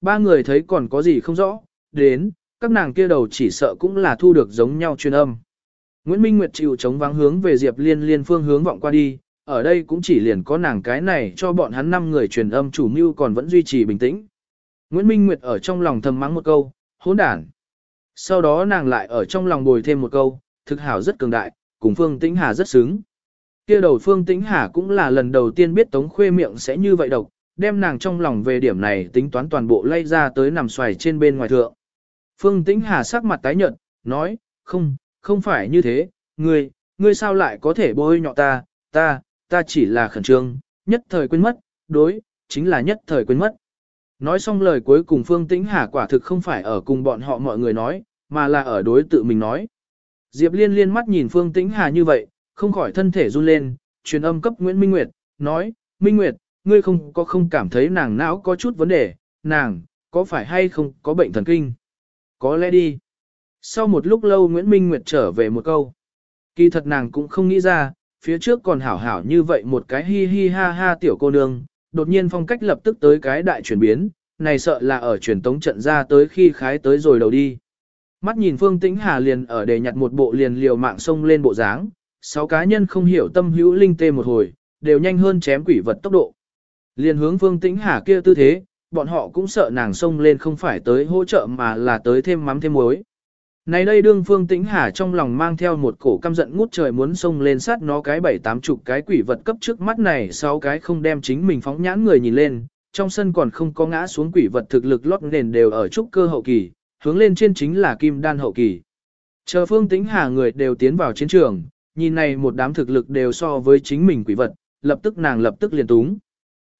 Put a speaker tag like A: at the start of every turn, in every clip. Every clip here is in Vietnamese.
A: ba người thấy còn có gì không rõ, đến, các nàng kia đầu chỉ sợ cũng là thu được giống nhau truyền âm. Nguyễn Minh Nguyệt chịu chống vắng hướng về Diệp Liên Liên phương hướng vọng qua đi, ở đây cũng chỉ liền có nàng cái này cho bọn hắn năm người truyền âm chủ mưu còn vẫn duy trì bình tĩnh. Nguyễn Minh Nguyệt ở trong lòng thầm mắng một câu, hỗn đản. Sau đó nàng lại ở trong lòng bồi thêm một câu, thực hảo rất cường đại, cùng Phương Tĩnh Hà rất xứng. Kia đầu Phương Tĩnh Hà cũng là lần đầu tiên biết Tống Khuê miệng sẽ như vậy độc, đem nàng trong lòng về điểm này tính toán toàn bộ lay ra tới nằm xoài trên bên ngoài thượng. Phương Tĩnh Hà sắc mặt tái nhợt, nói, không, không phải như thế, ngươi, ngươi sao lại có thể bôi nhọ ta, ta, ta chỉ là khẩn trương, nhất thời quên mất, đối, chính là nhất thời quên mất. Nói xong lời cuối cùng Phương Tĩnh Hà quả thực không phải ở cùng bọn họ mọi người nói, mà là ở đối tự mình nói. Diệp Liên liên mắt nhìn Phương Tĩnh Hà như vậy, không khỏi thân thể run lên, truyền âm cấp Nguyễn Minh Nguyệt, nói, Minh Nguyệt, ngươi không có không cảm thấy nàng não có chút vấn đề, nàng, có phải hay không có bệnh thần kinh? Có lẽ đi. Sau một lúc lâu Nguyễn Minh Nguyệt trở về một câu. Kỳ thật nàng cũng không nghĩ ra, phía trước còn hảo hảo như vậy một cái hi hi ha ha tiểu cô nương, đột nhiên phong cách lập tức tới cái đại chuyển biến, này sợ là ở truyền tống trận ra tới khi khái tới rồi đầu đi. Mắt nhìn Phương Tĩnh Hà liền ở để nhặt một bộ liền liều mạng sông lên bộ dáng, sáu cá nhân không hiểu tâm hữu linh tê một hồi, đều nhanh hơn chém quỷ vật tốc độ. Liền hướng Phương Tĩnh Hà kia tư thế, bọn họ cũng sợ nàng xông lên không phải tới hỗ trợ mà là tới thêm mắm thêm muối. Này đây đương Phương Tĩnh Hà trong lòng mang theo một cổ căm giận ngút trời muốn xông lên sát nó cái bảy tám chục cái quỷ vật cấp trước mắt này sáu cái không đem chính mình phóng nhãn người nhìn lên, trong sân còn không có ngã xuống quỷ vật thực lực lót nền đều ở trúc cơ hậu kỳ, hướng lên trên chính là kim đan hậu kỳ. Chờ Phương Tĩnh Hà người đều tiến vào chiến trường, nhìn này một đám thực lực đều so với chính mình quỷ vật, lập tức nàng lập tức liền túng.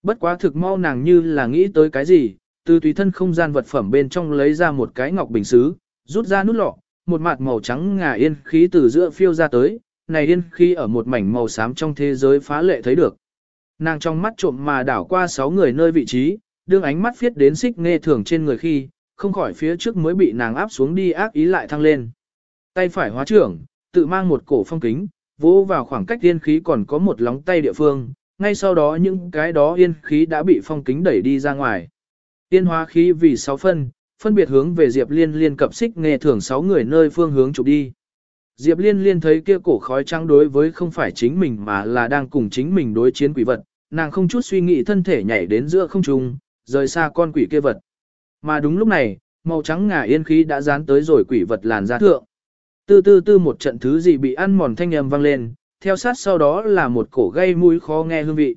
A: Bất quá thực mau nàng như là nghĩ tới cái gì, từ tùy thân không gian vật phẩm bên trong lấy ra một cái ngọc bình xứ, rút ra nút lọ, một mặt màu trắng ngà yên khí từ giữa phiêu ra tới, này yên khí ở một mảnh màu xám trong thế giới phá lệ thấy được. Nàng trong mắt trộm mà đảo qua sáu người nơi vị trí, đương ánh mắt viết đến xích nghe thường trên người khi, không khỏi phía trước mới bị nàng áp xuống đi ác ý lại thăng lên. Tay phải hóa trưởng, tự mang một cổ phong kính, vỗ vào khoảng cách yên khí còn có một lóng tay địa phương, ngay sau đó những cái đó yên khí đã bị phong kính đẩy đi ra ngoài. Yên hóa khí vì sáu phân, phân biệt hướng về Diệp Liên Liên cập xích nghe thưởng sáu người nơi phương hướng chụp đi. Diệp Liên Liên thấy kia cổ khói trắng đối với không phải chính mình mà là đang cùng chính mình đối chiến quỷ vật, nàng không chút suy nghĩ thân thể nhảy đến giữa không trung, rời xa con quỷ kia vật. Mà đúng lúc này, màu trắng ngà yên khí đã dán tới rồi quỷ vật làn da thượng. Tư tư tư một trận thứ gì bị ăn mòn thanh âm vang lên, theo sát sau đó là một cổ gây mũi khó nghe hương vị.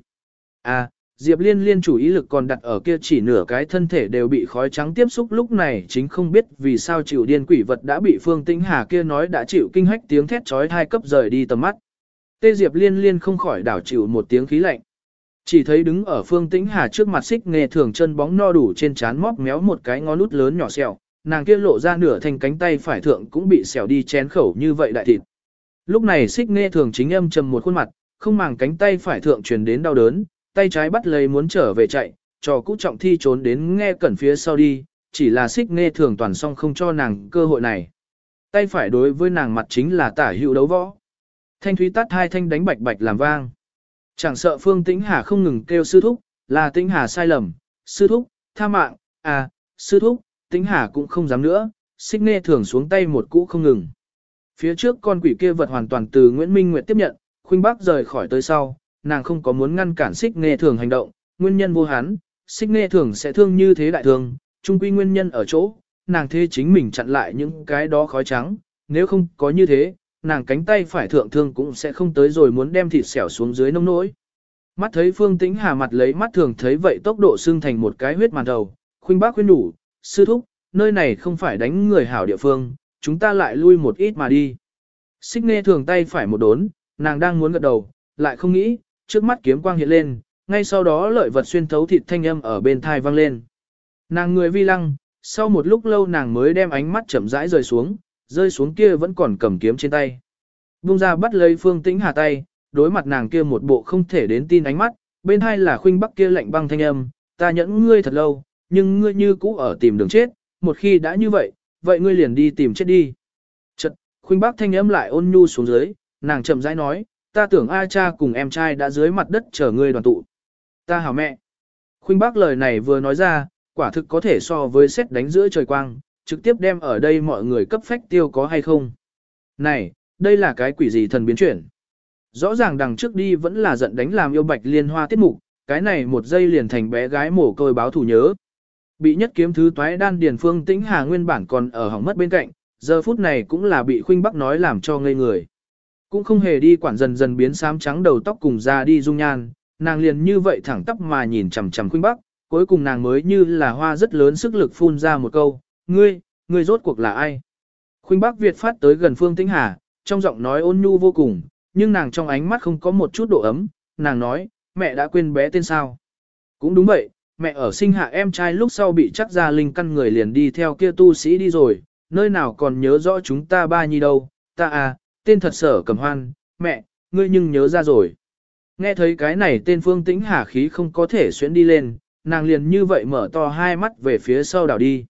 A: À, Diệp Liên Liên chủ ý lực còn đặt ở kia chỉ nửa cái thân thể đều bị khói trắng tiếp xúc lúc này chính không biết vì sao chịu điên quỷ vật đã bị Phương Tĩnh Hà kia nói đã chịu kinh hách tiếng thét chói tai cấp rời đi tầm mắt. Tê Diệp Liên Liên không khỏi đảo chịu một tiếng khí lạnh. Chỉ thấy đứng ở Phương Tĩnh Hà trước mặt xích nghề thường chân bóng no đủ trên trán móc méo một cái ngón út lớn nhỏ sẹo, nàng kia lộ ra nửa thành cánh tay phải thượng cũng bị xẻo đi chén khẩu như vậy đại thịt. Lúc này xích nghe thường chính âm trầm một khuôn mặt, không màng cánh tay phải thượng truyền đến đau đớn, tay trái bắt lấy muốn trở về chạy, trò cũ trọng thi trốn đến nghe cẩn phía sau đi, chỉ là xích nghe thường toàn song không cho nàng cơ hội này. Tay phải đối với nàng mặt chính là tả hữu đấu võ. Thanh thúy tắt hai thanh đánh bạch bạch làm vang. Chẳng sợ Phương Tĩnh Hà không ngừng kêu sư thúc, là Tĩnh Hà sai lầm, sư thúc, tha mạng, à, sư thúc, Tĩnh Hà cũng không dám nữa, xích nghe thường xuống tay một cũ không ngừng. Phía trước con quỷ kia vật hoàn toàn từ Nguyễn Minh Nguyệt tiếp nhận, khuynh bác rời khỏi tới sau, nàng không có muốn ngăn cản xích nghe thường hành động, nguyên nhân vô hán, xích nghe thường sẽ thương như thế đại thường, chung quy nguyên nhân ở chỗ, nàng thế chính mình chặn lại những cái đó khói trắng, nếu không có như thế, nàng cánh tay phải thượng thương cũng sẽ không tới rồi muốn đem thịt xẻo xuống dưới nông nỗi. Mắt thấy Phương Tĩnh Hà mặt lấy mắt thường thấy vậy tốc độ xương thành một cái huyết màn đầu, khuynh bác khuyên đủ, sư thúc, nơi này không phải đánh người hảo địa phương, chúng ta lại lui một ít mà đi. Xích nghe thường tay phải một đốn, nàng đang muốn gật đầu, lại không nghĩ, trước mắt kiếm quang hiện lên, ngay sau đó lợi vật xuyên thấu thịt thanh âm ở bên thai vang lên. Nàng người vi lăng, sau một lúc lâu nàng mới đem ánh mắt chậm rãi rơi xuống, rơi xuống kia vẫn còn cầm kiếm trên tay. Bung ra bắt lấy phương tĩnh hà tay, đối mặt nàng kia một bộ không thể đến tin ánh mắt, bên hai là khuynh bắc kia lạnh băng thanh âm, ta nhẫn ngươi thật lâu, nhưng ngươi như cũ ở tìm đường chết, một khi đã như vậy, vậy ngươi liền đi tìm chết đi. Chật, khuynh bác thanh âm lại ôn nhu xuống dưới, nàng chậm rãi nói, ta tưởng A cha cùng em trai đã dưới mặt đất chờ ngươi đoàn tụ. Ta hảo mẹ. Khuynh bác lời này vừa nói ra, quả thực có thể so với xét đánh giữa trời quang, trực tiếp đem ở đây mọi người cấp phách tiêu có hay không. Này, đây là cái quỷ gì thần biến chuyển. Rõ ràng đằng trước đi vẫn là giận đánh làm yêu bạch liên hoa tiết mục, cái này một giây liền thành bé gái mổ côi báo thủ nhớ. Bị nhất kiếm thứ toái đan điền phương tĩnh hà nguyên bản còn ở hỏng mất bên cạnh, giờ phút này cũng là bị khuynh bắc nói làm cho ngây người. Cũng không hề đi quản dần dần biến xám trắng đầu tóc cùng ra đi dung nhan, nàng liền như vậy thẳng tắp mà nhìn chằm chằm khuynh bắc, cuối cùng nàng mới như là hoa rất lớn sức lực phun ra một câu, ngươi, ngươi rốt cuộc là ai? Khuynh bắc Việt phát tới gần phương tĩnh hà, trong giọng nói ôn nhu vô cùng, nhưng nàng trong ánh mắt không có một chút độ ấm, nàng nói, mẹ đã quên bé tên sao. Cũng đúng vậy, mẹ ở sinh hạ em trai lúc sau bị chắc ra linh căn người liền đi theo kia tu sĩ đi rồi, nơi nào còn nhớ rõ chúng ta ba nhi đâu, ta à, tên thật sở cầm hoan, mẹ, ngươi nhưng nhớ ra rồi. Nghe thấy cái này tên phương tĩnh hà khí không có thể xuyến đi lên, nàng liền như vậy mở to hai mắt về phía sau đảo đi.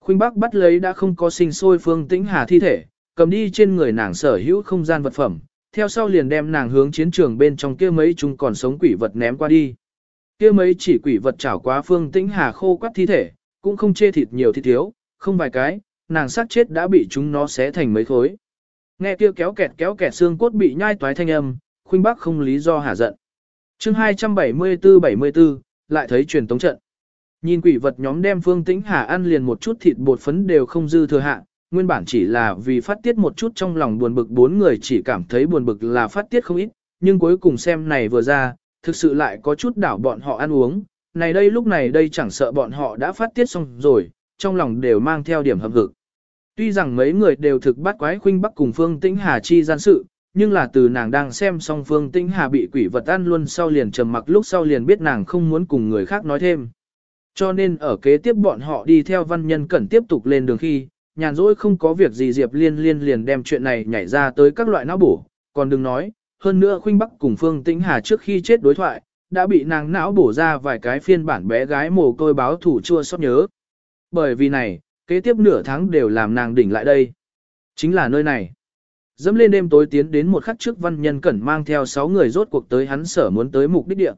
A: Khuynh Bắc bắt lấy đã không có sinh sôi phương tĩnh hà thi thể, cầm đi trên người nàng sở hữu không gian vật phẩm, theo sau liền đem nàng hướng chiến trường bên trong kia mấy chúng còn sống quỷ vật ném qua đi. Kia mấy chỉ quỷ vật chảo quá phương tĩnh hà khô quắt thi thể, cũng không chê thịt nhiều thịt thiếu, không vài cái, nàng sát chết đã bị chúng nó xé thành mấy khối. Nghe kia kéo kẹt kéo kẹt xương cốt bị nhai toái thanh âm, khuynh bắc không lý do hả giận. chương 274-74, lại thấy truyền tống trận. Nhìn quỷ vật nhóm đem phương tĩnh hà ăn liền một chút thịt bột phấn đều không dư thừa hạ, nguyên bản chỉ là vì phát tiết một chút trong lòng buồn bực bốn người chỉ cảm thấy buồn bực là phát tiết không ít, nhưng cuối cùng xem này vừa ra, thực sự lại có chút đảo bọn họ ăn uống, này đây lúc này đây chẳng sợ bọn họ đã phát tiết xong rồi, trong lòng đều mang theo điểm hâm hực. Tuy rằng mấy người đều thực bắt quái khuynh bắc cùng Phương Tĩnh Hà chi gian sự, nhưng là từ nàng đang xem xong Phương Tĩnh Hà bị quỷ vật ăn luôn sau liền trầm mặc lúc sau liền biết nàng không muốn cùng người khác nói thêm. Cho nên ở kế tiếp bọn họ đi theo văn nhân cẩn tiếp tục lên đường khi, nhàn rỗi không có việc gì Diệp Liên Liên liền đem chuyện này nhảy ra tới các loại não bổ, còn đừng nói, hơn nữa Khuynh Bắc cùng Phương Tĩnh Hà trước khi chết đối thoại, đã bị nàng não bổ ra vài cái phiên bản bé gái mồ côi báo thủ chua xót nhớ. Bởi vì này, kế tiếp nửa tháng đều làm nàng đỉnh lại đây. Chính là nơi này. Dẫm lên đêm tối tiến đến một khắc trước văn nhân cẩn mang theo 6 người rốt cuộc tới hắn sở muốn tới mục đích địa.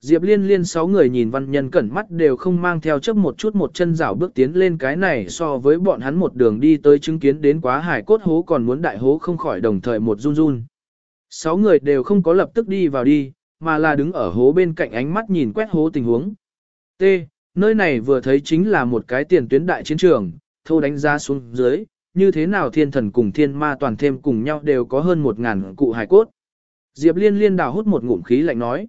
A: Diệp liên liên 6 người nhìn văn nhân cẩn mắt đều không mang theo chấp một chút một chân rảo bước tiến lên cái này so với bọn hắn một đường đi tới chứng kiến đến quá hải cốt hố còn muốn đại hố không khỏi đồng thời một run run. Sáu người đều không có lập tức đi vào đi, mà là đứng ở hố bên cạnh ánh mắt nhìn quét hố tình huống. T nơi này vừa thấy chính là một cái tiền tuyến đại chiến trường, thâu đánh ra xuống dưới, như thế nào thiên thần cùng thiên ma toàn thêm cùng nhau đều có hơn một ngàn cụ hài cốt. Diệp liên liên đào hút một ngụm khí lạnh nói.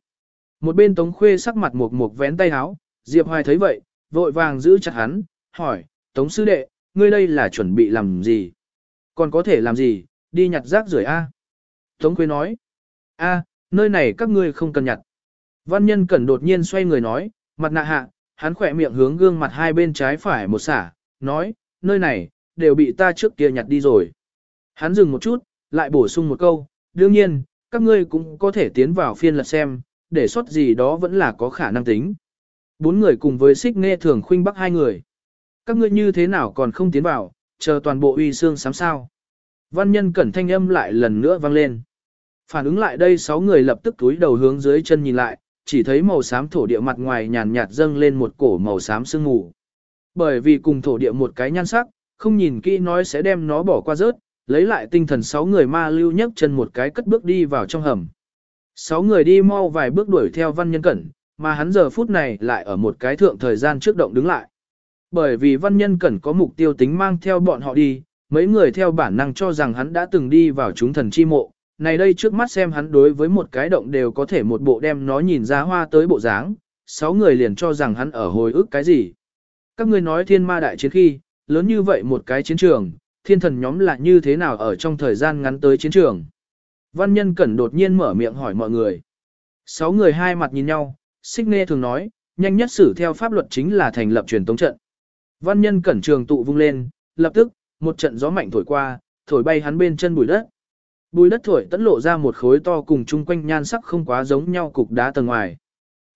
A: Một bên tống khuê sắc mặt một một vén tay háo, Diệp hoài thấy vậy, vội vàng giữ chặt hắn, hỏi, tống sư đệ, ngươi đây là chuẩn bị làm gì? Còn có thể làm gì, đi nhặt rác rưởi a? Tống Quế nói, a, nơi này các ngươi không cần nhặt. Văn nhân cẩn đột nhiên xoay người nói, mặt nạ hạ, hắn khỏe miệng hướng gương mặt hai bên trái phải một xả, nói, nơi này, đều bị ta trước kia nhặt đi rồi. Hắn dừng một chút, lại bổ sung một câu, đương nhiên, các ngươi cũng có thể tiến vào phiên lật xem, để xuất gì đó vẫn là có khả năng tính. Bốn người cùng với xích nghe thường khuynh bắc hai người. Các ngươi như thế nào còn không tiến vào, chờ toàn bộ uy xương sám sao. Văn nhân cẩn thanh âm lại lần nữa vang lên. Phản ứng lại đây sáu người lập tức túi đầu hướng dưới chân nhìn lại, chỉ thấy màu xám thổ địa mặt ngoài nhàn nhạt dâng lên một cổ màu xám sương mù. Bởi vì cùng thổ địa một cái nhan sắc, không nhìn kỹ nói sẽ đem nó bỏ qua rớt, lấy lại tinh thần sáu người ma lưu nhấc chân một cái cất bước đi vào trong hầm. Sáu người đi mau vài bước đuổi theo văn nhân cẩn, mà hắn giờ phút này lại ở một cái thượng thời gian trước động đứng lại. Bởi vì văn nhân cẩn có mục tiêu tính mang theo bọn họ đi, mấy người theo bản năng cho rằng hắn đã từng đi vào chúng thần chi mộ, này đây trước mắt xem hắn đối với một cái động đều có thể một bộ đem nó nhìn ra hoa tới bộ dáng, sáu người liền cho rằng hắn ở hồi ức cái gì. Các ngươi nói thiên ma đại chiến khi, lớn như vậy một cái chiến trường, thiên thần nhóm là như thế nào ở trong thời gian ngắn tới chiến trường. Văn nhân cẩn đột nhiên mở miệng hỏi mọi người. Sáu người hai mặt nhìn nhau, xích nghe thường nói, nhanh nhất xử theo pháp luật chính là thành lập truyền tống trận. Văn nhân cẩn trường tụ vung lên, lập tức, một trận gió mạnh thổi qua, thổi bay hắn bên chân bụi đất. Bùi đất thổi tẫn lộ ra một khối to cùng chung quanh nhan sắc không quá giống nhau cục đá tầng ngoài.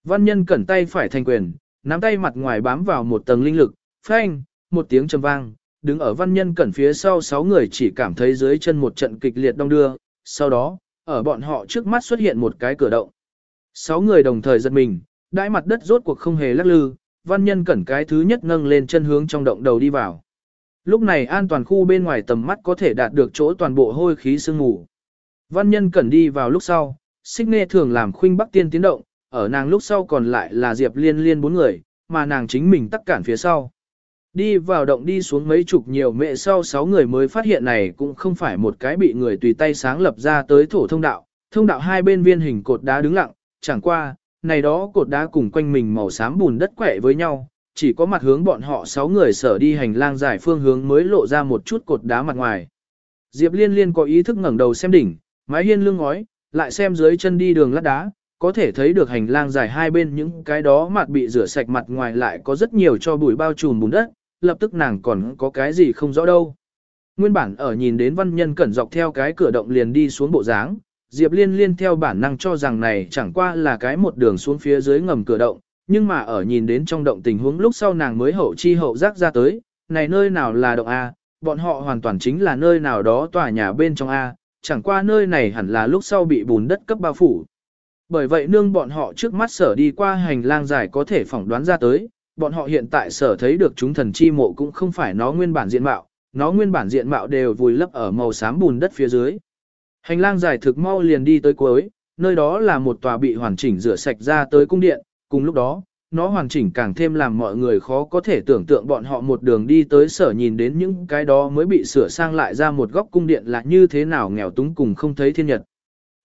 A: Văn nhân cẩn tay phải thành quyền, nắm tay mặt ngoài bám vào một tầng linh lực, phanh, một tiếng trầm vang, đứng ở văn nhân cẩn phía sau sáu người chỉ cảm thấy dưới chân một trận kịch liệt đông đưa, sau đó, ở bọn họ trước mắt xuất hiện một cái cửa động. Sáu người đồng thời giật mình, đãi mặt đất rốt cuộc không hề lắc lư, văn nhân cẩn cái thứ nhất nâng lên chân hướng trong động đầu đi vào. Lúc này an toàn khu bên ngoài tầm mắt có thể đạt được chỗ toàn bộ hôi khí sương mù. Văn nhân cần đi vào lúc sau, xích nghe thường làm khuynh bắc tiên tiến động, ở nàng lúc sau còn lại là Diệp liên liên bốn người, mà nàng chính mình tắc cản phía sau. Đi vào động đi xuống mấy chục nhiều mẹ sau sáu người mới phát hiện này cũng không phải một cái bị người tùy tay sáng lập ra tới thổ thông đạo, thông đạo hai bên viên hình cột đá đứng lặng, chẳng qua, này đó cột đá cùng quanh mình màu xám bùn đất quẻ với nhau, chỉ có mặt hướng bọn họ sáu người sở đi hành lang dài phương hướng mới lộ ra một chút cột đá mặt ngoài. Diệp Liên Liên có ý thức ngẩng đầu xem đỉnh, mái hiên lưng ngói, lại xem dưới chân đi đường lát đá, có thể thấy được hành lang dài hai bên những cái đó mặt bị rửa sạch mặt ngoài lại có rất nhiều cho bụi bao trùm bùn đất, lập tức nàng còn có cái gì không rõ đâu. Nguyên bản ở nhìn đến văn nhân cẩn dọc theo cái cửa động liền đi xuống bộ dáng, Diệp Liên Liên theo bản năng cho rằng này chẳng qua là cái một đường xuống phía dưới ngầm cửa động, nhưng mà ở nhìn đến trong động tình huống lúc sau nàng mới hậu chi hậu giác ra tới, này nơi nào là động A, bọn họ hoàn toàn chính là nơi nào đó tòa nhà bên trong A, chẳng qua nơi này hẳn là lúc sau bị bùn đất cấp bao phủ. Bởi vậy nương bọn họ trước mắt sở đi qua hành lang dài có thể phỏng đoán ra tới, bọn họ hiện tại sở thấy được chúng thần chi mộ cũng không phải nó nguyên bản diện mạo, nó nguyên bản diện mạo đều vùi lấp ở màu xám bùn đất phía dưới. Hành lang dài thực mau liền đi tới cuối, nơi đó là một tòa bị hoàn chỉnh rửa sạch ra tới cung điện, cùng lúc đó, nó hoàn chỉnh càng thêm làm mọi người khó có thể tưởng tượng bọn họ một đường đi tới sở nhìn đến những cái đó mới bị sửa sang lại ra một góc cung điện là như thế nào nghèo túng cùng không thấy thiên nhật.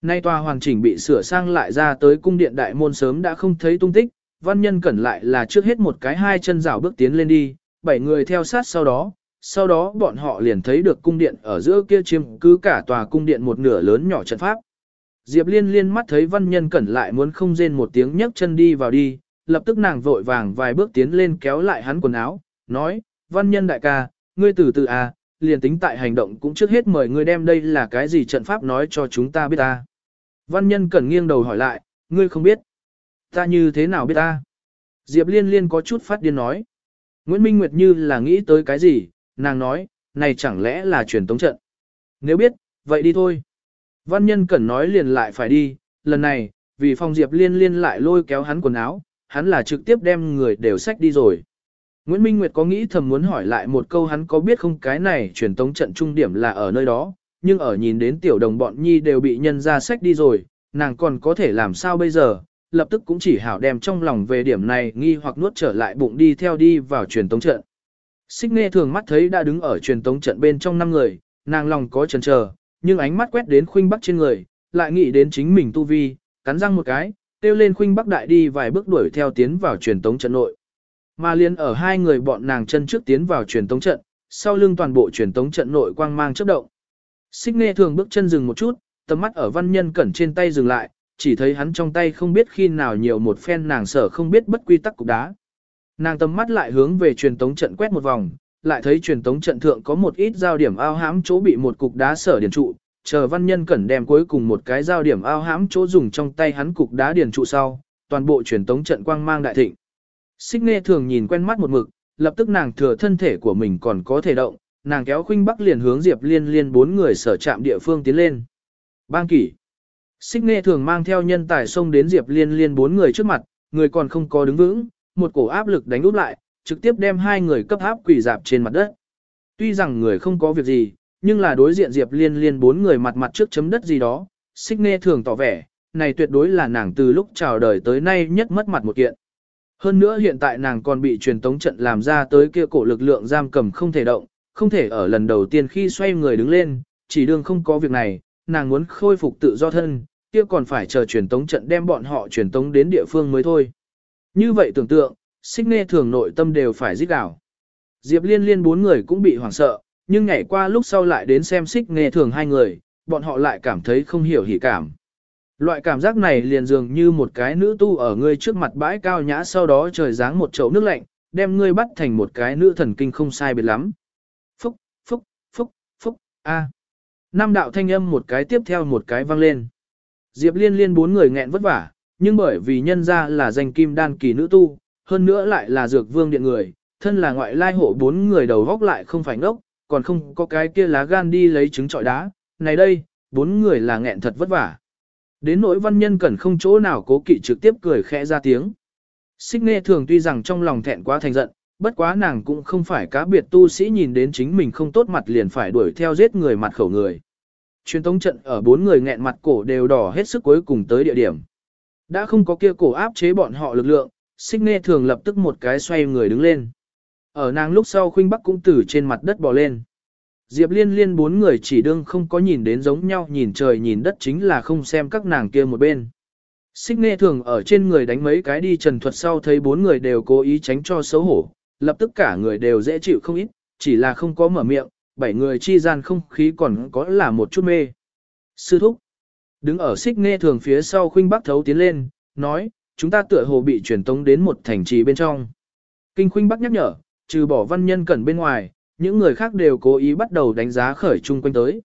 A: Nay tòa hoàn chỉnh bị sửa sang lại ra tới cung điện đại môn sớm đã không thấy tung tích, văn nhân cẩn lại là trước hết một cái hai chân rào bước tiến lên đi, bảy người theo sát sau đó, sau đó bọn họ liền thấy được cung điện ở giữa kia chiếm cứ cả tòa cung điện một nửa lớn nhỏ trận pháp. Diệp liên liên mắt thấy văn nhân cẩn lại muốn không rên một tiếng nhấc chân đi vào đi, lập tức nàng vội vàng vài bước tiến lên kéo lại hắn quần áo, nói, văn nhân đại ca, ngươi từ từ à, liền tính tại hành động cũng trước hết mời ngươi đem đây là cái gì trận pháp nói cho chúng ta biết ta. Văn nhân cẩn nghiêng đầu hỏi lại, ngươi không biết. Ta như thế nào biết ta? Diệp liên liên có chút phát điên nói. Nguyễn Minh Nguyệt như là nghĩ tới cái gì, nàng nói, này chẳng lẽ là truyền tống trận. Nếu biết, vậy đi thôi. Văn nhân cẩn nói liền lại phải đi, lần này, vì phòng Diệp liên liên lại lôi kéo hắn quần áo, hắn là trực tiếp đem người đều xách đi rồi. Nguyễn Minh Nguyệt có nghĩ thầm muốn hỏi lại một câu hắn có biết không cái này truyền tống trận trung điểm là ở nơi đó, nhưng ở nhìn đến tiểu đồng bọn nhi đều bị nhân ra xách đi rồi, nàng còn có thể làm sao bây giờ, lập tức cũng chỉ hảo đem trong lòng về điểm này nghi hoặc nuốt trở lại bụng đi theo đi vào truyền tống trận. Xích nghe thường mắt thấy đã đứng ở truyền tống trận bên trong năm người, nàng lòng có chần chờ, nhưng ánh mắt quét đến khuynh bắc trên người, lại nghĩ đến chính mình tu vi, cắn răng một cái, tiêu lên khuynh bắc đại đi vài bước đuổi theo tiến vào truyền tống trận nội. Mà liên ở hai người bọn nàng chân trước tiến vào truyền tống trận, sau lưng toàn bộ truyền tống trận nội quang mang chớp động. Xích nghe thường bước chân dừng một chút, tầm mắt ở văn nhân cẩn trên tay dừng lại, chỉ thấy hắn trong tay không biết khi nào nhiều một phen nàng sở không biết bất quy tắc cục đá. Nàng tầm mắt lại hướng về truyền tống trận quét một vòng, lại thấy truyền tống trận thượng có một ít giao điểm ao hãm chỗ bị một cục đá sở điển trụ, chờ văn nhân cẩn đem cuối cùng một cái giao điểm ao hãm chỗ dùng trong tay hắn cục đá điển trụ sau, toàn bộ truyền tống trận quang mang đại thịnh. Xích nghe thường nhìn quen mắt một mực, lập tức nàng thừa thân thể của mình còn có thể động, nàng kéo khuynh bắc liền hướng Diệp Liên Liên bốn người sở trạm địa phương tiến lên. Bang kỷ. Xích nghe thường mang theo nhân tài xông đến Diệp Liên Liên bốn người trước mặt, người còn không có đứng vững, một cổ áp lực đánh úp lại, trực tiếp đem hai người cấp áp quỷ dạp trên mặt đất. Tuy rằng người không có việc gì, nhưng là đối diện Diệp Liên Liên bốn người mặt mặt trước chấm đất gì đó, xích nghe thường tỏ vẻ, này tuyệt đối là nàng từ lúc chào đời tới nay nhất mất mặt một kiện. Hơn nữa hiện tại nàng còn bị truyền tống trận làm ra tới kia cổ lực lượng giam cầm không thể động, không thể ở lần đầu tiên khi xoay người đứng lên, chỉ đương không có việc này, nàng muốn khôi phục tự do thân, kia còn phải chờ truyền tống trận đem bọn họ truyền tống đến địa phương mới thôi. Như vậy tưởng tượng, xích nghe thường nội tâm đều phải giết đảo. Diệp liên liên bốn người cũng bị hoảng sợ, nhưng nhảy qua lúc sau lại đến xem xích nghe thường hai người, bọn họ lại cảm thấy không hiểu hỉ cảm. Loại cảm giác này liền dường như một cái nữ tu ở ngươi trước mặt bãi cao nhã sau đó trời giáng một chậu nước lạnh, đem ngươi bắt thành một cái nữ thần kinh không sai biệt lắm. Phúc, phúc, phúc, phúc, a. À. Năm đạo thanh âm một cái tiếp theo một cái vang lên. Diệp liên liên bốn người nghẹn vất vả, nhưng bởi vì nhân ra là danh kim đan kỳ nữ tu, hơn nữa lại là dược vương điện người, thân là ngoại lai hộ bốn người đầu góc lại không phải ngốc, còn không có cái kia lá gan đi lấy trứng trọi đá, này đây, bốn người là nghẹn thật vất vả. Đến nỗi văn nhân cần không chỗ nào cố kỵ trực tiếp cười khẽ ra tiếng. Xích nghe thường tuy rằng trong lòng thẹn quá thành giận, bất quá nàng cũng không phải cá biệt tu sĩ nhìn đến chính mình không tốt mặt liền phải đuổi theo giết người mặt khẩu người. Truyền tống trận ở bốn người nghẹn mặt cổ đều đỏ hết sức cuối cùng tới địa điểm. Đã không có kia cổ áp chế bọn họ lực lượng, xích nghe thường lập tức một cái xoay người đứng lên. Ở nàng lúc sau khuynh bắc cũng từ trên mặt đất bò lên. Diệp liên liên bốn người chỉ đương không có nhìn đến giống nhau nhìn trời nhìn đất chính là không xem các nàng kia một bên. Xích nghe thường ở trên người đánh mấy cái đi trần thuật sau thấy bốn người đều cố ý tránh cho xấu hổ, lập tức cả người đều dễ chịu không ít, chỉ là không có mở miệng, bảy người chi gian không khí còn có là một chút mê. Sư thúc, đứng ở xích nghe thường phía sau khuynh bắc thấu tiến lên, nói, chúng ta tựa hồ bị truyền tống đến một thành trì bên trong. Kinh khuynh bắc nhắc nhở, trừ bỏ văn nhân cẩn bên ngoài, những người khác đều cố ý bắt đầu đánh giá khởi chung quanh tới.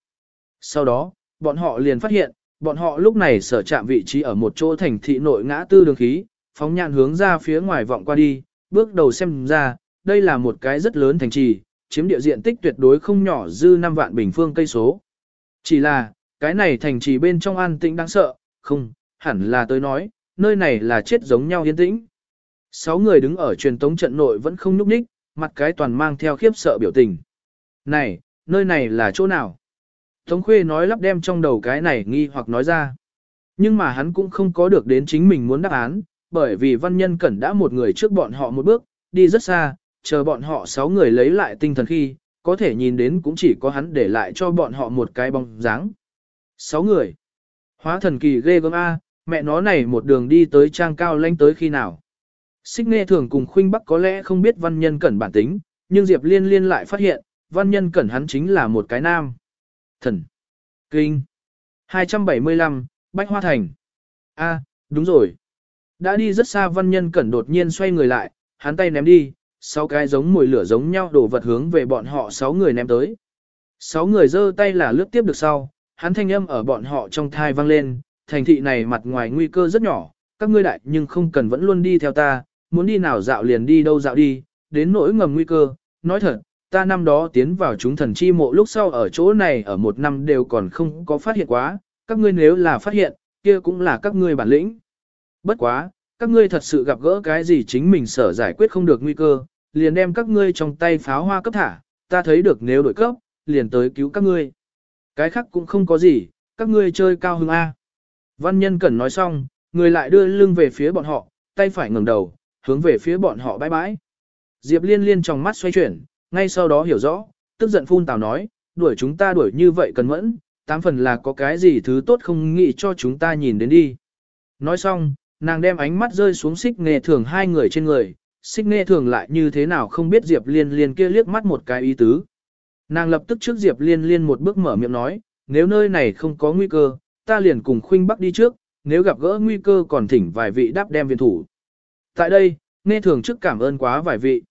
A: Sau đó, bọn họ liền phát hiện, bọn họ lúc này sở chạm vị trí ở một chỗ thành thị nội ngã tư đường khí, phóng nhạn hướng ra phía ngoài vọng qua đi, bước đầu xem ra, đây là một cái rất lớn thành trì, chiếm địa diện tích tuyệt đối không nhỏ dư 5 vạn bình phương cây số. Chỉ là, cái này thành trì bên trong an tĩnh đáng sợ, không, hẳn là tôi nói, nơi này là chết giống nhau yên tĩnh. Sáu người đứng ở truyền tống trận nội vẫn không nhúc nhích, mặt cái toàn mang theo khiếp sợ biểu tình. Này, nơi này là chỗ nào? Tống Khuê nói lắp đem trong đầu cái này nghi hoặc nói ra. Nhưng mà hắn cũng không có được đến chính mình muốn đáp án, bởi vì văn nhân cẩn đã một người trước bọn họ một bước, đi rất xa, chờ bọn họ sáu người lấy lại tinh thần khi, có thể nhìn đến cũng chỉ có hắn để lại cho bọn họ một cái bóng dáng. Sáu người. Hóa thần kỳ ghê gớm A, mẹ nó này một đường đi tới trang cao lanh tới khi nào. Xích nghe thường cùng khuynh bắc có lẽ không biết văn nhân cẩn bản tính, nhưng Diệp liên liên lại phát hiện, văn nhân cẩn hắn chính là một cái nam. Thần. Kinh. 275, Bách Hoa Thành. A, đúng rồi. Đã đi rất xa văn nhân cẩn đột nhiên xoay người lại, hắn tay ném đi, sáu cái giống mùi lửa giống nhau đổ vật hướng về bọn họ sáu người ném tới. Sáu người giơ tay là lướt tiếp được sau, hắn thanh âm ở bọn họ trong thai vang lên, thành thị này mặt ngoài nguy cơ rất nhỏ, các ngươi đại nhưng không cần vẫn luôn đi theo ta, muốn đi nào dạo liền đi đâu dạo đi, đến nỗi ngầm nguy cơ, nói thật, ta năm đó tiến vào chúng thần chi mộ lúc sau ở chỗ này ở một năm đều còn không có phát hiện quá, các ngươi nếu là phát hiện, kia cũng là các ngươi bản lĩnh. Bất quá, các ngươi thật sự gặp gỡ cái gì chính mình sở giải quyết không được nguy cơ, liền đem các ngươi trong tay pháo hoa cấp thả, ta thấy được nếu đổi cấp, liền tới cứu các ngươi. Cái khác cũng không có gì, các ngươi chơi cao hứng A. Văn nhân cần nói xong, người lại đưa lưng về phía bọn họ, tay phải ngẩng đầu, hướng về phía bọn họ bãi bãi. Diệp liên liên trong mắt xoay chuyển, ngay sau đó hiểu rõ, tức giận phun tào nói, đuổi chúng ta đuổi như vậy cần mẫn, tám phần là có cái gì thứ tốt không nghĩ cho chúng ta nhìn đến đi. Nói xong, nàng đem ánh mắt rơi xuống xích nghề thường hai người trên người, xích nghề thường lại như thế nào không biết Diệp liên liên kia liếc mắt một cái ý tứ. Nàng lập tức trước Diệp liên liên một bước mở miệng nói, nếu nơi này không có nguy cơ, ta liền cùng khuynh bắc đi trước, nếu gặp gỡ nguy cơ còn thỉnh vài vị đáp đem viện thủ. Tại đây, nghe thường trước cảm ơn quá vài vị.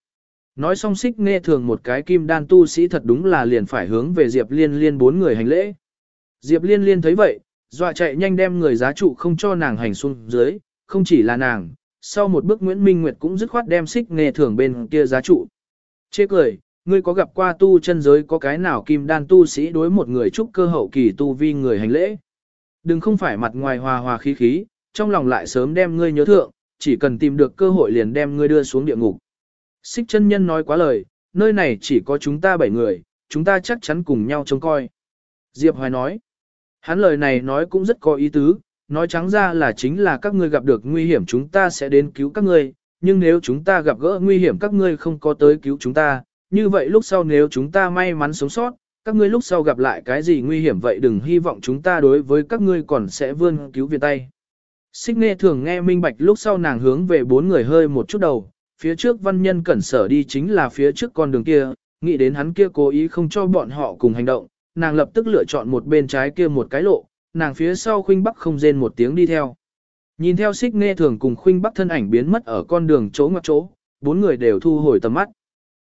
A: Nói xong xích nghe thường một cái kim đan tu sĩ thật đúng là liền phải hướng về Diệp liên liên bốn người hành lễ. Diệp liên liên thấy vậy, dọa chạy nhanh đem người giá trụ không cho nàng hành xuống dưới, không chỉ là nàng, sau một bước Nguyễn Minh Nguyệt cũng dứt khoát đem xích nghe thường bên kia giá trụ. Chê cười, ngươi có gặp qua tu chân giới có cái nào kim đan tu sĩ đối một người trúc cơ hậu kỳ tu vi người hành lễ. Đừng không phải mặt ngoài hòa hòa khí khí, trong lòng lại sớm đem ngươi nhớ thượng, chỉ cần tìm được cơ hội liền đem ngươi đưa xuống địa ngục. Xích chân nhân nói quá lời, nơi này chỉ có chúng ta bảy người, chúng ta chắc chắn cùng nhau trông coi. Diệp Hoài nói, hắn lời này nói cũng rất có ý tứ, nói trắng ra là chính là các ngươi gặp được nguy hiểm chúng ta sẽ đến cứu các ngươi, nhưng nếu chúng ta gặp gỡ nguy hiểm các ngươi không có tới cứu chúng ta, như vậy lúc sau nếu chúng ta may mắn sống sót, các ngươi lúc sau gặp lại cái gì nguy hiểm vậy đừng hy vọng chúng ta đối với các ngươi còn sẽ vươn cứu viện tay. Xích nghe thường nghe minh bạch lúc sau nàng hướng về bốn người hơi một chút đầu, phía trước văn nhân cẩn sở đi chính là phía trước con đường kia, nghĩ đến hắn kia cố ý không cho bọn họ cùng hành động, nàng lập tức lựa chọn một bên trái kia một cái lộ, nàng phía sau khuynh bắc không rên một tiếng đi theo. Nhìn theo xích nghe thường cùng khuynh bắc thân ảnh biến mất ở con đường chỗ ngoặc chỗ, bốn người đều thu hồi tầm mắt.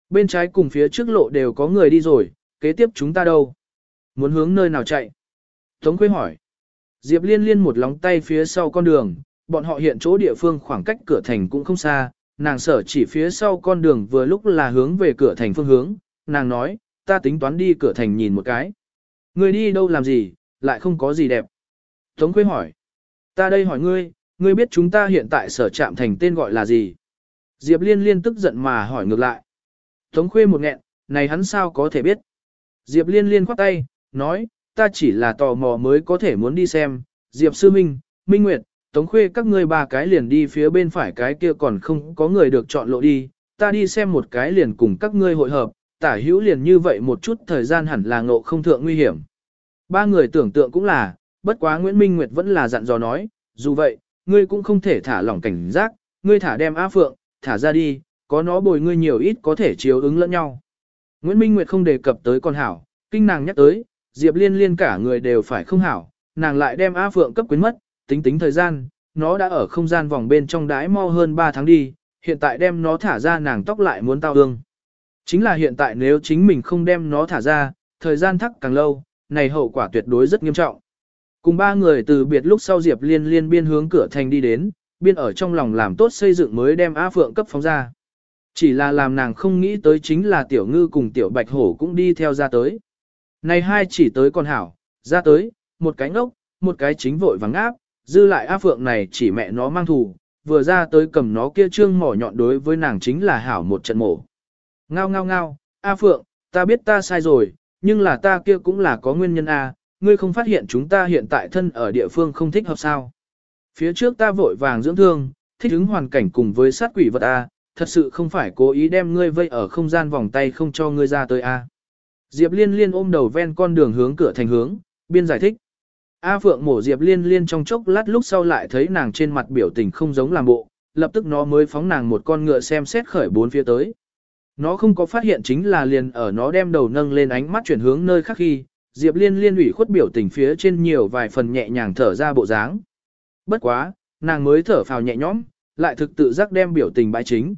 A: Bên trái cùng phía trước lộ đều có người đi rồi, kế tiếp chúng ta đâu? Muốn hướng nơi nào chạy? Tống Quế hỏi. Diệp liên liên một lóng tay phía sau con đường, bọn họ hiện chỗ địa phương khoảng cách cửa thành cũng không xa, nàng sở chỉ phía sau con đường vừa lúc là hướng về cửa thành phương hướng, nàng nói, ta tính toán đi cửa thành nhìn một cái. Người đi đâu làm gì, lại không có gì đẹp. Tống Quế hỏi, ta đây hỏi ngươi, ngươi biết chúng ta hiện tại sở trạm thành tên gọi là gì? Diệp Liên Liên tức giận mà hỏi ngược lại. Tống Khuê một nghẹn, này hắn sao có thể biết. Diệp Liên Liên khoát tay, nói, ta chỉ là tò mò mới có thể muốn đi xem. Diệp Sư Minh, Minh Nguyệt, Tống Khuê các ngươi ba cái liền đi phía bên phải cái kia còn không có người được chọn lộ đi. Ta đi xem một cái liền cùng các ngươi hội hợp, tả hữu liền như vậy một chút thời gian hẳn là ngộ không thượng nguy hiểm. Ba người tưởng tượng cũng là, bất quá Nguyễn Minh Nguyệt vẫn là dặn dò nói, dù vậy, ngươi cũng không thể thả lỏng cảnh giác, ngươi thả đem A Phượng, thả ra đi, có nó bồi ngươi nhiều ít có thể chiếu ứng lẫn nhau. Nguyễn Minh Nguyệt không đề cập tới con hảo, kinh nàng nhắc tới, Diệp Liên liên cả người đều phải không hảo, nàng lại đem A Phượng cấp quyến mất, tính tính thời gian, nó đã ở không gian vòng bên trong đái mau hơn 3 tháng đi, hiện tại đem nó thả ra nàng tóc lại muốn tao ương. Chính là hiện tại nếu chính mình không đem nó thả ra, thời gian thắc càng lâu, này hậu quả tuyệt đối rất nghiêm trọng. Cùng ba người từ biệt lúc sau Diệp Liên liên biên hướng cửa thành đi đến, biên ở trong lòng làm tốt xây dựng mới đem A Phượng cấp phóng ra. Chỉ là làm nàng không nghĩ tới chính là tiểu ngư cùng tiểu bạch hổ cũng đi theo ra tới. Này hai chỉ tới con hảo, ra tới, một cái ngốc, một cái chính vội vắng áp, dư lại A Phượng này chỉ mẹ nó mang thù, vừa ra tới cầm nó kia trương mỏ nhọn đối với nàng chính là hảo một trận mổ. Ngao ngao ngao, A Phượng, ta biết ta sai rồi, nhưng là ta kia cũng là có nguyên nhân A, ngươi không phát hiện chúng ta hiện tại thân ở địa phương không thích hợp sao. Phía trước ta vội vàng dưỡng thương, thích ứng hoàn cảnh cùng với sát quỷ vật A, thật sự không phải cố ý đem ngươi vây ở không gian vòng tay không cho ngươi ra tới A. Diệp Liên Liên ôm đầu ven con đường hướng cửa thành hướng, biên giải thích. A Phượng mổ Diệp Liên Liên trong chốc lát lúc sau lại thấy nàng trên mặt biểu tình không giống làm bộ, lập tức nó mới phóng nàng một con ngựa xem xét khởi bốn phía tới. Nó không có phát hiện chính là liền ở nó đem đầu nâng lên ánh mắt chuyển hướng nơi khác khi, Diệp Liên Liên ủy khuất biểu tình phía trên nhiều vài phần nhẹ nhàng thở ra bộ dáng. Bất quá, nàng mới thở phào nhẹ nhõm, lại thực tự giác đem biểu tình bãi chính.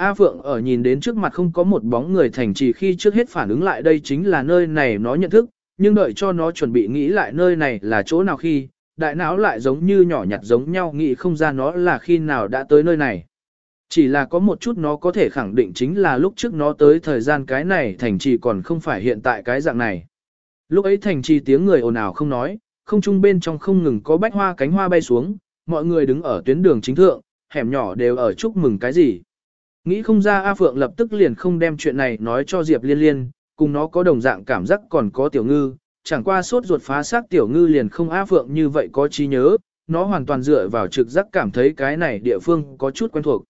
A: A Phượng ở nhìn đến trước mặt không có một bóng người thành trì khi trước hết phản ứng lại đây chính là nơi này nó nhận thức, nhưng đợi cho nó chuẩn bị nghĩ lại nơi này là chỗ nào khi, đại não lại giống như nhỏ nhặt giống nhau nghĩ không ra nó là khi nào đã tới nơi này. Chỉ là có một chút nó có thể khẳng định chính là lúc trước nó tới thời gian cái này thành trì còn không phải hiện tại cái dạng này. Lúc ấy thành trì tiếng người ồn ào không nói, không trung bên trong không ngừng có bách hoa cánh hoa bay xuống, mọi người đứng ở tuyến đường chính thượng, hẻm nhỏ đều ở chúc mừng cái gì. Nghĩ không ra A Phượng lập tức liền không đem chuyện này nói cho Diệp Liên Liên, cùng nó có đồng dạng cảm giác còn có tiểu ngư, chẳng qua sốt ruột phá xác tiểu ngư liền không A Phượng như vậy có trí nhớ, nó hoàn toàn dựa vào trực giác cảm thấy cái này địa phương có chút quen thuộc.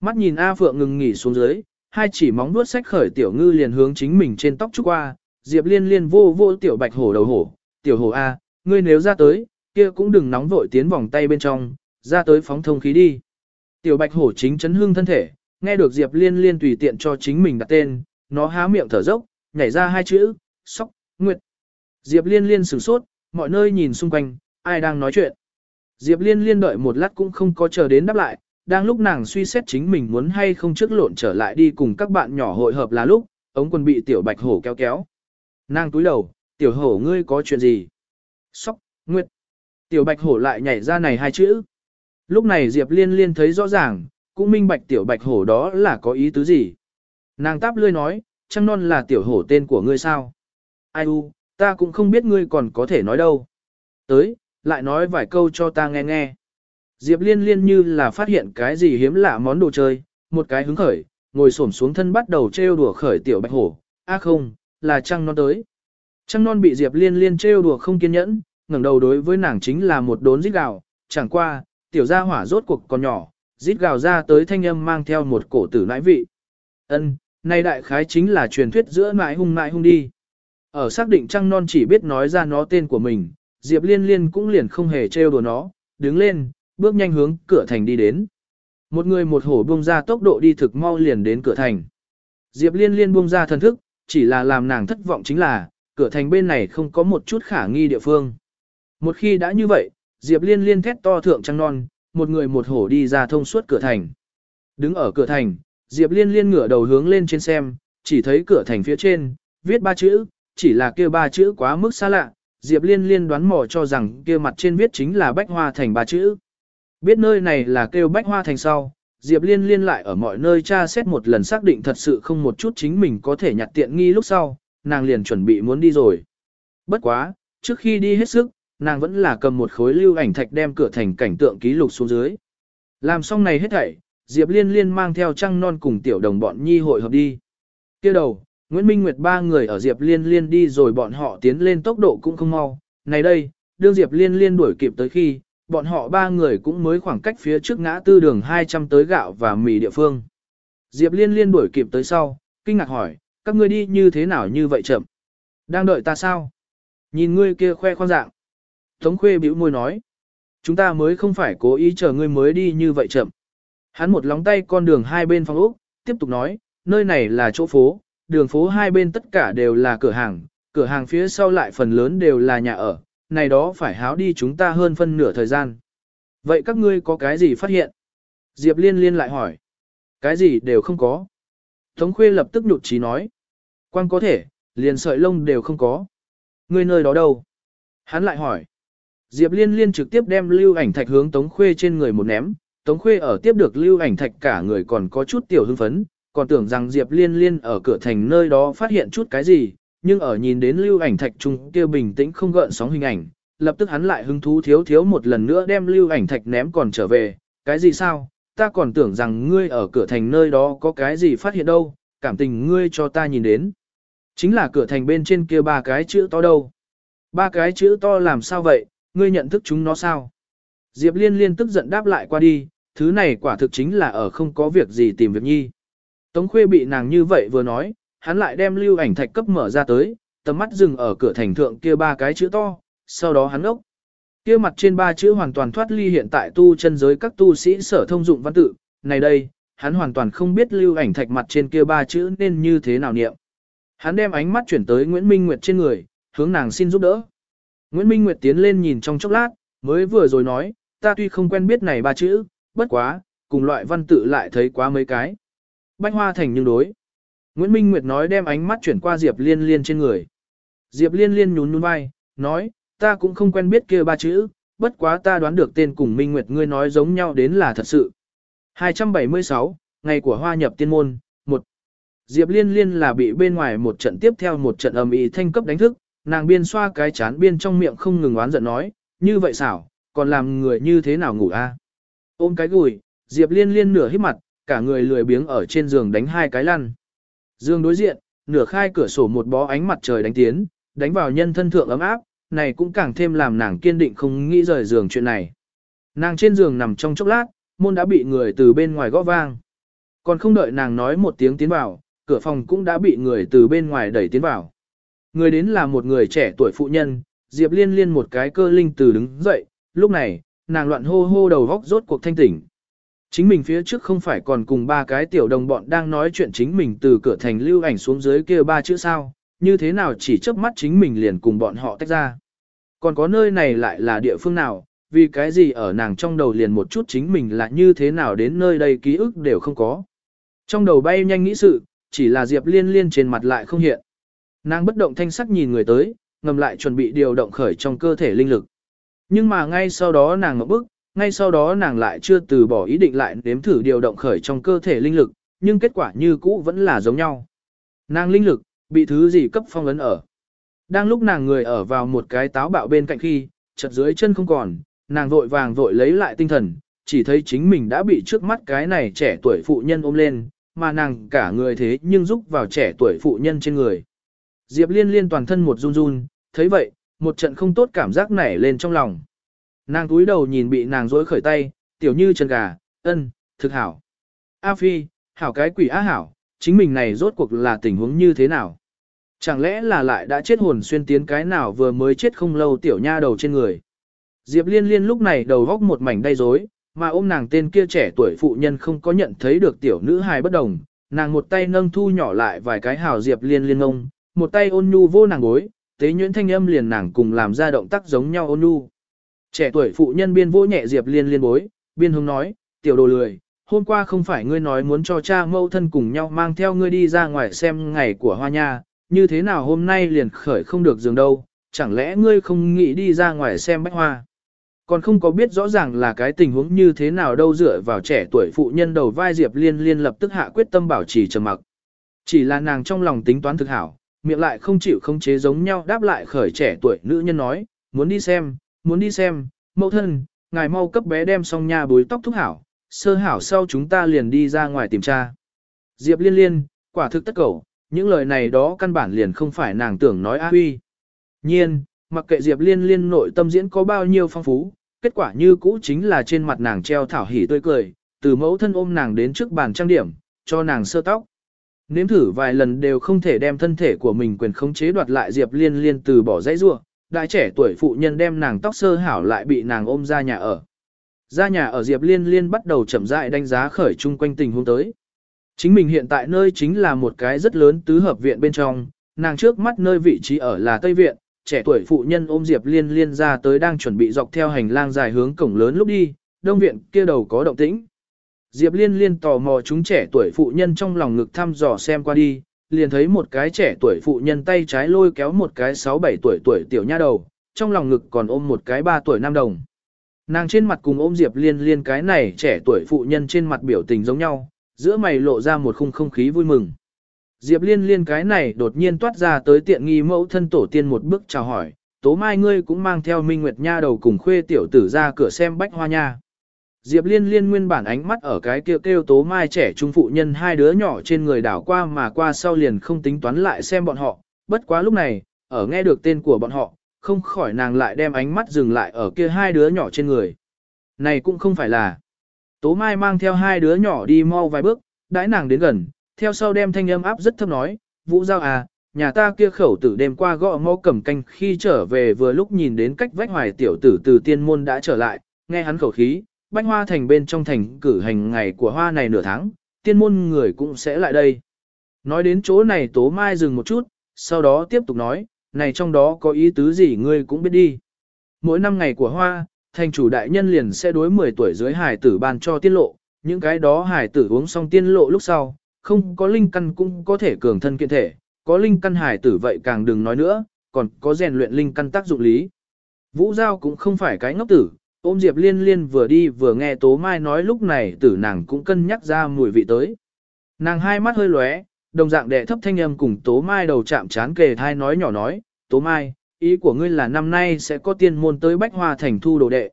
A: Mắt nhìn A Phượng ngừng nghỉ xuống dưới, hai chỉ móng nuốt sách khởi tiểu ngư liền hướng chính mình trên tóc trúc qua, Diệp Liên Liên vô vô tiểu bạch hổ đầu hổ, tiểu hổ A, ngươi nếu ra tới, kia cũng đừng nóng vội tiến vòng tay bên trong, ra tới phóng thông khí đi. Tiểu bạch hổ chính chấn hương thân thể, nghe được Diệp Liên Liên tùy tiện cho chính mình đặt tên, nó há miệng thở dốc, nhảy ra hai chữ, sóc, nguyệt. Diệp Liên Liên sửng sốt, mọi nơi nhìn xung quanh, ai đang nói chuyện. Diệp Liên Liên đợi một lát cũng không có chờ đến đáp lại, đang lúc nàng suy xét chính mình muốn hay không trước lộn trở lại đi cùng các bạn nhỏ hội hợp là lúc, ống quần bị tiểu bạch hổ kéo kéo. Nàng túi đầu, tiểu hổ ngươi có chuyện gì? Sóc, nguyệt. Tiểu bạch hổ lại nhảy ra này hai chữ. Lúc này Diệp Liên Liên thấy rõ ràng, cũng minh bạch tiểu bạch hổ đó là có ý tứ gì. Nàng táp lươi nói, trăng non là tiểu hổ tên của ngươi sao? Ai u, ta cũng không biết ngươi còn có thể nói đâu. Tới, lại nói vài câu cho ta nghe nghe. Diệp liên liên như là phát hiện cái gì hiếm lạ món đồ chơi, một cái hứng khởi, ngồi xổm xuống thân bắt đầu trêu đùa khởi tiểu bạch hổ, a không, là trăng non tới. Trăng non bị Diệp liên liên trêu đùa không kiên nhẫn, ngẩng đầu đối với nàng chính là một đốn rít gào, chẳng qua, tiểu gia hỏa rốt cuộc còn nhỏ, rít gào ra tới thanh âm mang theo một cổ tử nãi vị. Ân, nay đại khái chính là truyền thuyết giữa nãi hung nãi hung đi. Ở xác định trăng non chỉ biết nói ra nó tên của mình, Diệp liên liên cũng liền không hề trêu đùa nó, đứng lên, bước nhanh hướng cửa thành đi đến. Một người một hổ buông ra tốc độ đi thực mau liền đến cửa thành. Diệp liên liên buông ra thần thức, chỉ là làm nàng thất vọng chính là, cửa thành bên này không có một chút khả nghi địa phương. Một khi đã như vậy, Diệp liên liên thét to thượng trăng non, một người một hổ đi ra thông suốt cửa thành. Đứng ở cửa thành, Diệp liên liên ngửa đầu hướng lên trên xem, chỉ thấy cửa thành phía trên, viết ba chữ, chỉ là kia ba chữ quá mức xa lạ, Diệp liên liên đoán mò cho rằng kia mặt trên viết chính là bách hoa thành ba chữ. Biết nơi này là kêu bách hoa thành sau, Diệp Liên liên lại ở mọi nơi tra xét một lần xác định thật sự không một chút chính mình có thể nhặt tiện nghi lúc sau, nàng liền chuẩn bị muốn đi rồi. Bất quá, trước khi đi hết sức, nàng vẫn là cầm một khối lưu ảnh thạch đem cửa thành cảnh tượng ký lục xuống dưới. Làm xong này hết thảy, Diệp Liên Liên mang theo trăng non cùng tiểu đồng bọn nhi hội hợp đi. Kia đầu, Nguyễn Minh Nguyệt ba người ở Diệp Liên Liên đi rồi bọn họ tiến lên tốc độ cũng không mau. Này đây, đương Diệp Liên Liên đuổi kịp tới khi, bọn họ ba người cũng mới khoảng cách phía trước ngã tư đường 200 tới gạo và mì địa phương. Diệp Liên Liên đuổi kịp tới sau, kinh ngạc hỏi, các ngươi đi như thế nào như vậy chậm? Đang đợi ta sao? Nhìn ngươi kia khoe khoang dạng. Tống Khuê bĩu môi nói, chúng ta mới không phải cố ý chờ ngươi mới đi như vậy chậm. Hắn một lóng tay con đường hai bên phòng ốc, tiếp tục nói, nơi này là chỗ phố, đường phố hai bên tất cả đều là cửa hàng, cửa hàng phía sau lại phần lớn đều là nhà ở, này đó phải háo đi chúng ta hơn phân nửa thời gian. Vậy các ngươi có cái gì phát hiện? Diệp Liên liên lại hỏi. Cái gì đều không có. Tống Khuê lập tức nhụt chí nói. Quan có thể, liền sợi lông đều không có. Ngươi nơi đó đâu? Hắn lại hỏi. Diệp Liên liên trực tiếp đem lưu ảnh thạch hướng Tống Khuê trên người một ném. Tống Khuê ở tiếp được lưu ảnh thạch cả người còn có chút tiểu hưng phấn, còn tưởng rằng Diệp Liên liên ở cửa thành nơi đó phát hiện chút cái gì, nhưng ở nhìn đến lưu ảnh thạch trung kia bình tĩnh không gợn sóng hình ảnh, lập tức hắn lại hứng thú thiếu thiếu một lần nữa đem lưu ảnh thạch ném còn trở về, cái gì sao, ta còn tưởng rằng ngươi ở cửa thành nơi đó có cái gì phát hiện đâu, cảm tình ngươi cho ta nhìn đến. Chính là cửa thành bên trên kia ba cái chữ to đâu. Ba cái chữ to làm sao vậy, ngươi nhận thức chúng nó sao? Diệp liên liên tức giận đáp lại qua đi, thứ này quả thực chính là ở không có việc gì tìm việc nhi. Tống khuê bị nàng như vậy vừa nói, hắn lại đem lưu ảnh thạch cấp mở ra tới, tầm mắt dừng ở cửa thành thượng kia ba cái chữ to, sau đó hắn ốc. Kia mặt trên ba chữ hoàn toàn thoát ly hiện tại tu chân giới các tu sĩ sở thông dụng văn tự, này đây, hắn hoàn toàn không biết lưu ảnh thạch mặt trên kia ba chữ nên như thế nào niệm. Hắn đem ánh mắt chuyển tới Nguyễn Minh Nguyệt trên người, hướng nàng xin giúp đỡ. Nguyễn Minh Nguyệt tiến lên nhìn trong chốc lát, mới vừa rồi nói, ta tuy không quen biết này ba chữ, bất quá, cùng loại văn tự lại thấy quá mấy cái. Bách hoa thành nhưng đối. Nguyễn Minh Nguyệt nói đem ánh mắt chuyển qua Diệp Liên Liên trên người. Diệp Liên Liên nhún nhún vai, nói, ta cũng không quen biết kia ba chữ, bất quá ta đoán được tên cùng Minh Nguyệt ngươi nói giống nhau đến là thật sự. 276, ngày của hoa nhập tiên môn, 1. Diệp Liên Liên là bị bên ngoài một trận tiếp theo một trận ầm ĩ thanh cấp đánh thức, nàng biên xoa cái chán biên trong miệng không ngừng oán giận nói, như vậy xảo, còn làm người như thế nào ngủ a? Ôm cái gùi, Diệp Liên Liên nửa hít mặt, cả người lười biếng ở trên giường đánh hai cái lăn. Dương đối diện, nửa khai cửa sổ một bó ánh mặt trời đánh tiến, đánh vào nhân thân thượng ấm áp, này cũng càng thêm làm nàng kiên định không nghĩ rời giường chuyện này. Nàng trên giường nằm trong chốc lát, môn đã bị người từ bên ngoài gõ vang. Còn không đợi nàng nói một tiếng tiến vào, cửa phòng cũng đã bị người từ bên ngoài đẩy tiến vào. Người đến là một người trẻ tuổi phụ nhân, Diệp Liên Liên một cái cơ linh từ đứng dậy, lúc này, nàng loạn hô hô đầu góc rốt cuộc thanh tỉnh. Chính mình phía trước không phải còn cùng ba cái tiểu đồng bọn đang nói chuyện chính mình từ cửa thành lưu ảnh xuống dưới kia ba chữ sao, như thế nào chỉ chớp mắt chính mình liền cùng bọn họ tách ra. Còn có nơi này lại là địa phương nào, vì cái gì ở nàng trong đầu liền một chút chính mình là như thế nào đến nơi đây ký ức đều không có. Trong đầu bay nhanh nghĩ sự, chỉ là Diệp Liên Liên trên mặt lại không hiện. Nàng bất động thanh sắc nhìn người tới, ngầm lại chuẩn bị điều động khởi trong cơ thể linh lực. Nhưng mà ngay sau đó nàng ngậm bức, ngay sau đó nàng lại chưa từ bỏ ý định lại nếm thử điều động khởi trong cơ thể linh lực, nhưng kết quả như cũ vẫn là giống nhau. Nàng linh lực, bị thứ gì cấp phong ấn ở. Đang lúc nàng người ở vào một cái táo bạo bên cạnh khi, chật dưới chân không còn, nàng vội vàng vội lấy lại tinh thần, chỉ thấy chính mình đã bị trước mắt cái này trẻ tuổi phụ nhân ôm lên, mà nàng cả người thế nhưng giúp vào trẻ tuổi phụ nhân trên người. Diệp liên liên toàn thân một run run, thấy vậy, một trận không tốt cảm giác nảy lên trong lòng. Nàng túi đầu nhìn bị nàng dối khởi tay, tiểu như chân gà, ân, thực hảo. A Phi, hảo cái quỷ á hảo, chính mình này rốt cuộc là tình huống như thế nào? Chẳng lẽ là lại đã chết hồn xuyên tiến cái nào vừa mới chết không lâu tiểu nha đầu trên người? Diệp liên liên lúc này đầu góc một mảnh đầy rối, mà ôm nàng tên kia trẻ tuổi phụ nhân không có nhận thấy được tiểu nữ hài bất đồng. Nàng một tay nâng thu nhỏ lại vài cái hào Diệp liên liên ngông, một tay ôn nhu vô nàng gối, tế nhuyễn thanh âm liền nàng cùng làm ra động tác giống nhau ôn nhu. Trẻ tuổi phụ nhân biên vô nhẹ Diệp Liên liên bối, biên hướng nói, tiểu đồ lười, hôm qua không phải ngươi nói muốn cho cha mâu thân cùng nhau mang theo ngươi đi ra ngoài xem ngày của hoa nha, như thế nào hôm nay liền khởi không được giường đâu, chẳng lẽ ngươi không nghĩ đi ra ngoài xem bách hoa. Còn không có biết rõ ràng là cái tình huống như thế nào đâu dựa vào trẻ tuổi phụ nhân đầu vai Diệp Liên liên lập tức hạ quyết tâm bảo trì trầm mặc. Chỉ là nàng trong lòng tính toán thực hảo, miệng lại không chịu khống chế giống nhau đáp lại khởi trẻ tuổi nữ nhân nói, muốn đi xem, muốn đi xem, mẫu thân, ngài mau cấp bé đem xong nha bối tóc thúc hảo, sơ hảo sau chúng ta liền đi ra ngoài tìm tra. Diệp liên liên, quả thực tất cầu, những lời này đó căn bản liền không phải nàng tưởng nói a huy. Nhiên, mặc kệ Diệp liên liên nội tâm diễn có bao nhiêu phong phú, kết quả như cũ chính là trên mặt nàng treo thảo hỉ tươi cười, từ mẫu thân ôm nàng đến trước bàn trang điểm, cho nàng sơ tóc. Nếm thử vài lần đều không thể đem thân thể của mình quyền khống chế đoạt lại Diệp Liên Liên từ bỏ dãy rua, đại trẻ tuổi phụ nhân đem nàng tóc sơ hảo lại bị nàng ôm ra nhà ở. Ra nhà ở Diệp Liên Liên bắt đầu chậm rãi đánh giá khởi chung quanh tình huống tới. Chính mình hiện tại nơi chính là một cái rất lớn tứ hợp viện bên trong, nàng trước mắt nơi vị trí ở là Tây Viện, trẻ tuổi phụ nhân ôm Diệp Liên Liên ra tới đang chuẩn bị dọc theo hành lang dài hướng cổng lớn lúc đi, đông viện kia đầu có động tĩnh. Diệp Liên Liên tò mò chúng trẻ tuổi phụ nhân trong lòng ngực thăm dò xem qua đi, liền thấy một cái trẻ tuổi phụ nhân tay trái lôi kéo một cái 6-7 tuổi tuổi tiểu nha đầu, trong lòng ngực còn ôm một cái 3 tuổi nam đồng. Nàng trên mặt cùng ôm Diệp Liên Liên cái này trẻ tuổi phụ nhân trên mặt biểu tình giống nhau, giữa mày lộ ra một khung không khí vui mừng. Diệp Liên Liên cái này đột nhiên toát ra tới tiện nghi mẫu thân tổ tiên một bước chào hỏi, tố mai ngươi cũng mang theo Minh Nguyệt Nha đầu cùng khuê tiểu tử ra cửa xem bách hoa nha. Diệp Liên Liên nguyên bản ánh mắt ở cái kêu kêu tố mai trẻ trung phụ nhân hai đứa nhỏ trên người đảo qua mà qua sau liền không tính toán lại xem bọn họ, bất quá lúc này, ở nghe được tên của bọn họ, không khỏi nàng lại đem ánh mắt dừng lại ở kia hai đứa nhỏ trên người. Này cũng không phải là. Tố mai mang theo hai đứa nhỏ đi mau vài bước, đãi nàng đến gần, theo sau đem thanh âm áp rất thấp nói, Vũ Giao à, nhà ta kia khẩu tử đêm qua gõ mõ cầm canh khi trở về vừa lúc nhìn đến cách vách hoài tiểu tử từ tiên môn đã trở lại, nghe hắn khẩu khí, bách hoa thành bên trong thành cử hành ngày của hoa này nửa tháng, tiên môn người cũng sẽ lại đây. Nói đến chỗ này tố mai dừng một chút, sau đó tiếp tục nói, này trong đó có ý tứ gì ngươi cũng biết đi. Mỗi năm ngày của hoa, thành chủ đại nhân liền sẽ đối 10 tuổi dưới hải tử ban cho tiên lộ, những cái đó hải tử uống xong tiên lộ lúc sau, không có linh căn cũng có thể cường thân kiện thể, có linh căn hải tử vậy càng đừng nói nữa, còn có rèn luyện linh căn tác dụng lý. Vũ Giao cũng không phải cái ngốc tử, ôm Diệp Liên Liên vừa đi vừa nghe Tố Mai nói lúc này tử nàng cũng cân nhắc ra mùi vị tới. Nàng hai mắt hơi lóe, đồng dạng đệ thấp thanh âm cùng Tố Mai đầu chạm chán kề thai nói nhỏ nói, Tố Mai, ý của ngươi là năm nay sẽ có tiên môn tới Bách Hoa thành thu đồ đệ.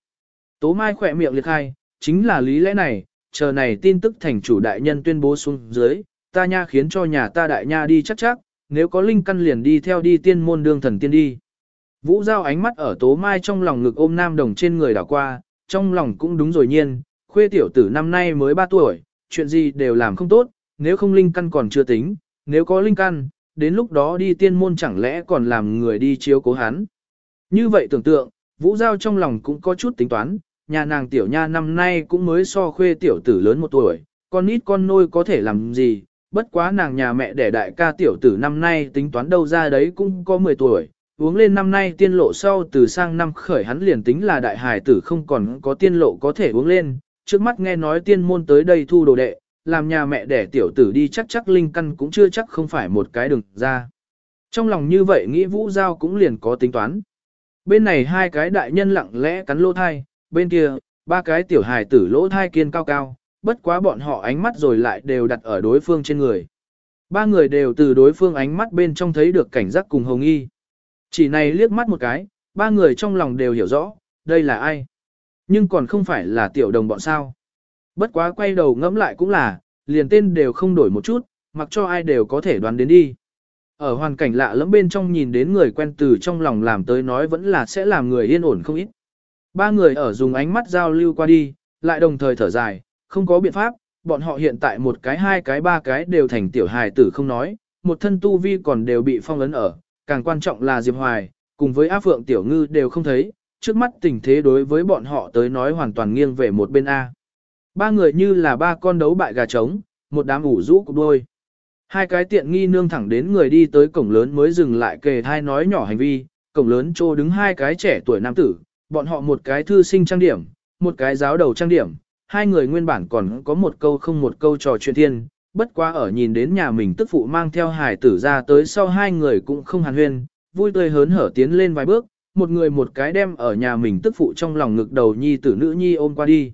A: Tố Mai khỏe miệng liệt khai, chính là lý lẽ này, chờ này tin tức thành chủ đại nhân tuyên bố xuống dưới, ta nha khiến cho nhà ta đại nha đi chắc chắc, nếu có linh căn liền đi theo đi tiên môn đương thần tiên đi. Vũ Giao ánh mắt ở Tố Mai trong lòng ngực ôm nam đồng trên người đảo qua, trong lòng cũng đúng rồi nhiên, khuê tiểu tử năm nay mới 3 tuổi, chuyện gì đều làm không tốt, nếu không linh căn còn chưa tính, nếu có linh căn, đến lúc đó đi tiên môn chẳng lẽ còn làm người đi chiếu cố hắn. Như vậy tưởng tượng, Vũ Giao trong lòng cũng có chút tính toán, nhà nàng tiểu nha năm nay cũng mới so khuê tiểu tử lớn một tuổi, con nít con nôi có thể làm gì, bất quá nàng nhà mẹ đẻ đại ca tiểu tử năm nay tính toán đâu ra đấy cũng có 10 tuổi, uống lên năm nay tiên lộ sau từ sang năm khởi hắn liền tính là đại hài tử không còn có tiên lộ có thể uống lên, trước mắt nghe nói tiên môn tới đây thu đồ đệ, làm nhà mẹ đẻ tiểu tử đi chắc chắc linh căn cũng chưa chắc không phải một cái đường ra. Trong lòng như vậy nghĩ vũ giao cũng liền có tính toán. Bên này hai cái đại nhân lặng lẽ cắn lỗ thai, bên kia, ba cái tiểu hài tử lỗ thai kiên cao cao, bất quá bọn họ ánh mắt rồi lại đều đặt ở đối phương trên người. Ba người đều từ đối phương ánh mắt bên trong thấy được cảnh giác cùng hồng y. Chỉ này liếc mắt một cái, ba người trong lòng đều hiểu rõ, đây là ai. Nhưng còn không phải là tiểu đồng bọn sao. Bất quá quay đầu ngẫm lại cũng là, liền tên đều không đổi một chút, mặc cho ai đều có thể đoán đến đi. Ở hoàn cảnh lạ lẫm bên trong nhìn đến người quen từ trong lòng làm tới nói vẫn là sẽ làm người yên ổn không ít. Ba người ở dùng ánh mắt giao lưu qua đi, lại đồng thời thở dài, không có biện pháp, bọn họ hiện tại một cái hai cái ba cái đều thành tiểu hài tử không nói, một thân tu vi còn đều bị phong ấn ở, càng quan trọng là Diệp Hoài, cùng với Á Phượng Tiểu Ngư đều không thấy, trước mắt tình thế đối với bọn họ tới nói hoàn toàn nghiêng về một bên A. Ba người như là ba con đấu bại gà trống, một đám ủ rũ cục đôi. Hai cái tiện nghi nương thẳng đến người đi tới cổng lớn mới dừng lại kề thai nói nhỏ hành vi, cổng lớn trô đứng hai cái trẻ tuổi nam tử, bọn họ một cái thư sinh trang điểm, một cái giáo đầu trang điểm, hai người nguyên bản còn có một câu không một câu trò chuyện thiên, bất quá ở nhìn đến nhà mình tức phụ mang theo hải tử ra tới sau hai người cũng không hàn huyên, vui tươi hớn hở tiến lên vài bước, một người một cái đem ở nhà mình tức phụ trong lòng ngực đầu nhi tử nữ nhi ôm qua đi.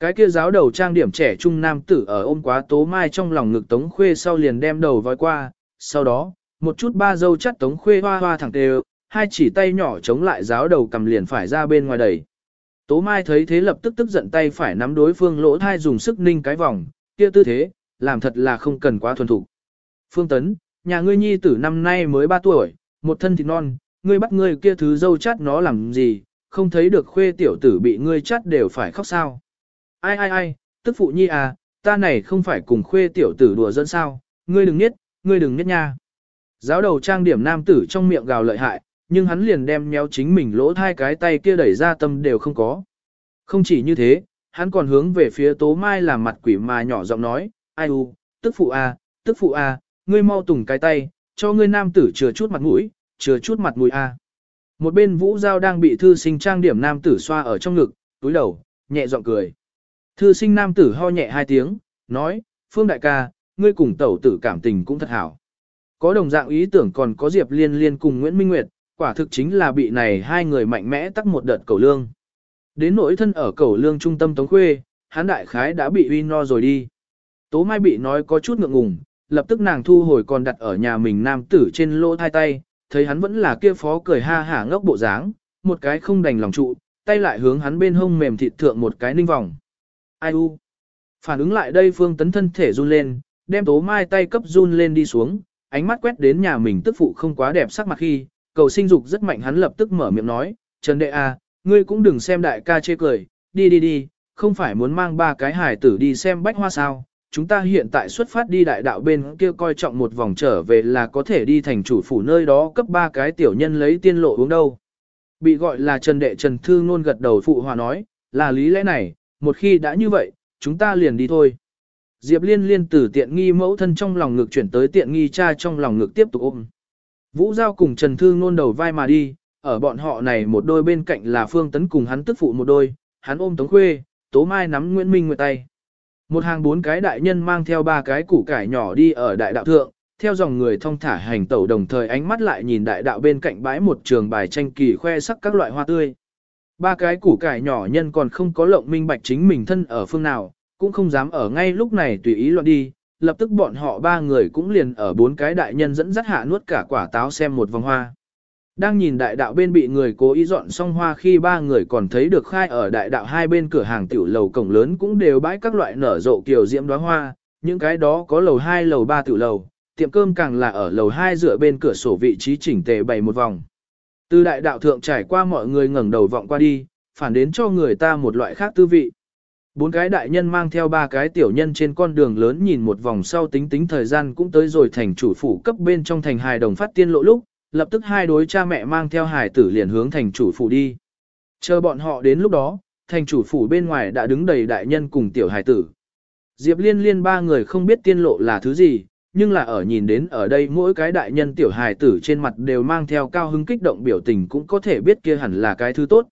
A: Cái kia giáo đầu trang điểm trẻ trung nam tử ở ôm quá tố mai trong lòng ngực tống khuê sau liền đem đầu vòi qua, sau đó, một chút ba dâu chắt tống khuê hoa hoa thẳng tề, hai chỉ tay nhỏ chống lại giáo đầu cầm liền phải ra bên ngoài đẩy. Tố Mai thấy thế lập tức tức giận tay phải nắm đối phương lỗ thai dùng sức ninh cái vòng, kia tư thế, làm thật là không cần quá thuần thục. Phương Tấn, nhà ngươi nhi tử năm nay mới 3 tuổi, một thân thịt non, ngươi bắt ngươi kia thứ dâu chát nó làm gì, không thấy được khuê tiểu tử bị ngươi chát đều phải khóc sao. Ai ai ai, tức phụ nhi à, ta này không phải cùng khuê tiểu tử đùa dẫn sao, ngươi đừng nhất, ngươi đừng nhất nha. Giáo đầu trang điểm nam tử trong miệng gào lợi hại, nhưng hắn liền đem nhéo chính mình lỗ thai cái tay kia đẩy ra tâm đều không có. Không chỉ như thế, hắn còn hướng về phía tố mai làm mặt quỷ mà nhỏ giọng nói, ai u, tức phụ a, tức phụ a, ngươi mau tùng cái tay, cho ngươi nam tử chừa chút mặt mũi, chừa chút mặt mũi a. Một bên vũ giao đang bị thư sinh trang điểm nam tử xoa ở trong ngực, túi đầu, nhẹ giọng cười. Thư sinh nam tử ho nhẹ hai tiếng, nói, Phương đại ca, ngươi cùng tẩu tử cảm tình cũng thật hảo. Có đồng dạng ý tưởng còn có Diệp Liên Liên cùng Nguyễn Minh Nguyệt, quả thực chính là bị này hai người mạnh mẽ tắc một đợt cầu lương. Đến nỗi thân ở cầu lương trung tâm Tống Khuê, Hán đại khái đã bị uy no rồi đi. Tố Mai bị nói có chút ngượng ngùng, lập tức nàng thu hồi còn đặt ở nhà mình nam tử trên lỗ thai tay, thấy hắn vẫn là kia phó cười ha hả ngốc bộ dáng, một cái không đành lòng trụ, tay lại hướng hắn bên hông mềm thịt thượng một cái ninh vòng. Ai u? Phản ứng lại đây Phương Tấn thân thể run lên, đem Tố Mai tay cấp run lên đi xuống, ánh mắt quét đến nhà mình tức phụ không quá đẹp sắc mặt khi, cầu sinh dục rất mạnh hắn lập tức mở miệng nói, Trần Đệ A, à, ngươi cũng đừng xem đại ca chê cười, đi đi đi, không phải muốn mang ba cái hải tử đi xem bách hoa sao, chúng ta hiện tại xuất phát đi đại đạo bên kia coi trọng một vòng trở về là có thể đi thành chủ phủ nơi đó cấp ba cái tiểu nhân lấy tiên lộ uống đâu. Bị gọi là Trần Đệ Trần Thư Nôn gật đầu phụ hòa nói, là lý lẽ này, một khi đã như vậy, chúng ta liền đi thôi. Diệp Liên liên từ tiện nghi mẫu thân trong lòng ngực chuyển tới tiện nghi cha trong lòng ngực tiếp tục ôm. Vũ Giao cùng Trần Thư Nôn đầu vai mà đi, ở bọn họ này một đôi bên cạnh là Phương Tấn cùng hắn tức phụ một đôi, hắn ôm Tống Khuê, Tố Mai nắm Nguyễn Minh Nguyệt tay. Một hàng bốn cái đại nhân mang theo ba cái củ cải nhỏ đi ở đại đạo thượng, theo dòng người thông thả hành tẩu đồng thời ánh mắt lại nhìn đại đạo bên cạnh bãi một trường bài tranh kỳ khoe sắc các loại hoa tươi. Ba cái củ cải nhỏ nhân còn không có lộng minh bạch chính mình thân ở phương nào, cũng không dám ở ngay lúc này tùy ý loạn đi, lập tức bọn họ ba người cũng liền ở bốn cái đại nhân dẫn dắt hạ nuốt cả quả táo xem một vòng hoa. Đang nhìn đại đạo bên bị người cố ý dọn xong hoa khi ba người còn thấy được khai ở đại đạo hai bên cửa hàng tiểu lầu cổng lớn cũng đều bãi các loại nở rộ kiều diễm đóa hoa, những cái đó có lầu 2 lầu 3 tiểu lầu, tiệm cơm càng là ở lầu 2 dựa bên cửa sổ vị trí chỉnh tề bày một vòng. Từ đại đạo thượng trải qua mọi người ngẩng đầu vọng qua đi, phản đến cho người ta một loại khác tư vị. Bốn cái đại nhân mang theo ba cái tiểu nhân trên con đường lớn nhìn một vòng sau tính tính thời gian cũng tới rồi thành chủ phủ cấp bên trong thành hài đồng phát tiên lộ lúc, lập tức hai đối cha mẹ mang theo hải tử liền hướng thành chủ phủ đi. Chờ bọn họ đến lúc đó, thành chủ phủ bên ngoài đã đứng đầy đại nhân cùng tiểu hải tử. Diệp liên liên ba người không biết tiên lộ là thứ gì, nhưng là ở nhìn đến ở đây mỗi cái đại nhân tiểu hài tử trên mặt đều mang theo cao hứng kích động biểu tình cũng có thể biết kia hẳn là cái thứ tốt.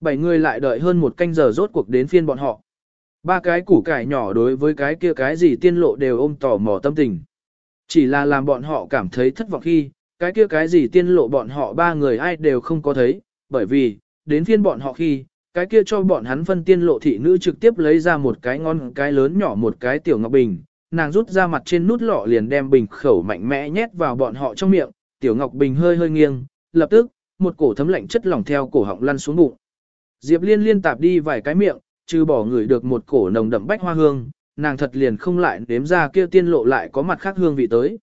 A: Bảy người lại đợi hơn một canh giờ rốt cuộc đến phiên bọn họ. Ba cái củ cải nhỏ đối với cái kia cái gì tiên lộ đều ôm tò mò tâm tình. Chỉ là làm bọn họ cảm thấy thất vọng khi, cái kia cái gì tiên lộ bọn họ ba người ai đều không có thấy, bởi vì, đến phiên bọn họ khi, cái kia cho bọn hắn phân tiên lộ thị nữ trực tiếp lấy ra một cái ngon cái lớn nhỏ một cái tiểu ngọc bình, nàng rút ra mặt trên nút lọ liền đem bình khẩu mạnh mẽ nhét vào bọn họ trong miệng, tiểu ngọc bình hơi hơi nghiêng, lập tức, một cổ thấm lạnh chất lỏng theo cổ họng lăn xuống bụng. Diệp Liên liên tạp đi vài cái miệng, trừ bỏ người được một cổ nồng đậm bách hoa hương, nàng thật liền không lại nếm ra kia tiên lộ lại có mặt khác hương vị tới.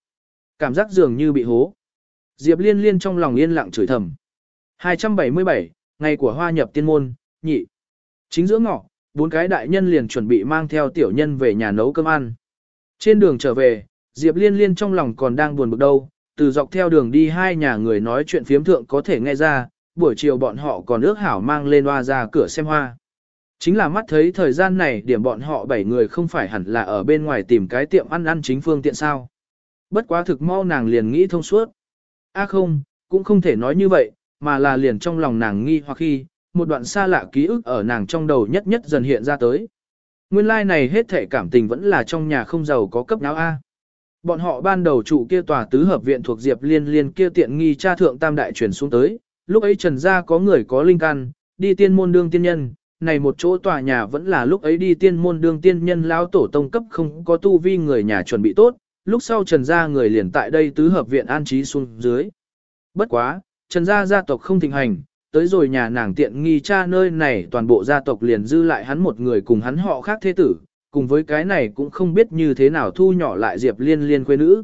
A: Cảm giác dường như bị hố. Diệp liên liên trong lòng yên lặng chửi thầm. 277, ngày của hoa nhập tiên môn, nhị. Chính giữa ngọ, bốn cái đại nhân liền chuẩn bị mang theo tiểu nhân về nhà nấu cơm ăn. Trên đường trở về, Diệp liên liên trong lòng còn đang buồn bực đâu, từ dọc theo đường đi hai nhà người nói chuyện phiếm thượng có thể nghe ra, buổi chiều bọn họ còn ước hảo mang lên hoa ra cửa xem hoa. Chính là mắt thấy thời gian này điểm bọn họ bảy người không phải hẳn là ở bên ngoài tìm cái tiệm ăn ăn chính phương tiện sao. Bất quá thực mau nàng liền nghĩ thông suốt. A không, cũng không thể nói như vậy, mà là liền trong lòng nàng nghi hoặc khi, một đoạn xa lạ ký ức ở nàng trong đầu nhất nhất dần hiện ra tới. Nguyên lai like này hết thể cảm tình vẫn là trong nhà không giàu có cấp náo A. Bọn họ ban đầu trụ kia tòa tứ hợp viện thuộc Diệp Liên Liên kia tiện nghi cha thượng tam đại truyền xuống tới, lúc ấy trần gia có người có linh căn, đi tiên môn đương tiên nhân, này một chỗ tòa nhà vẫn là lúc ấy đi tiên môn đương tiên nhân lão tổ tông cấp không có tu vi người nhà chuẩn bị tốt, lúc sau trần gia người liền tại đây tứ hợp viện an trí xuống dưới. Bất quá, trần gia gia tộc không thịnh hành, tới rồi nhà nàng tiện nghi cha nơi này toàn bộ gia tộc liền dư lại hắn một người cùng hắn họ khác thế tử, cùng với cái này cũng không biết như thế nào thu nhỏ lại Diệp Liên Liên quê nữ.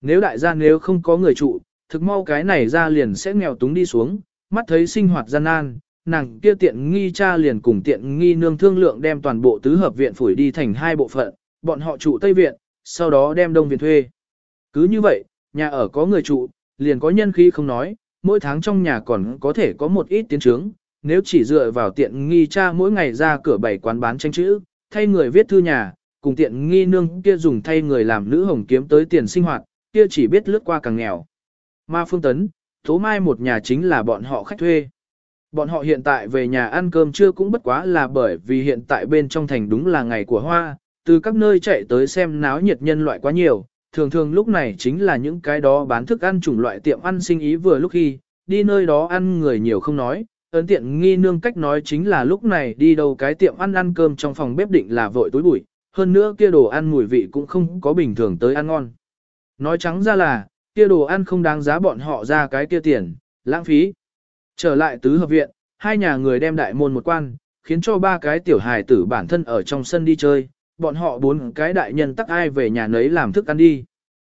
A: Nếu đại gia nếu không có người trụ, thực mau cái này ra liền sẽ nghèo túng đi xuống, mắt thấy sinh hoạt gian nan, nàng kia tiện nghi cha liền cùng tiện nghi nương thương lượng đem toàn bộ tứ hợp viện phủi đi thành hai bộ phận, bọn họ trụ Tây Viện, sau đó đem Đông Viện thuê. Cứ như vậy, nhà ở có người trụ, liền có nhân khí không nói, mỗi tháng trong nhà còn có thể có một ít tiến trướng, nếu chỉ dựa vào tiện nghi cha mỗi ngày ra cửa bảy quán bán tranh chữ, thay người viết thư nhà, cùng tiện nghi nương kia dùng thay người làm nữ hồng kiếm tới tiền sinh hoạt, kia chỉ biết lướt qua càng nghèo. Ma Phương Tấn, Tố Mai một nhà chính là bọn họ khách thuê. Bọn họ hiện tại về nhà ăn cơm trưa cũng bất quá là bởi vì hiện tại bên trong thành đúng là ngày của hoa, từ các nơi chạy tới xem náo nhiệt nhân loại quá nhiều, thường thường lúc này chính là những cái đó bán thức ăn chủng loại tiệm ăn sinh ý vừa lúc khi, đi nơi đó ăn người nhiều không nói, ấn tiện nghi nương cách nói chính là lúc này đi đâu cái tiệm ăn ăn cơm trong phòng bếp định là vội tối bụi, hơn nữa kia đồ ăn mùi vị cũng không có bình thường tới ăn ngon. Nói trắng ra là, kia đồ ăn không đáng giá bọn họ ra cái kia tiền, lãng phí. Trở lại tứ hợp viện, hai nhà người đem đại môn một quan, khiến cho ba cái tiểu hài tử bản thân ở trong sân đi chơi, bọn họ bốn cái đại nhân tắc ai về nhà nấy làm thức ăn đi.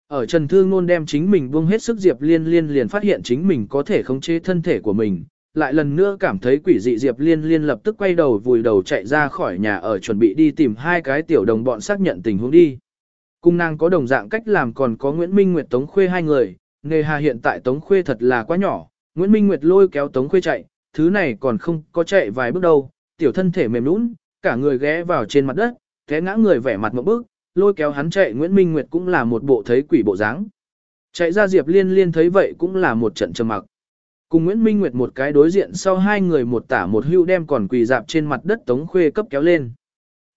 A: Ở Trần Thương Nôn đem chính mình buông hết sức Diệp Liên Liên liền phát hiện chính mình có thể khống chế thân thể của mình, lại lần nữa cảm thấy quỷ dị Diệp Liên Liên lập tức quay đầu vùi đầu chạy ra khỏi nhà ở chuẩn bị đi tìm hai cái tiểu đồng bọn xác nhận tình huống đi. Cung nàng có đồng dạng cách làm còn có Nguyễn Minh Nguyệt Tống Khuê hai người, nghề hà hiện tại Tống Khuê thật là quá nhỏ, Nguyễn Minh Nguyệt lôi kéo Tống Khuê chạy, thứ này còn không có chạy vài bước đâu, tiểu thân thể mềm nũng, cả người ghé vào trên mặt đất, té ngã người vẻ mặt một bước, lôi kéo hắn chạy Nguyễn Minh Nguyệt cũng là một bộ thấy quỷ bộ dáng. Chạy ra Diệp Liên Liên thấy vậy cũng là một trận trầm mặc. Cùng Nguyễn Minh Nguyệt một cái đối diện sau hai người một tả một hưu đem còn quỳ dạp trên mặt đất Tống Khuê cấp kéo lên.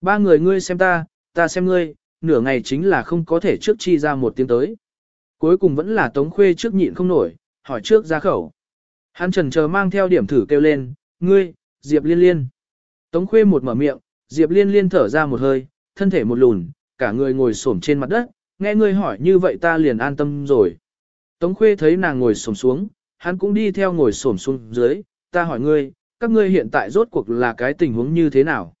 A: Ba người ngươi xem ta, ta xem ngươi, nửa ngày chính là không có thể trước chi ra một tiếng tới. Cuối cùng vẫn là Tống Khuê trước nhịn không nổi, hỏi trước ra khẩu. Hắn trần chờ mang theo điểm thử kêu lên, ngươi, Diệp Liên Liên. Tống Khuê một mở miệng, Diệp Liên Liên thở ra một hơi, thân thể một lùn, cả người ngồi xổm trên mặt đất, nghe ngươi hỏi như vậy ta liền an tâm rồi. Tống Khuê thấy nàng ngồi xổm xuống, hắn cũng đi theo ngồi xổm xuống dưới, ta hỏi ngươi, các ngươi hiện tại rốt cuộc là cái tình huống như thế nào?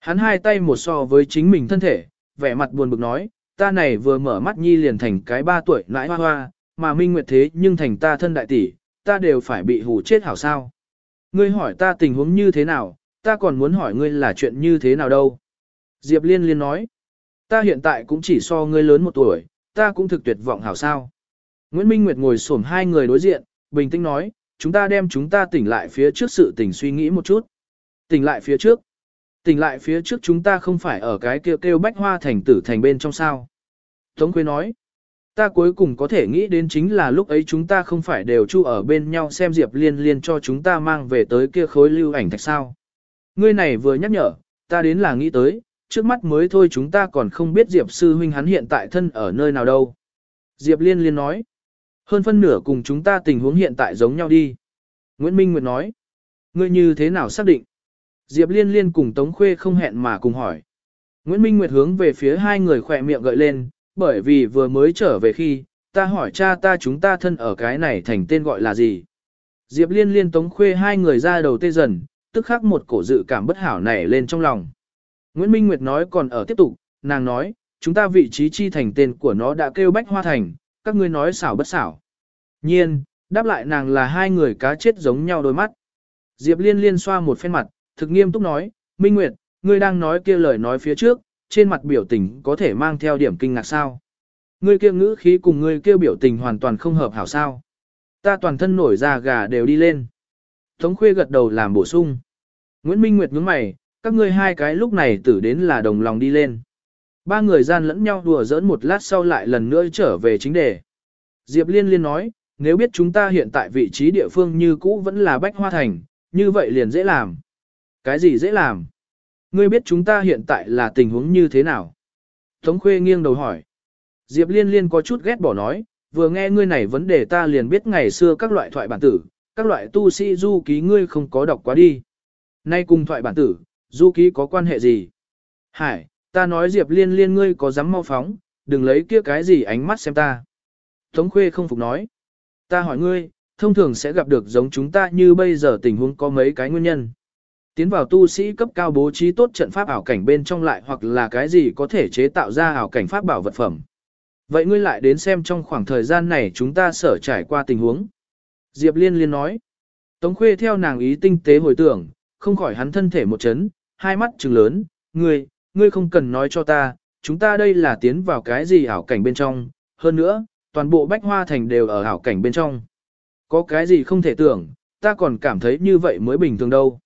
A: Hắn hai tay một so với chính mình thân thể, vẻ mặt buồn bực nói, ta này vừa mở mắt nhi liền thành cái ba tuổi nãi hoa hoa, mà minh nguyệt thế nhưng thành ta thân đại tỷ, ta đều phải bị hù chết hảo sao. Ngươi hỏi ta tình huống như thế nào, ta còn muốn hỏi ngươi là chuyện như thế nào đâu. Diệp Liên Liên nói, ta hiện tại cũng chỉ so ngươi lớn một tuổi, ta cũng thực tuyệt vọng hảo sao. Nguyễn Minh Nguyệt ngồi xổm hai người đối diện, bình tĩnh nói, chúng ta đem chúng ta tỉnh lại phía trước sự tỉnh suy nghĩ một chút. Tỉnh lại phía trước. Tỉnh lại phía trước chúng ta không phải ở cái kêu kêu bách hoa thành tử thành bên trong sao. Tống Quế nói, ta cuối cùng có thể nghĩ đến chính là lúc ấy chúng ta không phải đều chu ở bên nhau xem Diệp Liên Liên cho chúng ta mang về tới kia khối lưu ảnh thạch sao. Ngươi này vừa nhắc nhở, ta đến là nghĩ tới, trước mắt mới thôi chúng ta còn không biết Diệp sư huynh hắn hiện tại thân ở nơi nào đâu. Diệp Liên Liên nói, hơn phân nửa cùng chúng ta tình huống hiện tại giống nhau đi. Nguyễn Minh Nguyệt nói, ngươi như thế nào xác định? Diệp Liên Liên cùng Tống Khuê không hẹn mà cùng hỏi. Nguyễn Minh Nguyệt hướng về phía hai người khỏe miệng gợi lên, bởi vì vừa mới trở về khi, ta hỏi cha ta chúng ta thân ở cái này thành tên gọi là gì. Diệp Liên Liên Tống Khuê hai người ra đầu tê dần, tức khắc một cổ dự cảm bất hảo nảy lên trong lòng. Nguyễn Minh Nguyệt nói còn ở tiếp tục, nàng nói, chúng ta vị trí chi thành tên của nó đã kêu Bách Hoa Thành, các ngươi nói xảo bất xảo. Nhiên, đáp lại nàng là hai người cá chết giống nhau đôi mắt. Diệp Liên liên xoa một phen mặt, thực nghiêm túc nói, Minh Nguyệt, ngươi đang nói kia lời nói phía trước, trên mặt biểu tình có thể mang theo điểm kinh ngạc sao. Ngươi kia ngữ khí cùng ngươi kia biểu tình hoàn toàn không hợp hảo sao. Ta toàn thân nổi da gà đều đi lên. Tống khuê gật đầu làm bổ sung. Nguyễn Minh Nguyệt nhướng mày, các ngươi hai cái lúc này tử đến là đồng lòng đi lên. Ba người gian lẫn nhau đùa giỡn một lát sau lại lần nữa trở về chính đề. Diệp Liên Liên nói, nếu biết chúng ta hiện tại vị trí địa phương như cũ vẫn là Bách Hoa Thành, như vậy liền dễ làm. Cái gì dễ làm? Ngươi biết chúng ta hiện tại là tình huống như thế nào? Tống Khuê nghiêng đầu hỏi. Diệp Liên Liên có chút ghét bỏ nói, vừa nghe ngươi này vấn đề ta liền biết ngày xưa các loại thoại bản tử, các loại tu sĩ du ký ngươi không có đọc quá đi. Nay cùng thoại bản tử, du ký có quan hệ gì? Hải, ta nói Diệp Liên Liên ngươi có dám mau phóng, đừng lấy kia cái gì ánh mắt xem ta. Tống Khuê không phục nói. Ta hỏi ngươi, thông thường sẽ gặp được giống chúng ta như bây giờ tình huống có mấy cái nguyên nhân. Tiến vào tu sĩ cấp cao bố trí tốt trận pháp ảo cảnh bên trong lại hoặc là cái gì có thể chế tạo ra ảo cảnh pháp bảo vật phẩm. Vậy ngươi lại đến xem trong khoảng thời gian này chúng ta sở trải qua tình huống. Diệp Liên Liên nói. Tống Khuê theo nàng ý tinh tế hồi tưởng, không khỏi hắn thân thể một chấn, hai mắt trừng lớn, ngươi, ngươi không cần nói cho ta, chúng ta đây là tiến vào cái gì ảo cảnh bên trong, hơn nữa, toàn bộ bách hoa thành đều ở ảo cảnh bên trong. Có cái gì không thể tưởng, ta còn cảm thấy như vậy mới bình thường đâu.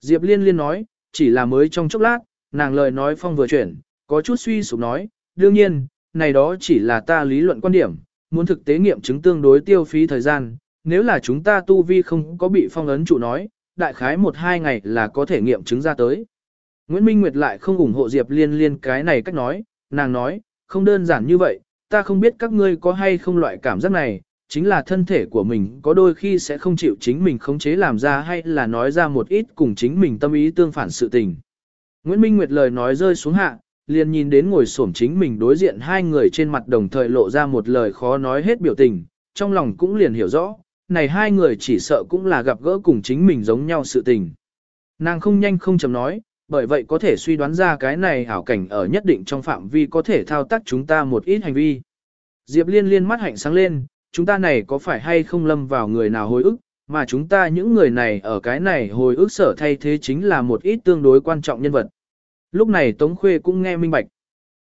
A: Diệp Liên Liên nói, chỉ là mới trong chốc lát, nàng lời nói phong vừa chuyển, có chút suy sụp nói, đương nhiên, này đó chỉ là ta lý luận quan điểm, muốn thực tế nghiệm chứng tương đối tiêu phí thời gian, nếu là chúng ta tu vi không có bị phong ấn trụ nói, đại khái một hai ngày là có thể nghiệm chứng ra tới. Nguyễn Minh Nguyệt lại không ủng hộ Diệp Liên Liên cái này cách nói, nàng nói, không đơn giản như vậy, ta không biết các ngươi có hay không loại cảm giác này, chính là thân thể của mình có đôi khi sẽ không chịu chính mình khống chế làm ra hay là nói ra một ít cùng chính mình tâm ý tương phản sự tình. Nguyễn Minh Nguyệt lời nói rơi xuống hạ, liền nhìn đến ngồi xổm chính mình đối diện hai người trên mặt đồng thời lộ ra một lời khó nói hết biểu tình, trong lòng cũng liền hiểu rõ, này hai người chỉ sợ cũng là gặp gỡ cùng chính mình giống nhau sự tình. Nàng không nhanh không chậm nói, bởi vậy có thể suy đoán ra cái này ảo cảnh ở nhất định trong phạm vi có thể thao tác chúng ta một ít hành vi. Diệp liên liên mắt hạnh sáng lên, chúng ta này có phải hay không lâm vào người nào hồi ức, mà chúng ta những người này ở cái này hồi ức sở thay thế chính là một ít tương đối quan trọng nhân vật. Lúc này Tống Khuê cũng nghe minh bạch.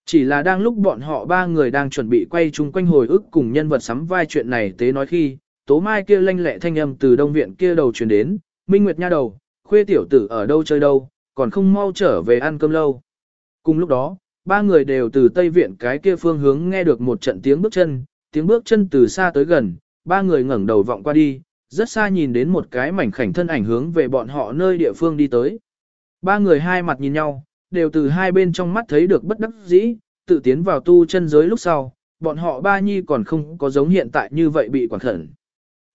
A: Chỉ là đang lúc bọn họ ba người đang chuẩn bị quay chung quanh hồi ức cùng nhân vật sắm vai chuyện này tế nói khi, Tố Mai kia lanh lẹ thanh âm từ đông viện kia đầu truyền đến, Minh Nguyệt nha đầu, Khuê tiểu tử ở đâu chơi đâu, còn không mau trở về ăn cơm lâu. Cùng lúc đó, ba người đều từ Tây Viện cái kia phương hướng nghe được một trận tiếng bước chân, tiếng bước chân từ xa tới gần, ba người ngẩng đầu vọng qua đi, rất xa nhìn đến một cái mảnh khảnh thân ảnh hướng về bọn họ nơi địa phương đi tới. Ba người hai mặt nhìn nhau, đều từ hai bên trong mắt thấy được bất đắc dĩ, tự tiến vào tu chân giới lúc sau, bọn họ ba nhi còn không có giống hiện tại như vậy bị quản khẩn.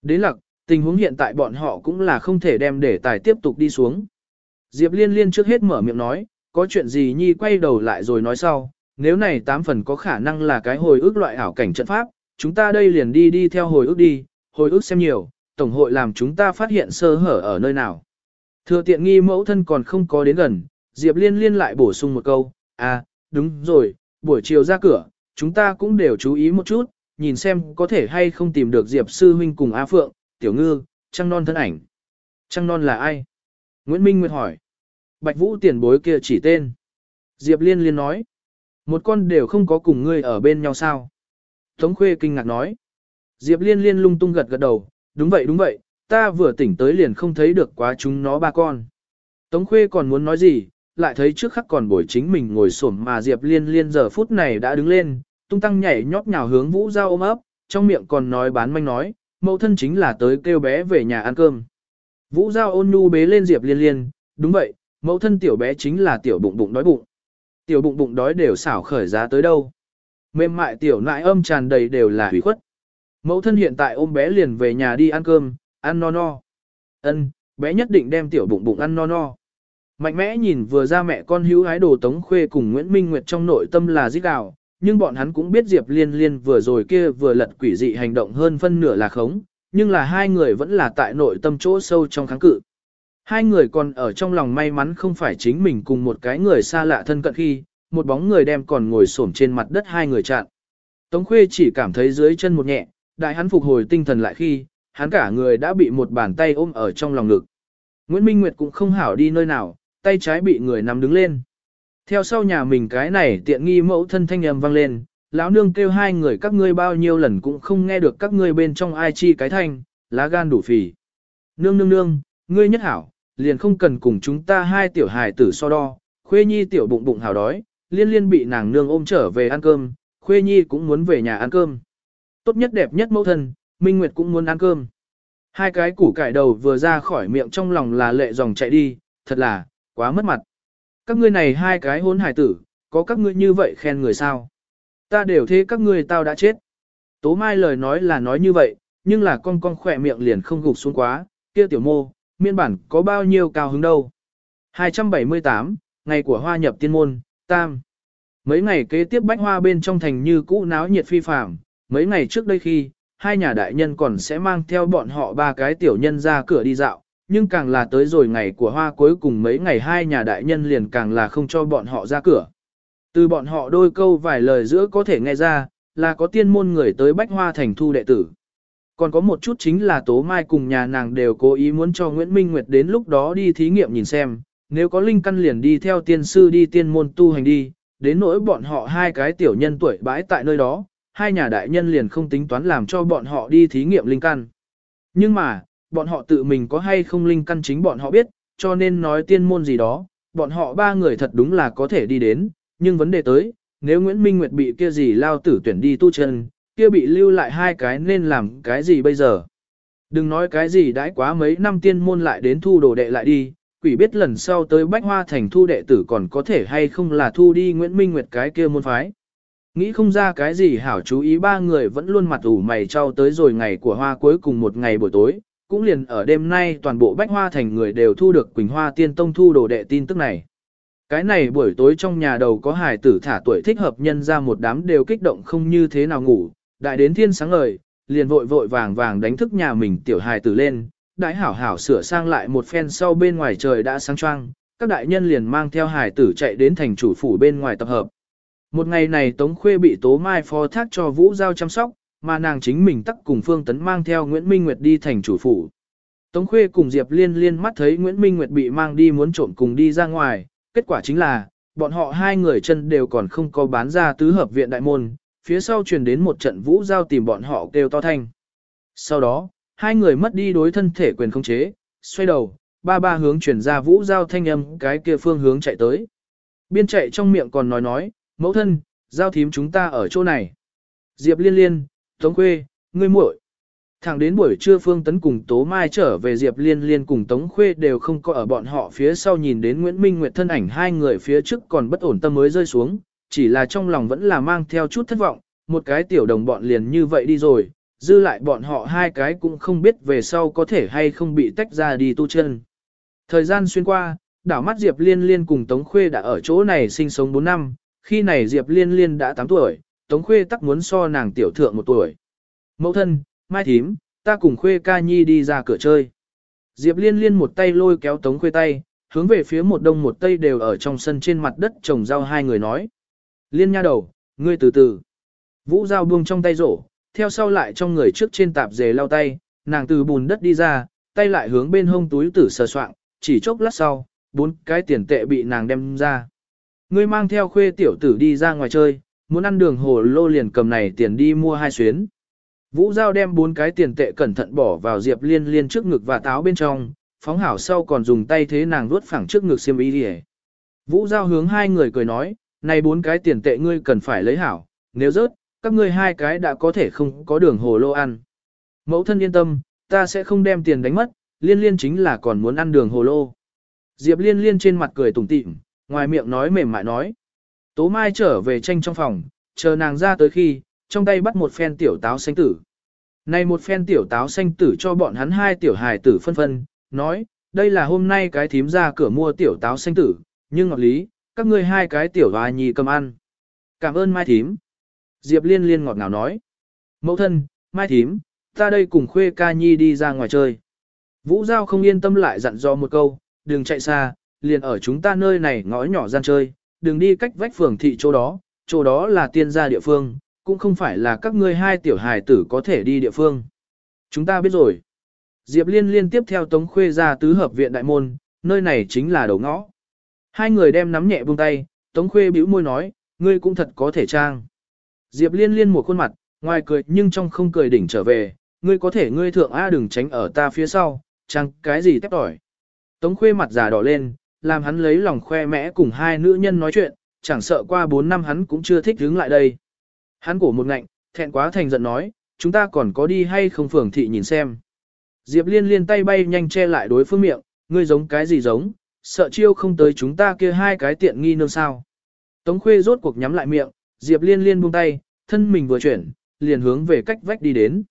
A: Đến lặc, tình huống hiện tại bọn họ cũng là không thể đem để tài tiếp tục đi xuống. Diệp liên liên trước hết mở miệng nói, có chuyện gì nhi quay đầu lại rồi nói sau, nếu này tám phần có khả năng là cái hồi ức loại ảo cảnh trận pháp, chúng ta đây liền đi đi theo hồi ức đi, hồi ức xem nhiều, tổng hội làm chúng ta phát hiện sơ hở ở nơi nào. Thừa tiện nghi mẫu thân còn không có đến gần, Diệp liên liên lại bổ sung một câu, à, đúng rồi, buổi chiều ra cửa, chúng ta cũng đều chú ý một chút, nhìn xem có thể hay không tìm được Diệp sư huynh cùng A Phượng, Tiểu Ngư, Trăng Non thân ảnh. Trăng Non là ai? Nguyễn Minh Nguyệt hỏi. Bạch Vũ tiền bối kia chỉ tên. Diệp Liên Liên nói. Một con đều không có cùng ngươi ở bên nhau sao? Tống Khuê kinh ngạc nói. Diệp Liên Liên lung tung gật gật đầu. Đúng vậy đúng vậy, ta vừa tỉnh tới liền không thấy được quá chúng nó ba con. Tống Khuê còn muốn nói gì, lại thấy trước khắc còn buổi chính mình ngồi xổm mà Diệp Liên Liên giờ phút này đã đứng lên, tung tăng nhảy nhót nhào hướng Vũ Giao ôm ấp, trong miệng còn nói bán manh nói, mẫu thân chính là tới kêu bé về nhà ăn cơm. Vũ Giao ôn nhu bế lên Diệp Liên Liên, đúng vậy, mẫu thân tiểu bé chính là tiểu bụng bụng đói bụng. Tiểu bụng bụng đói đều xảo khởi giá tới đâu. Mềm mại tiểu nại âm tràn đầy đều là hủy khuất. Mẫu thân hiện tại ôm bé liền về nhà đi ăn cơm, ăn no no. Ân, bé nhất định đem tiểu bụng bụng ăn no no. Mạnh mẽ nhìn vừa ra mẹ con hữu hái đồ Tống Khuê cùng Nguyễn Minh Nguyệt trong nội tâm là giết đào, nhưng bọn hắn cũng biết Diệp Liên Liên vừa rồi kia vừa lật quỷ dị hành động hơn phân nửa là khống, nhưng là hai người vẫn là tại nội tâm chỗ sâu trong kháng cự. Hai người còn ở trong lòng may mắn không phải chính mình cùng một cái người xa lạ thân cận khi, một bóng người đem còn ngồi xổm trên mặt đất hai người chặn. Tống Khuê chỉ cảm thấy dưới chân một nhẹ, đại hắn phục hồi tinh thần lại khi, hắn cả người đã bị một bàn tay ôm ở trong lòng ngực. Nguyễn Minh Nguyệt cũng không hảo đi nơi nào, tay trái bị người nắm đứng lên. Theo sau nhà mình cái này tiện nghi mẫu thân thanh âm vang lên, lão nương kêu hai người các ngươi bao nhiêu lần cũng không nghe được các ngươi bên trong ai chi cái thanh, lá gan đủ phì. Nương nương nương, ngươi nhất hảo, liền không cần cùng chúng ta hai tiểu hài tử so đo, khuê nhi tiểu bụng bụng hào đói, liên liên bị nàng nương ôm trở về ăn cơm, khuê nhi cũng muốn về nhà ăn cơm. Tốt nhất đẹp nhất mẫu thân, Minh Nguyệt cũng muốn ăn cơm. Hai cái củ cải đầu vừa ra khỏi miệng trong lòng là lệ dòng chạy đi, thật là, quá mất mặt. Các ngươi này hai cái hôn hải tử, có các ngươi như vậy khen người sao? Ta đều thế các ngươi tao đã chết. Tố Mai lời nói là nói như vậy, nhưng là con con khỏe miệng liền không gục xuống quá, kia tiểu mô, miên bản có bao nhiêu cao hứng đâu. 278, ngày của hoa nhập tiên môn, tam. Mấy ngày kế tiếp bách hoa bên trong thành như cũ náo nhiệt phi phạm, mấy ngày trước đây khi, hai nhà đại nhân còn sẽ mang theo bọn họ ba cái tiểu nhân ra cửa đi dạo, nhưng càng là tới rồi ngày của hoa cuối cùng mấy ngày hai nhà đại nhân liền càng là không cho bọn họ ra cửa. Từ bọn họ đôi câu vài lời giữa có thể nghe ra, là có tiên môn người tới bách hoa thành thu đệ tử. Còn có một chút chính là Tố Mai cùng nhà nàng đều cố ý muốn cho Nguyễn Minh Nguyệt đến lúc đó đi thí nghiệm nhìn xem, nếu có linh căn liền đi theo tiên sư đi tiên môn tu hành đi, đến nỗi bọn họ hai cái tiểu nhân tuổi bãi tại nơi đó, hai nhà đại nhân liền không tính toán làm cho bọn họ đi thí nghiệm linh căn. Nhưng mà, bọn họ tự mình có hay không linh căn chính bọn họ biết, cho nên nói tiên môn gì đó, bọn họ ba người thật đúng là có thể đi đến, nhưng vấn đề tới, nếu Nguyễn Minh Nguyệt bị kia gì lao tử tuyển đi tu chân, kia bị lưu lại hai cái nên làm cái gì bây giờ. Đừng nói cái gì đãi quá mấy năm tiên môn lại đến thu đồ đệ lại đi, quỷ biết lần sau tới Bách Hoa Thành thu đệ tử còn có thể hay không là thu đi Nguyễn Minh Nguyệt cái kia môn phái. Nghĩ không ra cái gì hảo chú ý ba người vẫn luôn mặt ủ mày trao tới rồi ngày của hoa cuối cùng một ngày buổi tối, cũng liền ở đêm nay toàn bộ Bách Hoa Thành người đều thu được Quỳnh Hoa Tiên Tông thu đồ đệ tin tức này. Cái này buổi tối trong nhà đầu có hài tử thả tuổi thích hợp nhân ra một đám đều kích động không như thế nào ngủ, đại đến thiên sáng ngời, liền vội vội vàng vàng đánh thức nhà mình tiểu hài tử lên, đại hảo hảo sửa sang lại một phen sau bên ngoài trời đã sáng choang, các đại nhân liền mang theo hài tử chạy đến thành chủ phủ bên ngoài tập hợp. Một ngày này Tống Khuê bị Tố Mai phó thác cho Vũ Giao chăm sóc, mà nàng chính mình tắc cùng Phương Tấn mang theo Nguyễn Minh Nguyệt đi thành chủ phủ. Tống Khuê cùng Diệp Liên liên mắt thấy Nguyễn Minh Nguyệt bị mang đi muốn trộm cùng đi ra ngoài, kết quả chính là, bọn họ hai người chân đều còn không có bán ra tứ hợp viện đại môn, phía sau truyền đến một trận vũ giao tìm bọn họ kêu to thanh. Sau đó, hai người mất đi đối thân thể quyền không chế, xoay đầu, ba ba hướng chuyển ra vũ giao thanh âm cái kia phương hướng chạy tới. Biên chạy trong miệng còn nói nói, mẫu thân, giao thím chúng ta ở chỗ này. Diệp liên liên, Tống Khuê, ngươi muội. Thẳng đến buổi trưa Phương Tấn cùng Tố Mai trở về Diệp Liên Liên cùng Tống Khuê đều không có ở bọn họ phía sau nhìn đến Nguyễn Minh Nguyệt thân ảnh hai người phía trước còn bất ổn tâm mới rơi xuống, chỉ là trong lòng vẫn là mang theo chút thất vọng, một cái tiểu đồng bọn liền như vậy đi rồi, dư lại bọn họ hai cái cũng không biết về sau có thể hay không bị tách ra đi tu chân. Thời gian xuyên qua, đảo mắt Diệp Liên Liên cùng Tống Khuê đã ở chỗ này sinh sống 4 năm, khi này Diệp Liên Liên đã 8 tuổi, Tống Khuê tắc muốn so nàng tiểu thượng một tuổi. Mẫu thân, Mai Thím, ta cùng Khuê ca nhi đi ra cửa chơi. Diệp Liên Liên một tay lôi kéo Tống Khuê tay, hướng về phía một đông một tây đều ở trong sân trên mặt đất trồng rau hai người nói. Liên nha đầu, ngươi từ từ. Vũ dao buông trong tay rổ, theo sau lại trong người trước trên tạp dề lau tay, nàng từ bùn đất đi ra, tay lại hướng bên hông túi tử sờ soạng, chỉ chốc lát sau, bốn cái tiền tệ bị nàng đem ra. Ngươi mang theo khuê tiểu tử đi ra ngoài chơi, muốn ăn đường hồ lô liền cầm này tiền đi mua hai xuyến. Vũ Giao đem bốn cái tiền tệ cẩn thận bỏ vào Diệp Liên Liên trước ngực và táo bên trong, phóng hảo sau còn dùng tay thế nàng vuốt phẳng trước ngực xiêm y đi Vũ Giao hướng hai người cười nói, này bốn cái tiền tệ ngươi cần phải lấy hảo, nếu rớt, các ngươi hai cái đã có thể không có đường hồ lô ăn. Mẫu thân yên tâm, ta sẽ không đem tiền đánh mất, Liên Liên chính là còn muốn ăn đường hồ lô. Diệp Liên Liên trên mặt cười tủm tỉm, ngoài miệng nói mềm mại nói. Tố Mai trở về tranh trong phòng, chờ nàng ra tới khi, trong tay bắt một phen tiểu táo xanh tử. Này một phen tiểu táo xanh tử cho bọn hắn hai tiểu hài tử phân phân, nói, đây là hôm nay cái thím ra cửa mua tiểu táo xanh tử, nhưng ngọt lý, các ngươi hai cái tiểu hòa nhì cầm ăn. Cảm ơn Mai thím. Diệp liên liên ngọt ngào nói. Mẫu thân, Mai thím, ta đây cùng khuê ca nhi đi ra ngoài chơi. Vũ Giao không yên tâm lại dặn dò một câu, đừng chạy xa, liền ở chúng ta nơi này ngõ nhỏ gian chơi, đừng đi cách vách phường thị chỗ đó, chỗ đó là tiên gia địa phương, cũng không phải là các ngươi hai tiểu hài tử có thể đi địa phương. Chúng ta biết rồi. Diệp Liên liên tiếp theo Tống Khuê ra tứ hợp viện đại môn, nơi này chính là đầu ngõ. Hai người đem nắm nhẹ buông tay, Tống Khuê bĩu môi nói, ngươi cũng thật có thể trang. Diệp Liên liên một khuôn mặt, ngoài cười nhưng trong không cười đỉnh trở về, ngươi có thể ngươi thượng A đừng tránh ở ta phía sau, trang cái gì tép tỏi. Tống Khuê mặt già đỏ lên, làm hắn lấy lòng khoe mẽ cùng hai nữ nhân nói chuyện, chẳng sợ qua 4 năm hắn cũng chưa thích đứng lại đây. Hắn cổ một ngạnh, thẹn quá thành giận nói, chúng ta còn có đi hay không phường thị nhìn xem. Diệp liên liên tay bay nhanh che lại đối phương miệng, ngươi giống cái gì giống, sợ chiêu không tới chúng ta kia hai cái tiện nghi nương sao. Tống khuê rốt cuộc nhắm lại miệng, Diệp liên liên buông tay, thân mình vừa chuyển, liền hướng về cách vách đi đến.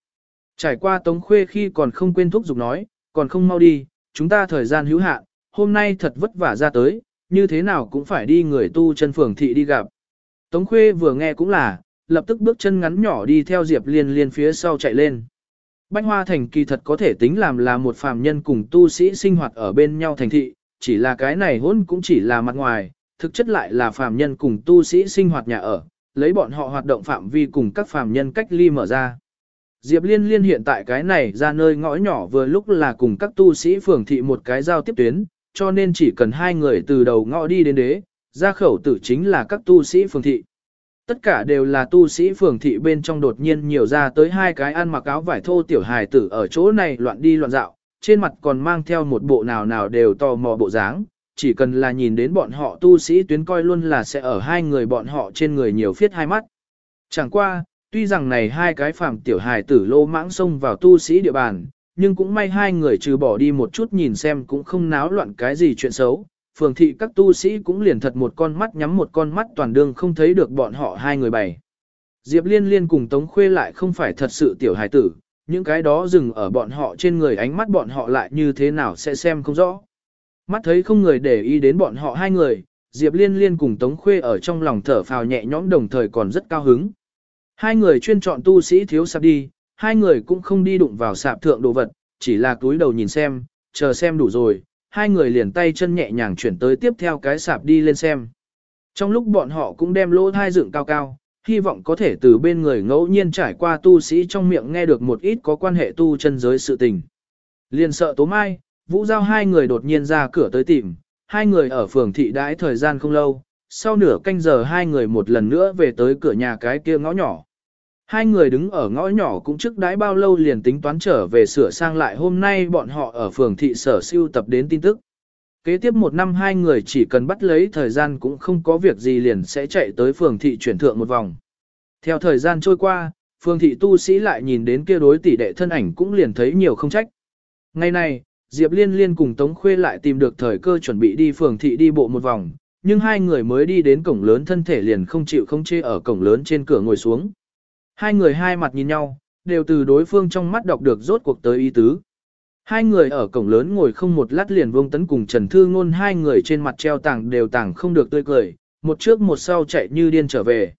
A: Trải qua tống khuê khi còn không quên thúc giục nói, còn không mau đi, chúng ta thời gian hữu hạn, hôm nay thật vất vả ra tới, như thế nào cũng phải đi người tu chân phường thị đi gặp. Tống khuê vừa nghe cũng là, lập tức bước chân ngắn nhỏ đi theo Diệp Liên Liên phía sau chạy lên. Bách Hoa Thành kỳ thật có thể tính làm là một phàm nhân cùng tu sĩ sinh hoạt ở bên nhau thành thị, chỉ là cái này hôn cũng chỉ là mặt ngoài, thực chất lại là phàm nhân cùng tu sĩ sinh hoạt nhà ở, lấy bọn họ hoạt động phạm vi cùng các phàm nhân cách ly mở ra. Diệp Liên Liên hiện tại cái này ra nơi ngõ nhỏ vừa lúc là cùng các tu sĩ phường thị một cái giao tiếp tuyến, cho nên chỉ cần hai người từ đầu ngõ đi đến đế, ra khẩu tử chính là các tu sĩ phường thị. Tất cả đều là tu sĩ phường thị bên trong đột nhiên nhiều ra tới hai cái ăn mặc áo vải thô tiểu hài tử ở chỗ này loạn đi loạn dạo, trên mặt còn mang theo một bộ nào nào đều tò mò bộ dáng, chỉ cần là nhìn đến bọn họ tu sĩ tuyến coi luôn là sẽ ở hai người bọn họ trên người nhiều phiết hai mắt. Chẳng qua, tuy rằng này hai cái phàm tiểu hài tử lô mãng xông vào tu sĩ địa bàn, nhưng cũng may hai người trừ bỏ đi một chút nhìn xem cũng không náo loạn cái gì chuyện xấu. Phường thị các tu sĩ cũng liền thật một con mắt nhắm một con mắt toàn đương không thấy được bọn họ hai người bày. Diệp Liên Liên cùng Tống Khuê lại không phải thật sự tiểu hài tử, những cái đó dừng ở bọn họ trên người ánh mắt bọn họ lại như thế nào sẽ xem không rõ. Mắt thấy không người để ý đến bọn họ hai người, Diệp Liên Liên cùng Tống Khuê ở trong lòng thở phào nhẹ nhõm đồng thời còn rất cao hứng. Hai người chuyên chọn tu sĩ thiếu sạp đi, hai người cũng không đi đụng vào sạp thượng đồ vật, chỉ là túi đầu nhìn xem, chờ xem đủ rồi, hai người liền tay chân nhẹ nhàng chuyển tới tiếp theo cái sạp đi lên xem. Trong lúc bọn họ cũng đem lỗ thai dựng cao cao, hy vọng có thể từ bên người ngẫu nhiên trải qua tu sĩ trong miệng nghe được một ít có quan hệ tu chân giới sự tình. Liền sợ tố mai, vũ giao hai người đột nhiên ra cửa tới tìm, hai người ở phường thị đãi thời gian không lâu, sau nửa canh giờ hai người một lần nữa về tới cửa nhà cái kia ngõ nhỏ. Hai người đứng ở ngõ nhỏ cũng trước đãi bao lâu liền tính toán trở về sửa sang lại hôm nay bọn họ ở phường thị sở siêu tập đến tin tức. Kế tiếp một năm hai người chỉ cần bắt lấy thời gian cũng không có việc gì liền sẽ chạy tới phường thị chuyển thượng một vòng. Theo thời gian trôi qua, phường thị tu sĩ lại nhìn đến kia đối tỷ đệ thân ảnh cũng liền thấy nhiều không trách. Ngày này, Diệp Liên Liên cùng Tống Khuê lại tìm được thời cơ chuẩn bị đi phường thị đi bộ một vòng, nhưng hai người mới đi đến cổng lớn thân thể liền không chịu không chê ở cổng lớn trên cửa ngồi xuống. Hai người hai mặt nhìn nhau, đều từ đối phương trong mắt đọc được rốt cuộc tới ý tứ. Hai người ở cổng lớn ngồi không một lát liền vương tấn cùng Trần Thư Ngôn hai người trên mặt treo tảng đều tảng không được tươi cười, một trước một sau chạy như điên trở về.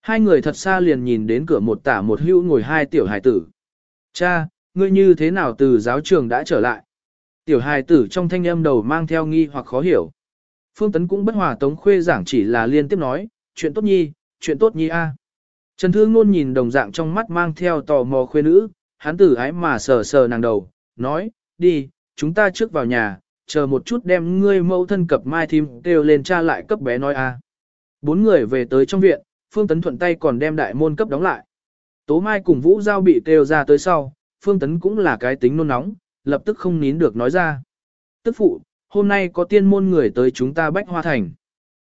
A: Hai người thật xa liền nhìn đến cửa một tả một hữu ngồi hai tiểu hài tử. Cha, ngươi như thế nào từ giáo trường đã trở lại? Tiểu hài tử trong thanh âm đầu mang theo nghi hoặc khó hiểu. Phương Tấn cũng bất hòa Tống Khuê giảng chỉ là liên tiếp nói, chuyện tốt nhi, chuyện tốt nhi a. Trần Thương Nôn nhìn đồng dạng trong mắt mang theo tò mò khuê nữ, hắn tử ái mà sờ sờ nàng đầu, nói, đi, chúng ta trước vào nhà, chờ một chút đem ngươi mẫu thân cập mai thím đều lên cha lại cấp bé nói a. Bốn người về tới trong viện, Phương Tấn thuận tay còn đem đại môn cấp đóng lại. Tố Mai cùng Vũ Giao bị kêu ra tới sau, Phương Tấn cũng là cái tính nôn nóng, lập tức không nín được nói ra. Tức phụ, hôm nay có tiên môn người tới chúng ta bách hoa thành.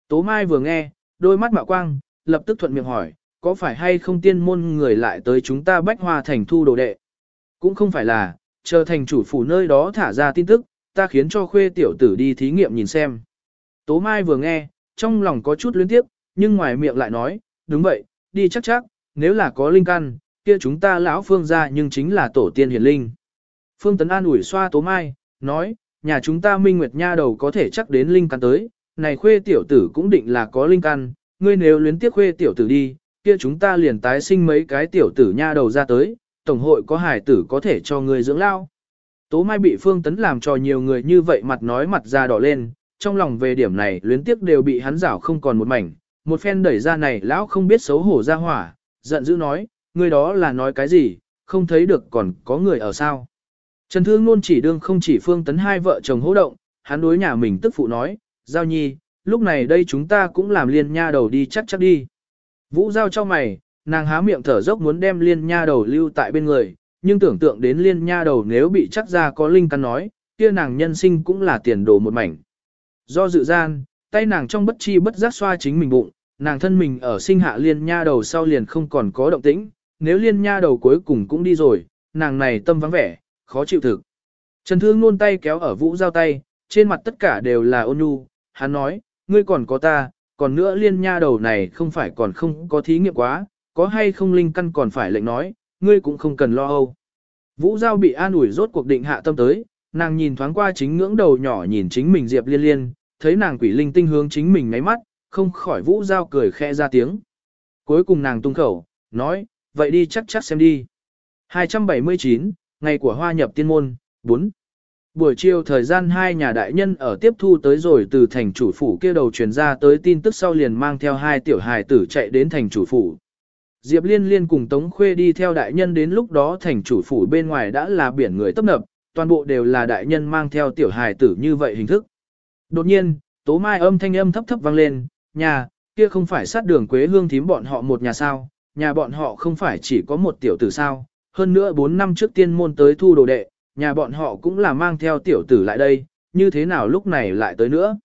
A: Tố Mai vừa nghe, đôi mắt mạo quang, lập tức thuận miệng hỏi, có phải hay không tiên môn người lại tới chúng ta bách hoa thành thu đồ đệ? Cũng không phải là, chờ thành chủ phủ nơi đó thả ra tin tức, ta khiến cho khuê tiểu tử đi thí nghiệm nhìn xem. Tố Mai vừa nghe, trong lòng có chút luyến tiếp, nhưng ngoài miệng lại nói, đúng vậy, đi chắc chắc, nếu là có linh căn, kia chúng ta lão phương ra nhưng chính là tổ tiên hiển linh. Phương Tấn An ủi xoa Tố Mai, nói, nhà chúng ta Minh Nguyệt Nha đầu có thể chắc đến linh căn tới, này khuê tiểu tử cũng định là có linh căn, ngươi nếu luyến tiếc khuê tiểu tử đi, kia chúng ta liền tái sinh mấy cái tiểu tử nha đầu ra tới, tổng hội có hải tử có thể cho người dưỡng lao. Tố Mai bị Phương Tấn làm cho nhiều người như vậy mặt nói mặt ra đỏ lên, trong lòng về điểm này luyến tiếc đều bị hắn rảo không còn một mảnh, một phen đẩy ra này lão không biết xấu hổ ra hỏa, giận dữ nói, người đó là nói cái gì, không thấy được còn có người ở sao. Trần Thương luôn chỉ đương không chỉ Phương Tấn hai vợ chồng hỗ động, hắn đối nhà mình tức phụ nói, Giao Nhi, lúc này đây chúng ta cũng làm liên nha đầu đi chắc chắc đi. Vũ giao cho mày, nàng há miệng thở dốc muốn đem liên nha đầu lưu tại bên người, nhưng tưởng tượng đến liên nha đầu nếu bị chắc ra có linh căn nói, kia nàng nhân sinh cũng là tiền đồ một mảnh. Do dự gian, tay nàng trong bất chi bất giác xoa chính mình bụng, nàng thân mình ở sinh hạ liên nha đầu sau liền không còn có động tĩnh, nếu liên nha đầu cuối cùng cũng đi rồi, nàng này tâm vắng vẻ, khó chịu thực. Trần Thương luôn tay kéo ở vũ giao tay, trên mặt tất cả đều là ôn nhu, hắn nói, ngươi còn có ta, còn nữa liên nha đầu này không phải còn không có thí nghiệm quá, có hay không linh căn còn phải lệnh nói, ngươi cũng không cần lo âu. Vũ Giao bị an ủi rốt cuộc định hạ tâm tới, nàng nhìn thoáng qua chính ngưỡng đầu nhỏ nhìn chính mình Diệp Liên Liên, thấy nàng quỷ linh tinh hướng chính mình ngáy mắt, không khỏi Vũ Giao cười khẽ ra tiếng. Cuối cùng nàng tung khẩu, nói, vậy đi chắc chắc xem đi. 279, ngày của hoa nhập tiên môn, 4. Buổi chiều thời gian hai nhà đại nhân ở tiếp thu tới rồi từ thành chủ phủ kia đầu truyền ra tới tin tức sau liền mang theo hai tiểu hài tử chạy đến thành chủ phủ. Diệp Liên Liên cùng Tống Khuê đi theo đại nhân đến lúc đó thành chủ phủ bên ngoài đã là biển người tấp nập, toàn bộ đều là đại nhân mang theo tiểu hài tử như vậy hình thức. Đột nhiên, tố mai âm thanh âm thấp thấp vang lên, nhà, kia không phải sát đường quế hương thím bọn họ một nhà sao, nhà bọn họ không phải chỉ có một tiểu tử sao, hơn nữa 4 năm trước tiên môn tới thu đồ đệ, nhà bọn họ cũng là mang theo tiểu tử lại đây, như thế nào lúc này lại tới nữa.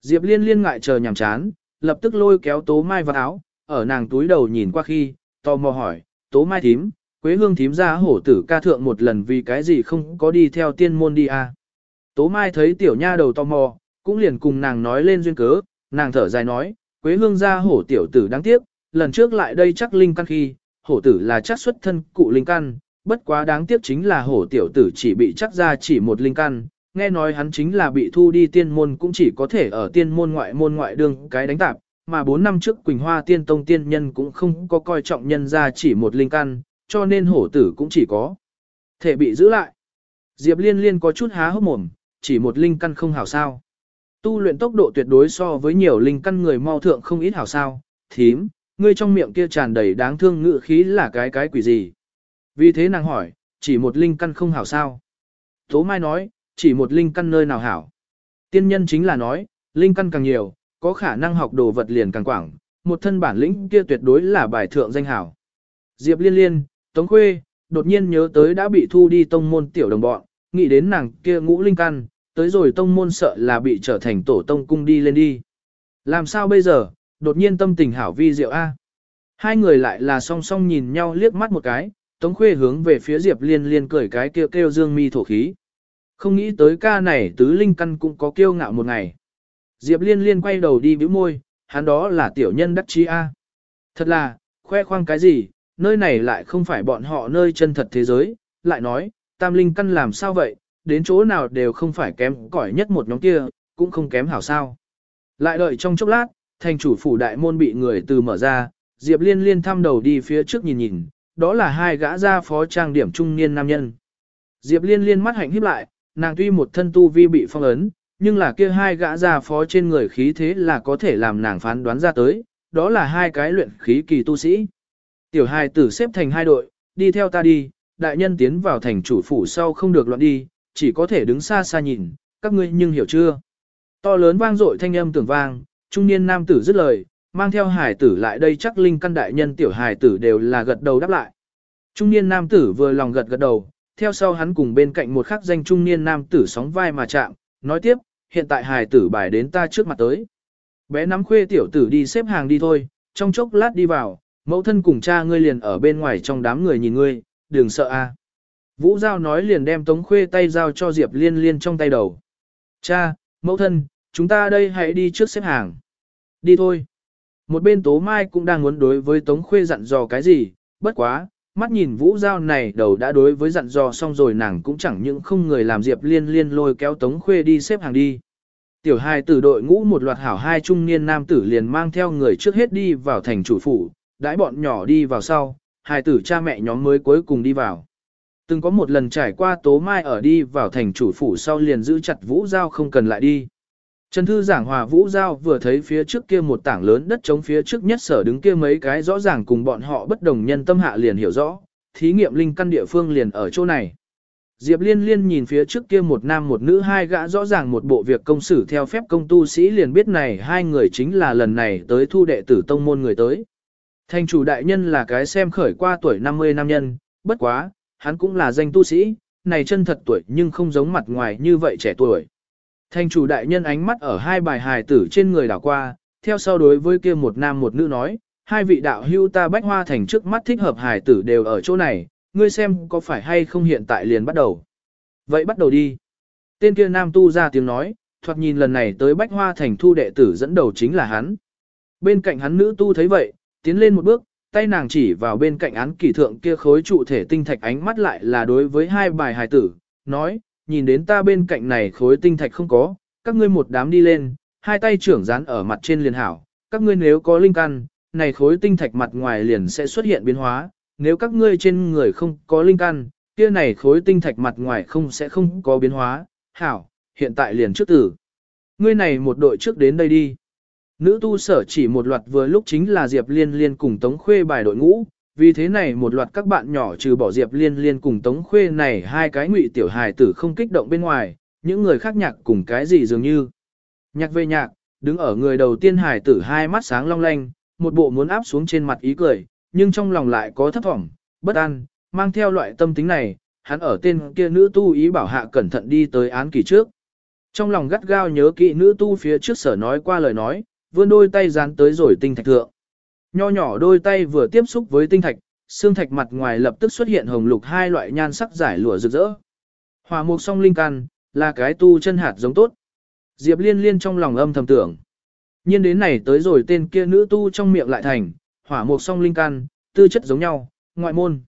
A: Diệp liên liên ngại chờ nhằm chán, lập tức lôi kéo tố mai vào áo, ở nàng túi đầu nhìn qua khi, tò mò hỏi, tố mai thím, quế hương thím ra hổ tử ca thượng một lần vì cái gì không có đi theo tiên môn đi à. Tố mai thấy tiểu nha đầu tò mò, cũng liền cùng nàng nói lên duyên cớ, nàng thở dài nói, quế hương ra hổ tiểu tử đáng tiếc, lần trước lại đây chắc linh căn khi, hổ tử là chắc xuất thân cụ linh căn, bất quá đáng tiếc chính là hổ tiểu tử chỉ bị chắc ra chỉ một linh căn, nghe nói hắn chính là bị thu đi tiên môn cũng chỉ có thể ở tiên môn ngoại môn ngoại đương cái đánh tạp, mà 4 năm trước Quỳnh Hoa tiên tông tiên nhân cũng không có coi trọng nhân ra chỉ một linh căn, cho nên hổ tử cũng chỉ có thể bị giữ lại. Diệp liên liên có chút há hốc mồm, chỉ một linh căn không hảo sao. Tu luyện tốc độ tuyệt đối so với nhiều linh căn người mau thượng không ít hảo sao, thím, ngươi trong miệng kia tràn đầy đáng thương ngự khí là cái cái quỷ gì. Vì thế nàng hỏi, chỉ một linh căn không hảo sao? Tố Mai nói, chỉ một linh căn nơi nào hảo. Tiên nhân chính là nói, linh căn càng nhiều, có khả năng học đồ vật liền càng quảng, một thân bản lĩnh kia tuyệt đối là bài thượng danh hảo. Diệp liên liên, Tống Khuê, đột nhiên nhớ tới đã bị thu đi tông môn tiểu đồng bọn, nghĩ đến nàng kia ngũ linh căn, tới rồi tông môn sợ là bị trở thành tổ tông cung đi lên đi. Làm sao bây giờ, đột nhiên tâm tình hảo vi diệu A. Hai người lại là song song nhìn nhau liếc mắt một cái, Tống Khuê hướng về phía Diệp Liên Liên cười cái kêu kêu dương mi thổ khí. Không nghĩ tới ca này tứ linh căn cũng có kiêu ngạo một ngày. Diệp Liên Liên quay đầu đi bĩu môi, hắn đó là tiểu nhân đắc chí A. Thật là, khoe khoang cái gì, nơi này lại không phải bọn họ nơi chân thật thế giới, lại nói, tam linh căn làm sao vậy, đến chỗ nào đều không phải kém cỏi nhất một nhóm kia, cũng không kém hảo sao. Lại đợi trong chốc lát, thành chủ phủ đại môn bị người từ mở ra, Diệp Liên Liên thăm đầu đi phía trước nhìn nhìn, đó là hai gã gia phó trang điểm trung niên nam nhân. Diệp Liên Liên mắt hạnh híp lại, nàng tuy một thân tu vi bị phong ấn, nhưng là kia hai gã gia phó trên người khí thế là có thể làm nàng phán đoán ra tới, đó là hai cái luyện khí kỳ tu sĩ. Tiểu hai tử xếp thành hai đội, đi theo ta đi, đại nhân tiến vào thành chủ phủ sau không được loạn đi, chỉ có thể đứng xa xa nhìn, các ngươi nhưng hiểu chưa? To lớn vang dội thanh âm tưởng vang, trung niên nam tử dứt lời, mang theo hải tử lại đây chắc linh căn đại nhân tiểu hải tử đều là gật đầu đáp lại. Trung niên nam tử vừa lòng gật gật đầu, theo sau hắn cùng bên cạnh một khắc danh trung niên nam tử sóng vai mà chạm, nói tiếp, hiện tại hải tử bài đến ta trước mặt tới. Bé nắm khuê tiểu tử đi xếp hàng đi thôi, trong chốc lát đi vào, mẫu thân cùng cha ngươi liền ở bên ngoài trong đám người nhìn ngươi, đừng sợ a. Vũ Giao nói liền đem Tống Khuê tay giao cho Diệp Liên Liên trong tay đầu. Cha, mẫu thân, chúng ta đây hãy đi trước xếp hàng. Đi thôi. Một bên Tố Mai cũng đang muốn đối với Tống Khuê dặn dò cái gì, bất quá, mắt nhìn Vũ Giao này đầu đã đối với dặn dò xong rồi nàng cũng chẳng những không người làm Diệp Liên Liên lôi kéo Tống Khuê đi xếp hàng đi. Tiểu hai tử đội ngũ một loạt hảo hai trung niên nam tử liền mang theo người trước hết đi vào thành chủ phủ, đãi bọn nhỏ đi vào sau, hai tử cha mẹ nhóm mới cuối cùng đi vào. Từng có một lần trải qua tố mai ở đi vào thành chủ phủ sau liền giữ chặt Vũ Giao không cần lại đi. Trần Thư giảng hòa Vũ Giao vừa thấy phía trước kia một tảng lớn đất chống phía trước nhất sở đứng kia mấy cái rõ ràng cùng bọn họ bất đồng nhân tâm hạ liền hiểu rõ, thí nghiệm linh căn địa phương liền ở chỗ này. Diệp Liên Liên nhìn phía trước kia một nam một nữ hai gã rõ ràng một bộ việc công xử theo phép công tu sĩ liền biết này hai người chính là lần này tới thu đệ tử tông môn người tới. Thành chủ đại nhân là cái xem khởi qua tuổi 50 nam nhân, bất quá, hắn cũng là danh tu sĩ, này chân thật tuổi nhưng không giống mặt ngoài như vậy trẻ tuổi. Thành chủ đại nhân ánh mắt ở hai bài hài tử trên người đảo qua, theo sau đối với kia một nam một nữ nói, hai vị đạo hưu ta bách hoa thành trước mắt thích hợp hài tử đều ở chỗ này, ngươi xem có phải hay không hiện tại liền bắt đầu. Vậy bắt đầu đi. Tên kia nam tu ra tiếng nói, thoạt nhìn lần này tới bách hoa thành thu đệ tử dẫn đầu chính là hắn. Bên cạnh hắn nữ tu thấy vậy, tiến lên một bước, tay nàng chỉ vào bên cạnh án kỷ thượng kia khối trụ thể tinh thạch ánh mắt lại là đối với hai bài hài tử, nói, nhìn đến ta bên cạnh này khối tinh thạch không có, các ngươi một đám đi lên, hai tay trưởng dán ở mặt trên liền hảo, các ngươi nếu có linh căn, này khối tinh thạch mặt ngoài liền sẽ xuất hiện biến hóa, nếu các ngươi trên người không có linh căn, kia này khối tinh thạch mặt ngoài không sẽ không có biến hóa, hảo, hiện tại liền trước tử. Ngươi này một đội trước đến đây đi. Nữ tu sở chỉ một loạt vừa lúc chính là Diệp Liên Liên cùng Tống Khuê bài đội ngũ, vì thế này một loạt các bạn nhỏ trừ bỏ Diệp Liên Liên cùng Tống Khuê này hai cái ngụy tiểu hài tử không kích động bên ngoài, những người khác nhạc cùng cái gì dường như. Nhạc về nhạc, đứng ở người đầu tiên hài tử hai mắt sáng long lanh, một bộ muốn áp xuống trên mặt ý cười, nhưng trong lòng lại có thấp thỏm, bất an, mang theo loại tâm tính này, hắn ở tên kia nữ tu ý bảo hạ cẩn thận đi tới án kỳ trước. Trong lòng gắt gao nhớ kỹ nữ tu phía trước sở nói qua lời nói, vươn đôi tay dán tới rồi tinh thạch thượng. Nho nhỏ đôi tay vừa tiếp xúc với tinh thạch, xương thạch mặt ngoài lập tức xuất hiện hồng lục hai loại nhan sắc giải lụa rực rỡ. Hỏa mục song linh căn là cái tu chân hạt giống tốt. Diệp Liên Liên trong lòng âm thầm tưởng. Nhiên đến này tới rồi tên kia nữ tu trong miệng lại thành, hỏa mục song linh căn, tư chất giống nhau, ngoại môn.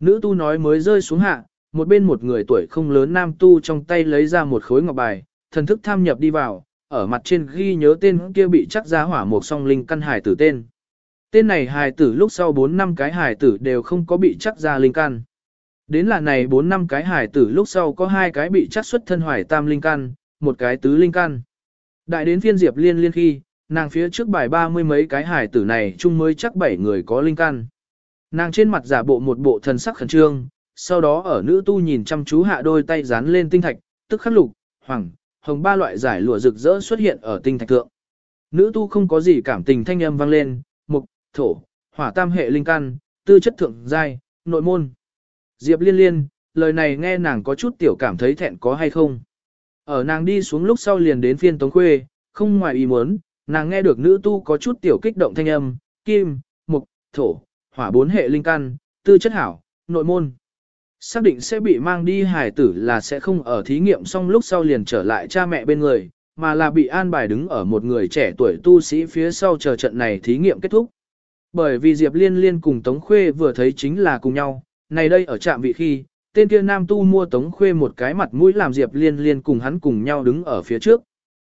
A: Nữ tu nói mới rơi xuống hạ, một bên một người tuổi không lớn nam tu trong tay lấy ra một khối ngọc bài, thần thức tham nhập đi vào, ở mặt trên ghi nhớ tên kia bị chắc ra hỏa mục song linh căn hải tử tên. Tên này hài tử lúc sau 4 năm cái hài tử đều không có bị chắc ra linh căn. Đến là này 4 năm cái hài tử lúc sau có hai cái bị chắc xuất thân hoài tam linh căn, một cái tứ linh căn. Đại đến phiên diệp liên liên khi, nàng phía trước bài ba mươi mấy cái hài tử này chung mới chắc bảy người có linh căn. Nàng trên mặt giả bộ một bộ thần sắc khẩn trương, sau đó ở nữ tu nhìn chăm chú hạ đôi tay dán lên tinh thạch, tức khắc lục, hoàng, hồng ba loại giải lụa rực rỡ xuất hiện ở tinh thạch thượng. Nữ tu không có gì cảm tình thanh âm vang lên, thổ, hỏa tam hệ linh căn, tư chất thượng giai, nội môn. Diệp liên liên, lời này nghe nàng có chút tiểu cảm thấy thẹn có hay không. Ở nàng đi xuống lúc sau liền đến phiên tống khuê, không ngoài ý muốn, nàng nghe được nữ tu có chút tiểu kích động thanh âm, kim, mục, thổ, hỏa bốn hệ linh căn, tư chất hảo, nội môn. Xác định sẽ bị mang đi hài tử là sẽ không ở thí nghiệm xong lúc sau liền trở lại cha mẹ bên người, mà là bị an bài đứng ở một người trẻ tuổi tu sĩ phía sau chờ trận này thí nghiệm kết thúc. Bởi vì Diệp Liên Liên cùng Tống Khuê vừa thấy chính là cùng nhau, này đây ở trạm vị khi, tên kia nam tu mua Tống Khuê một cái mặt mũi làm Diệp Liên Liên cùng hắn cùng nhau đứng ở phía trước.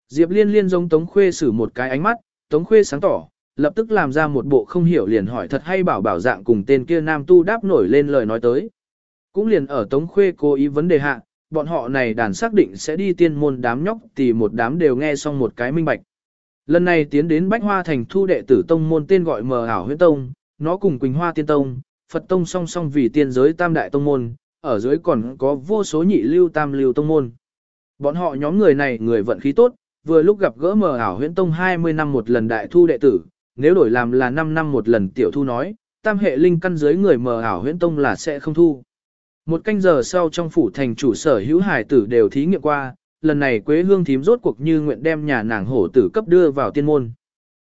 A: Diệp Liên Liên giống Tống Khuê xử một cái ánh mắt, Tống Khuê sáng tỏ, lập tức làm ra một bộ không hiểu liền hỏi thật hay bảo bảo dạng cùng tên kia nam tu đáp nổi lên lời nói tới. Cũng liền ở Tống Khuê cố ý vấn đề hạ, bọn họ này đàn xác định sẽ đi tiên môn đám nhóc thì một đám đều nghe xong một cái minh bạch. Lần này tiến đến Bách Hoa Thành thu đệ tử tông môn tên gọi mờ ảo huyễn tông, nó cùng Quỳnh Hoa Tiên Tông, Phật Tông song song vì tiên giới tam đại tông môn, ở dưới còn có vô số nhị lưu tam lưu tông môn. Bọn họ nhóm người này người vận khí tốt, vừa lúc gặp gỡ mờ ảo huyễn tông 20 năm một lần đại thu đệ tử, nếu đổi làm là 5 năm một lần tiểu thu nói, tam hệ linh căn dưới người mờ ảo huyễn tông là sẽ không thu. Một canh giờ sau trong phủ thành chủ sở hữu hải tử đều thí nghiệm qua, lần này Quế Hương thím rốt cuộc như nguyện đem nhà nàng hổ tử cấp đưa vào tiên môn.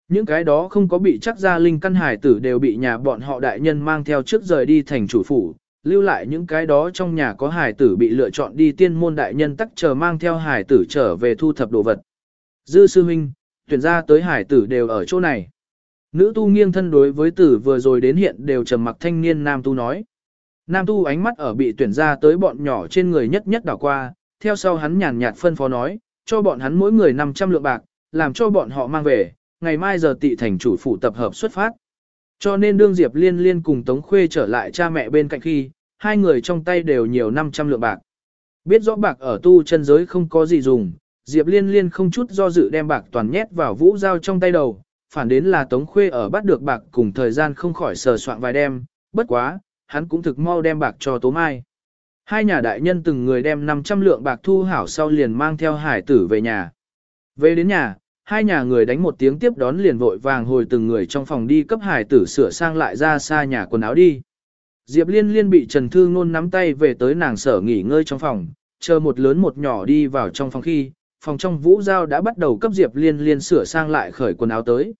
A: Những cái đó không có bị chắc ra linh căn hải tử đều bị nhà bọn họ đại nhân mang theo trước rời đi thành chủ phủ, lưu lại những cái đó trong nhà có hải tử bị lựa chọn đi tiên môn đại nhân tắc chờ mang theo hải tử trở về thu thập đồ vật. Dư sư huynh, tuyển ra tới hải tử đều ở chỗ này. Nữ tu nghiêng thân đối với tử vừa rồi đến hiện đều trầm mặc thanh niên nam tu nói. Nam tu ánh mắt ở bị tuyển ra tới bọn nhỏ trên người nhất nhất đảo qua, theo sau hắn nhàn nhạt phân phó nói, cho bọn hắn mỗi người 500 lượng bạc, làm cho bọn họ mang về, ngày mai giờ tị thành chủ phủ tập hợp xuất phát. Cho nên đương Diệp Liên Liên cùng Tống Khuê trở lại cha mẹ bên cạnh khi, hai người trong tay đều nhiều 500 lượng bạc. Biết rõ bạc ở tu chân giới không có gì dùng, Diệp Liên Liên không chút do dự đem bạc toàn nhét vào vũ dao trong tay đầu, phản đến là Tống Khuê ở bắt được bạc cùng thời gian không khỏi sờ soạn vài đêm, bất quá, hắn cũng thực mau đem bạc cho Tố Mai. Hai nhà đại nhân từng người đem 500 lượng bạc thu hảo sau liền mang theo hải tử về nhà. Về đến nhà, hai nhà người đánh một tiếng tiếp đón liền vội vàng hồi từng người trong phòng đi cấp hải tử sửa sang lại ra xa nhà quần áo đi. Diệp Liên Liên bị Trần Thư Ngôn nắm tay về tới nàng sở nghỉ ngơi trong phòng, chờ một lớn một nhỏ đi vào trong phòng khi, phòng trong vũ giao đã bắt đầu cấp Diệp Liên Liên sửa sang lại khởi quần áo tới.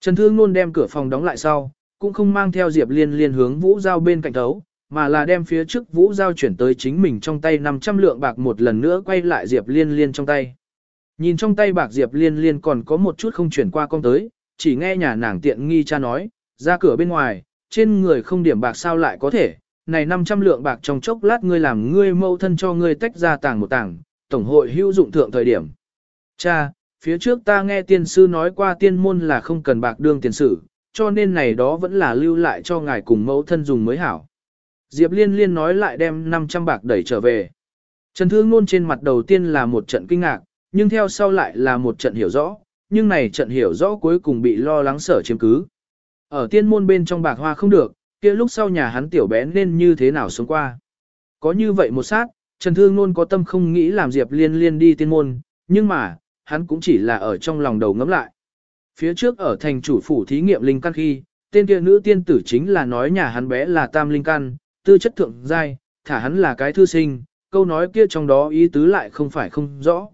A: Trần Thư Ngôn đem cửa phòng đóng lại sau, cũng không mang theo Diệp Liên Liên hướng vũ giao bên cạnh thấu, mà là đem phía trước vũ giao chuyển tới chính mình trong tay 500 lượng bạc một lần nữa quay lại Diệp Liên Liên trong tay. Nhìn trong tay bạc Diệp Liên Liên còn có một chút không chuyển qua con tới, chỉ nghe nhà nàng tiện nghi cha nói, ra cửa bên ngoài, trên người không điểm bạc sao lại có thể, này 500 lượng bạc trong chốc lát ngươi làm ngươi mâu thân cho ngươi tách ra tàng một tàng, tổng hội hữu dụng thượng thời điểm. Cha, phía trước ta nghe tiên sư nói qua tiên môn là không cần bạc đương tiền sử, cho nên này đó vẫn là lưu lại cho ngài cùng mẫu thân dùng mới hảo. Diệp Liên Liên nói lại đem 500 bạc đẩy trở về. Trần Thương Nôn trên mặt đầu tiên là một trận kinh ngạc, nhưng theo sau lại là một trận hiểu rõ, nhưng này trận hiểu rõ cuối cùng bị lo lắng sở chiếm cứ. Ở tiên môn bên trong bạc hoa không được, kia lúc sau nhà hắn tiểu bé nên như thế nào sống qua. Có như vậy một sát, Trần Thương Nôn có tâm không nghĩ làm Diệp Liên Liên đi tiên môn, nhưng mà, hắn cũng chỉ là ở trong lòng đầu ngẫm lại. Phía trước ở thành chủ phủ thí nghiệm linh căn khi, tên kia nữ tiên tử chính là nói nhà hắn bé là tam linh căn, tư chất thượng giai, thả hắn là cái thư sinh, câu nói kia trong đó ý tứ lại không phải không rõ.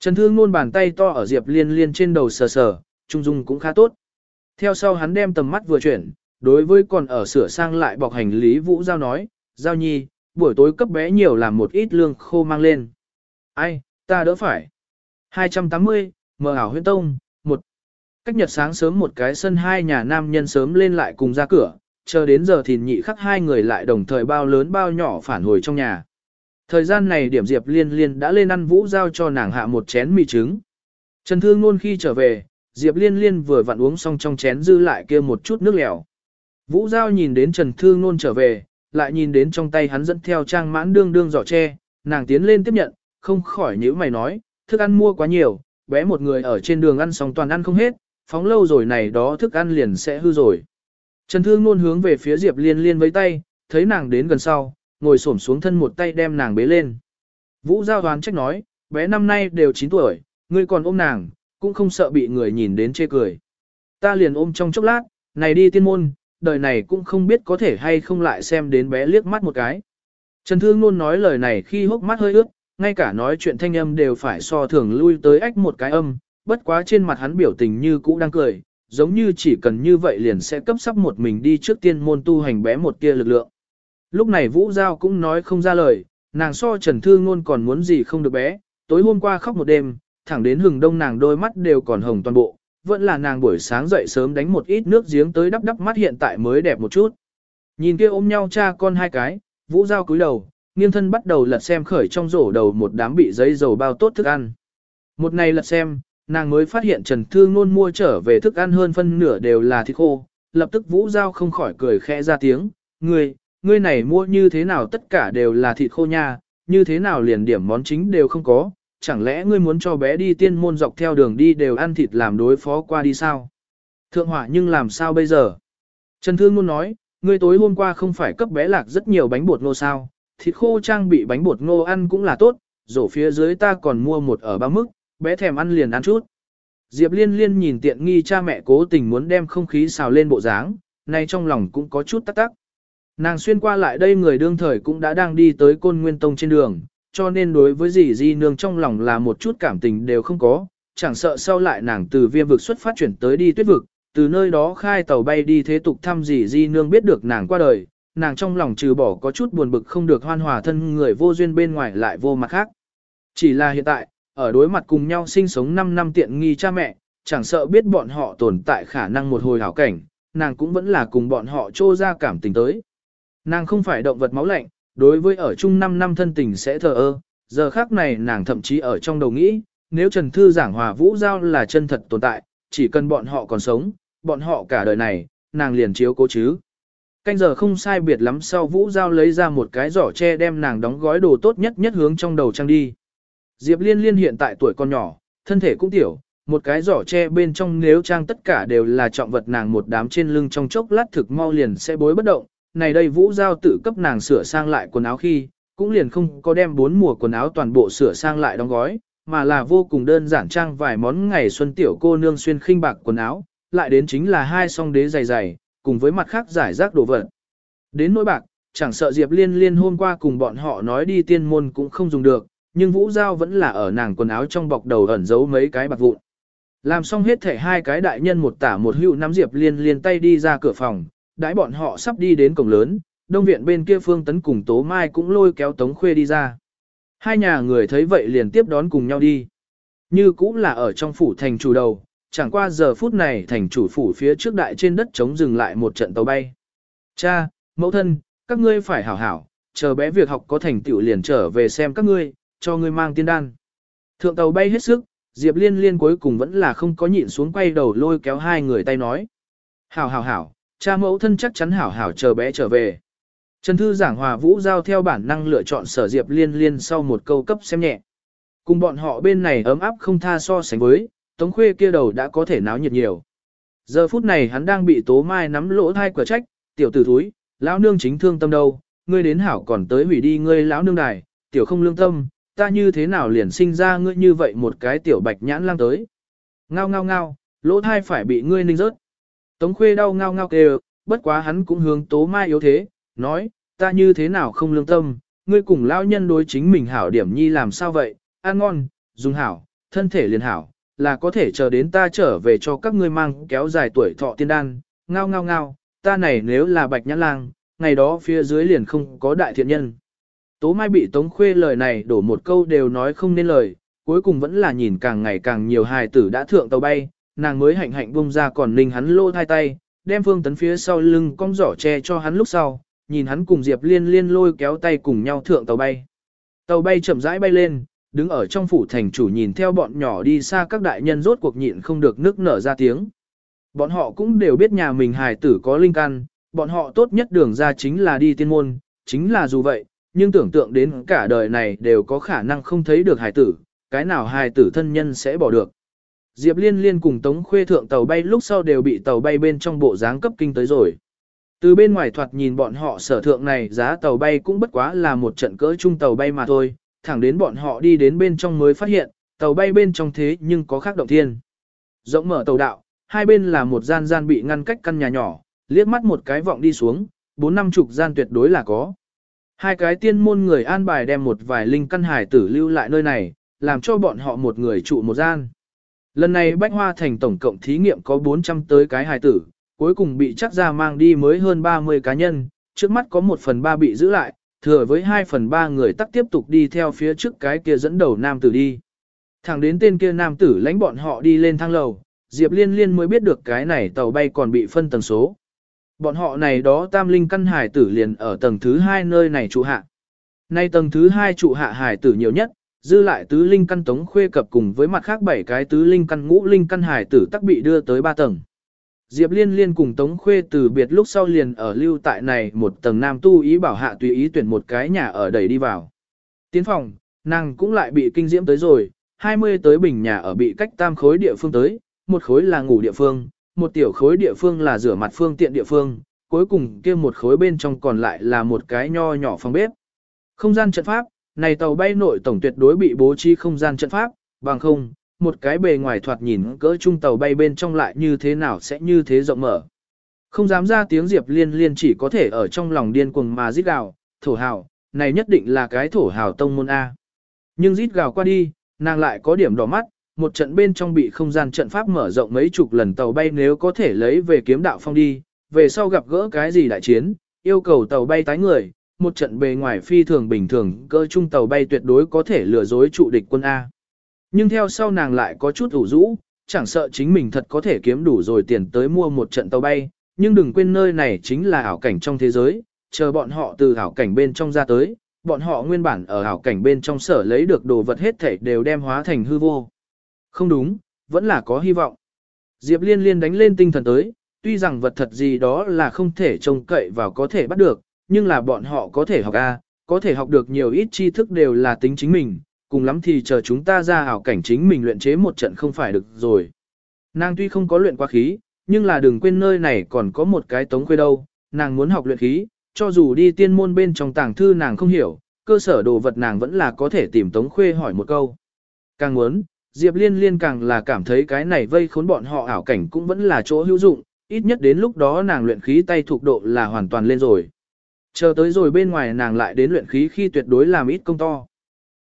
A: Trần Thương luôn bàn tay to ở Diệp Liên Liên trên đầu sờ sờ, trung dung cũng khá tốt. Theo sau hắn đem tầm mắt vừa chuyển, đối với còn ở sửa sang lại bọc hành lý Vũ Giao nói, Giao Nhi, buổi tối cấp bé nhiều làm một ít lương khô mang lên. Ai, ta đỡ phải. 280, mở ảo huyên tông, một. Cách nhật sáng sớm một cái sân hai nhà nam nhân sớm lên lại cùng ra cửa, chờ đến giờ thì nhị khắc hai người lại đồng thời bao lớn bao nhỏ phản hồi trong nhà. Thời gian này điểm Diệp Liên Liên đã lên ăn vũ giao cho nàng hạ một chén mì trứng. Trần Thương luôn khi trở về, Diệp Liên Liên vừa vặn uống xong trong chén dư lại kia một chút nước lèo. Vũ Giao nhìn đến Trần Thương luôn trở về, lại nhìn đến trong tay hắn dẫn theo trang mãn đương đương giỏ tre, nàng tiến lên tiếp nhận, không khỏi nhíu mày nói, thức ăn mua quá nhiều, bé một người ở trên đường ăn xong toàn ăn không hết, phóng lâu rồi này đó thức ăn liền sẽ hư rồi. Trần Thương luôn hướng về phía Diệp Liên Liên với tay, thấy nàng đến gần sau, ngồi xổm xuống thân một tay đem nàng bế lên. Vũ Giao đoán trách nói, bé năm nay đều 9 tuổi, ngươi còn ôm nàng, cũng không sợ bị người nhìn đến chê cười. Ta liền ôm trong chốc lát, này đi tiên môn, đời này cũng không biết có thể hay không lại xem đến bé liếc mắt một cái. Trần Thương luôn nói lời này khi hốc mắt hơi ướt, ngay cả nói chuyện thanh âm đều phải so thường lui tới ách một cái âm, bất quá trên mặt hắn biểu tình như cũ đang cười, giống như chỉ cần như vậy liền sẽ cấp sắp một mình đi trước tiên môn tu hành bé một tia lực lượng. Lúc này Vũ Giao cũng nói không ra lời, nàng so Trần Thương Ngôn còn muốn gì không được bé, tối hôm qua khóc một đêm, thẳng đến hừng đông nàng đôi mắt đều còn hồng toàn bộ, vẫn là nàng buổi sáng dậy sớm đánh một ít nước giếng tới đắp đắp mắt hiện tại mới đẹp một chút. Nhìn kia ôm nhau cha con hai cái, Vũ Giao cúi đầu, nghiêng thân bắt đầu lật xem khởi trong rổ đầu một đám bị giấy dầu bao tốt thức ăn. Một ngày lật xem, nàng mới phát hiện Trần Thương Nôn mua trở về thức ăn hơn phân nửa đều là thịt khô, lập tức Vũ Giao không khỏi cười khẽ ra tiếng, ngươi, ngươi này mua như thế nào tất cả đều là thịt khô nha, như thế nào liền điểm món chính đều không có, chẳng lẽ ngươi muốn cho bé đi tiên môn dọc theo đường đi đều ăn thịt làm đối phó qua đi sao? Thượng hỏa nhưng làm sao bây giờ? Trần Thương muốn nói, ngươi tối hôm qua không phải cấp bé lạc rất nhiều bánh bột ngô sao, thịt khô trang bị bánh bột ngô ăn cũng là tốt, rổ phía dưới ta còn mua một ở ba mức, bé thèm ăn liền ăn chút. Diệp liên liên nhìn tiện nghi cha mẹ cố tình muốn đem không khí xào lên bộ dáng, nay trong lòng cũng có chút tắc tắc. Nàng xuyên qua lại đây người đương thời cũng đã đang đi tới côn nguyên tông trên đường, cho nên đối với dì di nương trong lòng là một chút cảm tình đều không có, chẳng sợ sau lại nàng từ viêm vực xuất phát chuyển tới đi tuyết vực, từ nơi đó khai tàu bay đi thế tục thăm dì di nương biết được nàng qua đời, nàng trong lòng trừ bỏ có chút buồn bực không được hoan hòa thân người vô duyên bên ngoài lại vô mặt khác. Chỉ là hiện tại, ở đối mặt cùng nhau sinh sống 5 năm tiện nghi cha mẹ, chẳng sợ biết bọn họ tồn tại khả năng một hồi hảo cảnh, nàng cũng vẫn là cùng bọn họ trô ra cảm tình tới. Nàng không phải động vật máu lạnh, đối với ở chung 5 năm thân tình sẽ thờ ơ, giờ khác này nàng thậm chí ở trong đầu nghĩ, nếu Trần Thư giảng hòa vũ giao là chân thật tồn tại, chỉ cần bọn họ còn sống, bọn họ cả đời này, nàng liền chiếu cố chứ. Canh giờ không sai biệt lắm sau vũ giao lấy ra một cái giỏ tre đem nàng đóng gói đồ tốt nhất nhất hướng trong đầu trang đi. Diệp liên liên hiện tại tuổi con nhỏ, thân thể cũng tiểu, một cái giỏ tre bên trong nếu trang tất cả đều là trọng vật nàng một đám trên lưng trong chốc lát thực mau liền sẽ bối bất động, này đây Vũ Giao tự cấp nàng sửa sang lại quần áo khi, cũng liền không có đem bốn mùa quần áo toàn bộ sửa sang lại đóng gói, mà là vô cùng đơn giản trang vài món ngày xuân tiểu cô nương xuyên khinh bạc quần áo, lại đến chính là hai song đế dày dày, cùng với mặt khác giải rác đồ vật. Đến nỗi bạc, chẳng sợ Diệp Liên Liên hôm qua cùng bọn họ nói đi tiên môn cũng không dùng được, nhưng Vũ Giao vẫn là ở nàng quần áo trong bọc đầu ẩn giấu mấy cái bạc vụn. Làm xong hết thể hai cái đại nhân một tả một hữu nắm Diệp Liên Liên tay đi ra cửa phòng, đãi bọn họ sắp đi đến cổng lớn, đông viện bên kia Phương Tấn cùng Tố Mai cũng lôi kéo Tống Khuê đi ra. Hai nhà người thấy vậy liền tiếp đón cùng nhau đi. Như cũng là ở trong phủ thành chủ đầu, chẳng qua giờ phút này thành chủ phủ phía trước đại trên đất chống dừng lại một trận tàu bay. Cha, mẫu thân, các ngươi phải hảo hảo, chờ bé việc học có thành tựu liền trở về xem các ngươi, cho ngươi mang tiên đan. Thượng tàu bay hết sức, Diệp Liên Liên cuối cùng vẫn là không có nhịn xuống quay đầu lôi kéo hai người tay nói. Hảo hảo hảo, cha mẫu thân chắc chắn hảo hảo chờ bé trở về. Trần Thư giảng hòa vũ giao theo bản năng lựa chọn sở diệp liên liên sau một câu cấp xem nhẹ. Cùng bọn họ bên này ấm áp không tha so sánh với, Tống Khuê kia đầu đã có thể náo nhiệt nhiều. Giờ phút này hắn đang bị Tố Mai nắm lỗ thai quả trách, tiểu tử thúi, lão nương chính thương tâm đâu, ngươi đến hảo còn tới hủy đi ngươi lão nương đài, tiểu không lương tâm, ta như thế nào liền sinh ra ngươi như vậy một cái tiểu bạch nhãn lang tới. Ngao ngao ngao, lỗ thai phải bị ngươi ninh rớt. Tống Khuê đau ngao ngao kêu, bất quá hắn cũng hướng Tố Mai yếu thế, nói, ta như thế nào không lương tâm, ngươi cùng lão nhân đối chính mình hảo điểm nhi làm sao vậy, ăn ngon, dùng hảo, thân thể liền hảo, là có thể chờ đến ta trở về cho các ngươi mang kéo dài tuổi thọ tiên đan, ngao ngao ngao, ta này nếu là bạch nhãn lang, ngày đó phía dưới liền không có đại thiện nhân. Tố Mai bị Tống Khuê lời này đổ một câu đều nói không nên lời, cuối cùng vẫn là nhìn càng ngày càng nhiều hài tử đã thượng tàu bay, nàng mới hạnh hạnh bung ra còn ninh hắn lô thai tay, đem phương tấn phía sau lưng cong giỏ che cho hắn lúc sau, nhìn hắn cùng Diệp Liên liên lôi kéo tay cùng nhau thượng tàu bay. Tàu bay chậm rãi bay lên, đứng ở trong phủ thành chủ nhìn theo bọn nhỏ đi xa các đại nhân rốt cuộc nhịn không được nước nở ra tiếng. Bọn họ cũng đều biết nhà mình hài tử có linh căn, bọn họ tốt nhất đường ra chính là đi tiên môn, chính là dù vậy, nhưng tưởng tượng đến cả đời này đều có khả năng không thấy được hài tử, cái nào hài tử thân nhân sẽ bỏ được. Diệp Liên Liên cùng Tống Khuê thượng tàu bay lúc sau đều bị tàu bay bên trong bộ dáng cấp kinh tới rồi. Từ bên ngoài thoạt nhìn bọn họ sở thượng này giá tàu bay cũng bất quá là một trận cỡ chung tàu bay mà thôi, thẳng đến bọn họ đi đến bên trong mới phát hiện, tàu bay bên trong thế nhưng có khác động thiên. Rộng mở tàu đạo, hai bên là một gian gian bị ngăn cách căn nhà nhỏ, liếc mắt một cái vọng đi xuống, bốn năm chục gian tuyệt đối là có. Hai cái tiên môn người an bài đem một vài linh căn hải tử lưu lại nơi này, làm cho bọn họ một người trụ một gian. Lần này Bách Hoa Thành tổng cộng thí nghiệm có 400 tới cái hải tử, cuối cùng bị chắc ra mang đi mới hơn 30 cá nhân, trước mắt có 1 phần 3 bị giữ lại, thừa với 2 phần 3 người tắc tiếp tục đi theo phía trước cái kia dẫn đầu nam tử đi. Thẳng đến tên kia nam tử lãnh bọn họ đi lên thang lầu, Diệp Liên Liên mới biết được cái này tàu bay còn bị phân tầng số. Bọn họ này đó tam linh căn hải tử liền ở tầng thứ hai nơi này trụ hạ. Nay tầng thứ hai trụ hạ hải tử nhiều nhất, dư lại tứ linh căn tống khuê cập cùng với mặt khác bảy cái tứ linh căn ngũ linh căn hải tử tắc bị đưa tới ba tầng. Diệp Liên Liên cùng Tống Khuê từ biệt lúc sau liền ở lưu tại này một tầng nam tu ý bảo hạ tùy ý tuyển một cái nhà ở đẩy đi vào. Tiến phòng, nàng cũng lại bị kinh diễm tới rồi, 20 tới bình nhà ở bị cách tam khối địa phương tới, một khối là ngủ địa phương, một tiểu khối địa phương là rửa mặt phương tiện địa phương, cuối cùng kia một khối bên trong còn lại là một cái nho nhỏ phòng bếp. Không gian trận pháp, này tàu bay nội tổng tuyệt đối bị bố trí không gian trận pháp, bằng không, một cái bề ngoài thoạt nhìn cỡ trung tàu bay bên trong lại như thế nào sẽ như thế rộng mở. Không dám ra tiếng Diệp Liên Liên chỉ có thể ở trong lòng điên cuồng mà rít gào, thổ hào, này nhất định là cái thổ hào tông môn A. Nhưng rít gào qua đi, nàng lại có điểm đỏ mắt, một trận bên trong bị không gian trận pháp mở rộng mấy chục lần tàu bay nếu có thể lấy về kiếm đạo phong đi, về sau gặp gỡ cái gì đại chiến, yêu cầu tàu bay tái người, một trận bề ngoài phi thường bình thường cơ trung tàu bay tuyệt đối có thể lừa dối trụ địch quân A. Nhưng theo sau nàng lại có chút ủ rũ, chẳng sợ chính mình thật có thể kiếm đủ rồi tiền tới mua một trận tàu bay, nhưng đừng quên nơi này chính là ảo cảnh trong thế giới, chờ bọn họ từ ảo cảnh bên trong ra tới, bọn họ nguyên bản ở ảo cảnh bên trong sở lấy được đồ vật hết thảy đều đem hóa thành hư vô. Không đúng, vẫn là có hy vọng. Diệp liên liên đánh lên tinh thần tới, tuy rằng vật thật gì đó là không thể trông cậy vào có thể bắt được, nhưng là bọn họ có thể học A, có thể học được nhiều ít tri thức đều là tính chính mình, cùng lắm thì chờ chúng ta ra ảo cảnh chính mình luyện chế một trận không phải được rồi. Nàng tuy không có luyện qua khí, nhưng là đừng quên nơi này còn có một cái tống khuê đâu, nàng muốn học luyện khí, cho dù đi tiên môn bên trong tàng thư nàng không hiểu, cơ sở đồ vật nàng vẫn là có thể tìm tống khuê hỏi một câu. Càng muốn, Diệp Liên Liên càng là cảm thấy cái này vây khốn bọn họ ảo cảnh cũng vẫn là chỗ hữu dụng, ít nhất đến lúc đó nàng luyện khí tay thuộc độ là hoàn toàn lên rồi. Chờ tới rồi bên ngoài nàng lại đến luyện khí khi tuyệt đối làm ít công to.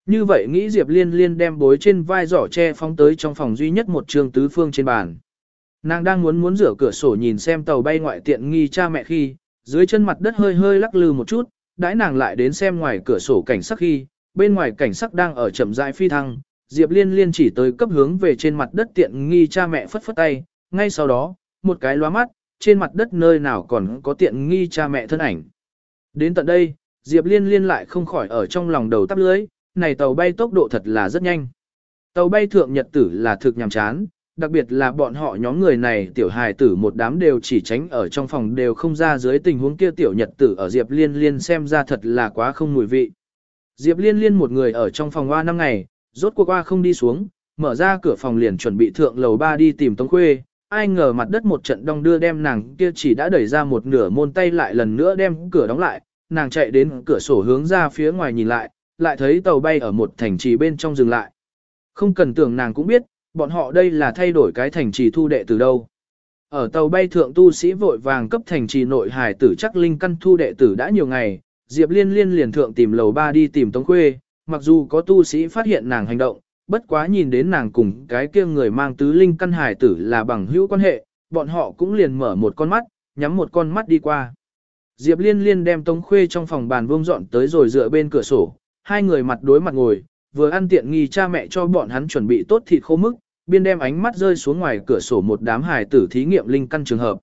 A: Như vậy nghĩ Diệp Liên Liên đem bối trên vai giỏ che phóng tới trong phòng duy nhất một trường tứ phương trên bàn. Nàng đang muốn muốn rửa cửa sổ nhìn xem tàu bay ngoại tiện nghi cha mẹ khi, dưới chân mặt đất hơi hơi lắc lư một chút, đãi nàng lại đến xem ngoài cửa sổ cảnh sắc khi, bên ngoài cảnh sắc đang ở chậm rãi phi thăng, Diệp Liên Liên chỉ tới cấp hướng về trên mặt đất tiện nghi cha mẹ phất phất tay, ngay sau đó, một cái lóa mắt, trên mặt đất nơi nào còn có tiện nghi cha mẹ thân ảnh. Đến tận đây, Diệp Liên Liên lại không khỏi ở trong lòng đầu tắp lưới, này tàu bay tốc độ thật là rất nhanh. Tàu bay thượng nhật tử là thực nhàm chán, đặc biệt là bọn họ nhóm người này tiểu hài tử một đám đều chỉ tránh ở trong phòng đều không ra dưới tình huống kia tiểu nhật tử ở Diệp Liên Liên xem ra thật là quá không mùi vị. Diệp Liên Liên một người ở trong phòng hoa năm ngày, rốt cuộc qua không đi xuống, mở ra cửa phòng liền chuẩn bị thượng lầu ba đi tìm Tống Khuê, ai ngờ mặt đất một trận đong đưa đem nàng kia chỉ đã đẩy ra một nửa môn tay lại lần nữa đem cửa đóng lại, nàng chạy đến cửa sổ hướng ra phía ngoài nhìn lại, lại thấy tàu bay ở một thành trì bên trong dừng lại. Không cần tưởng nàng cũng biết, bọn họ đây là thay đổi cái thành trì thu đệ từ đâu. Ở tàu bay thượng tu sĩ vội vàng cấp thành trì nội hải tử chắc linh căn thu đệ tử đã nhiều ngày, Diệp Liên liên liền thượng tìm lầu ba đi tìm Tống Khuê, mặc dù có tu sĩ phát hiện nàng hành động, bất quá nhìn đến nàng cùng cái kia người mang tứ linh căn hải tử là bằng hữu quan hệ, bọn họ cũng liền mở một con mắt, nhắm một con mắt đi qua. Diệp Liên liên đem Tống Khuê trong phòng bàn vuông dọn tới rồi dựa bên cửa sổ, hai người mặt đối mặt ngồi, vừa ăn tiện nghi cha mẹ cho bọn hắn chuẩn bị tốt thịt khô mức, biên đem ánh mắt rơi xuống ngoài cửa sổ một đám hài tử thí nghiệm linh căn trường hợp.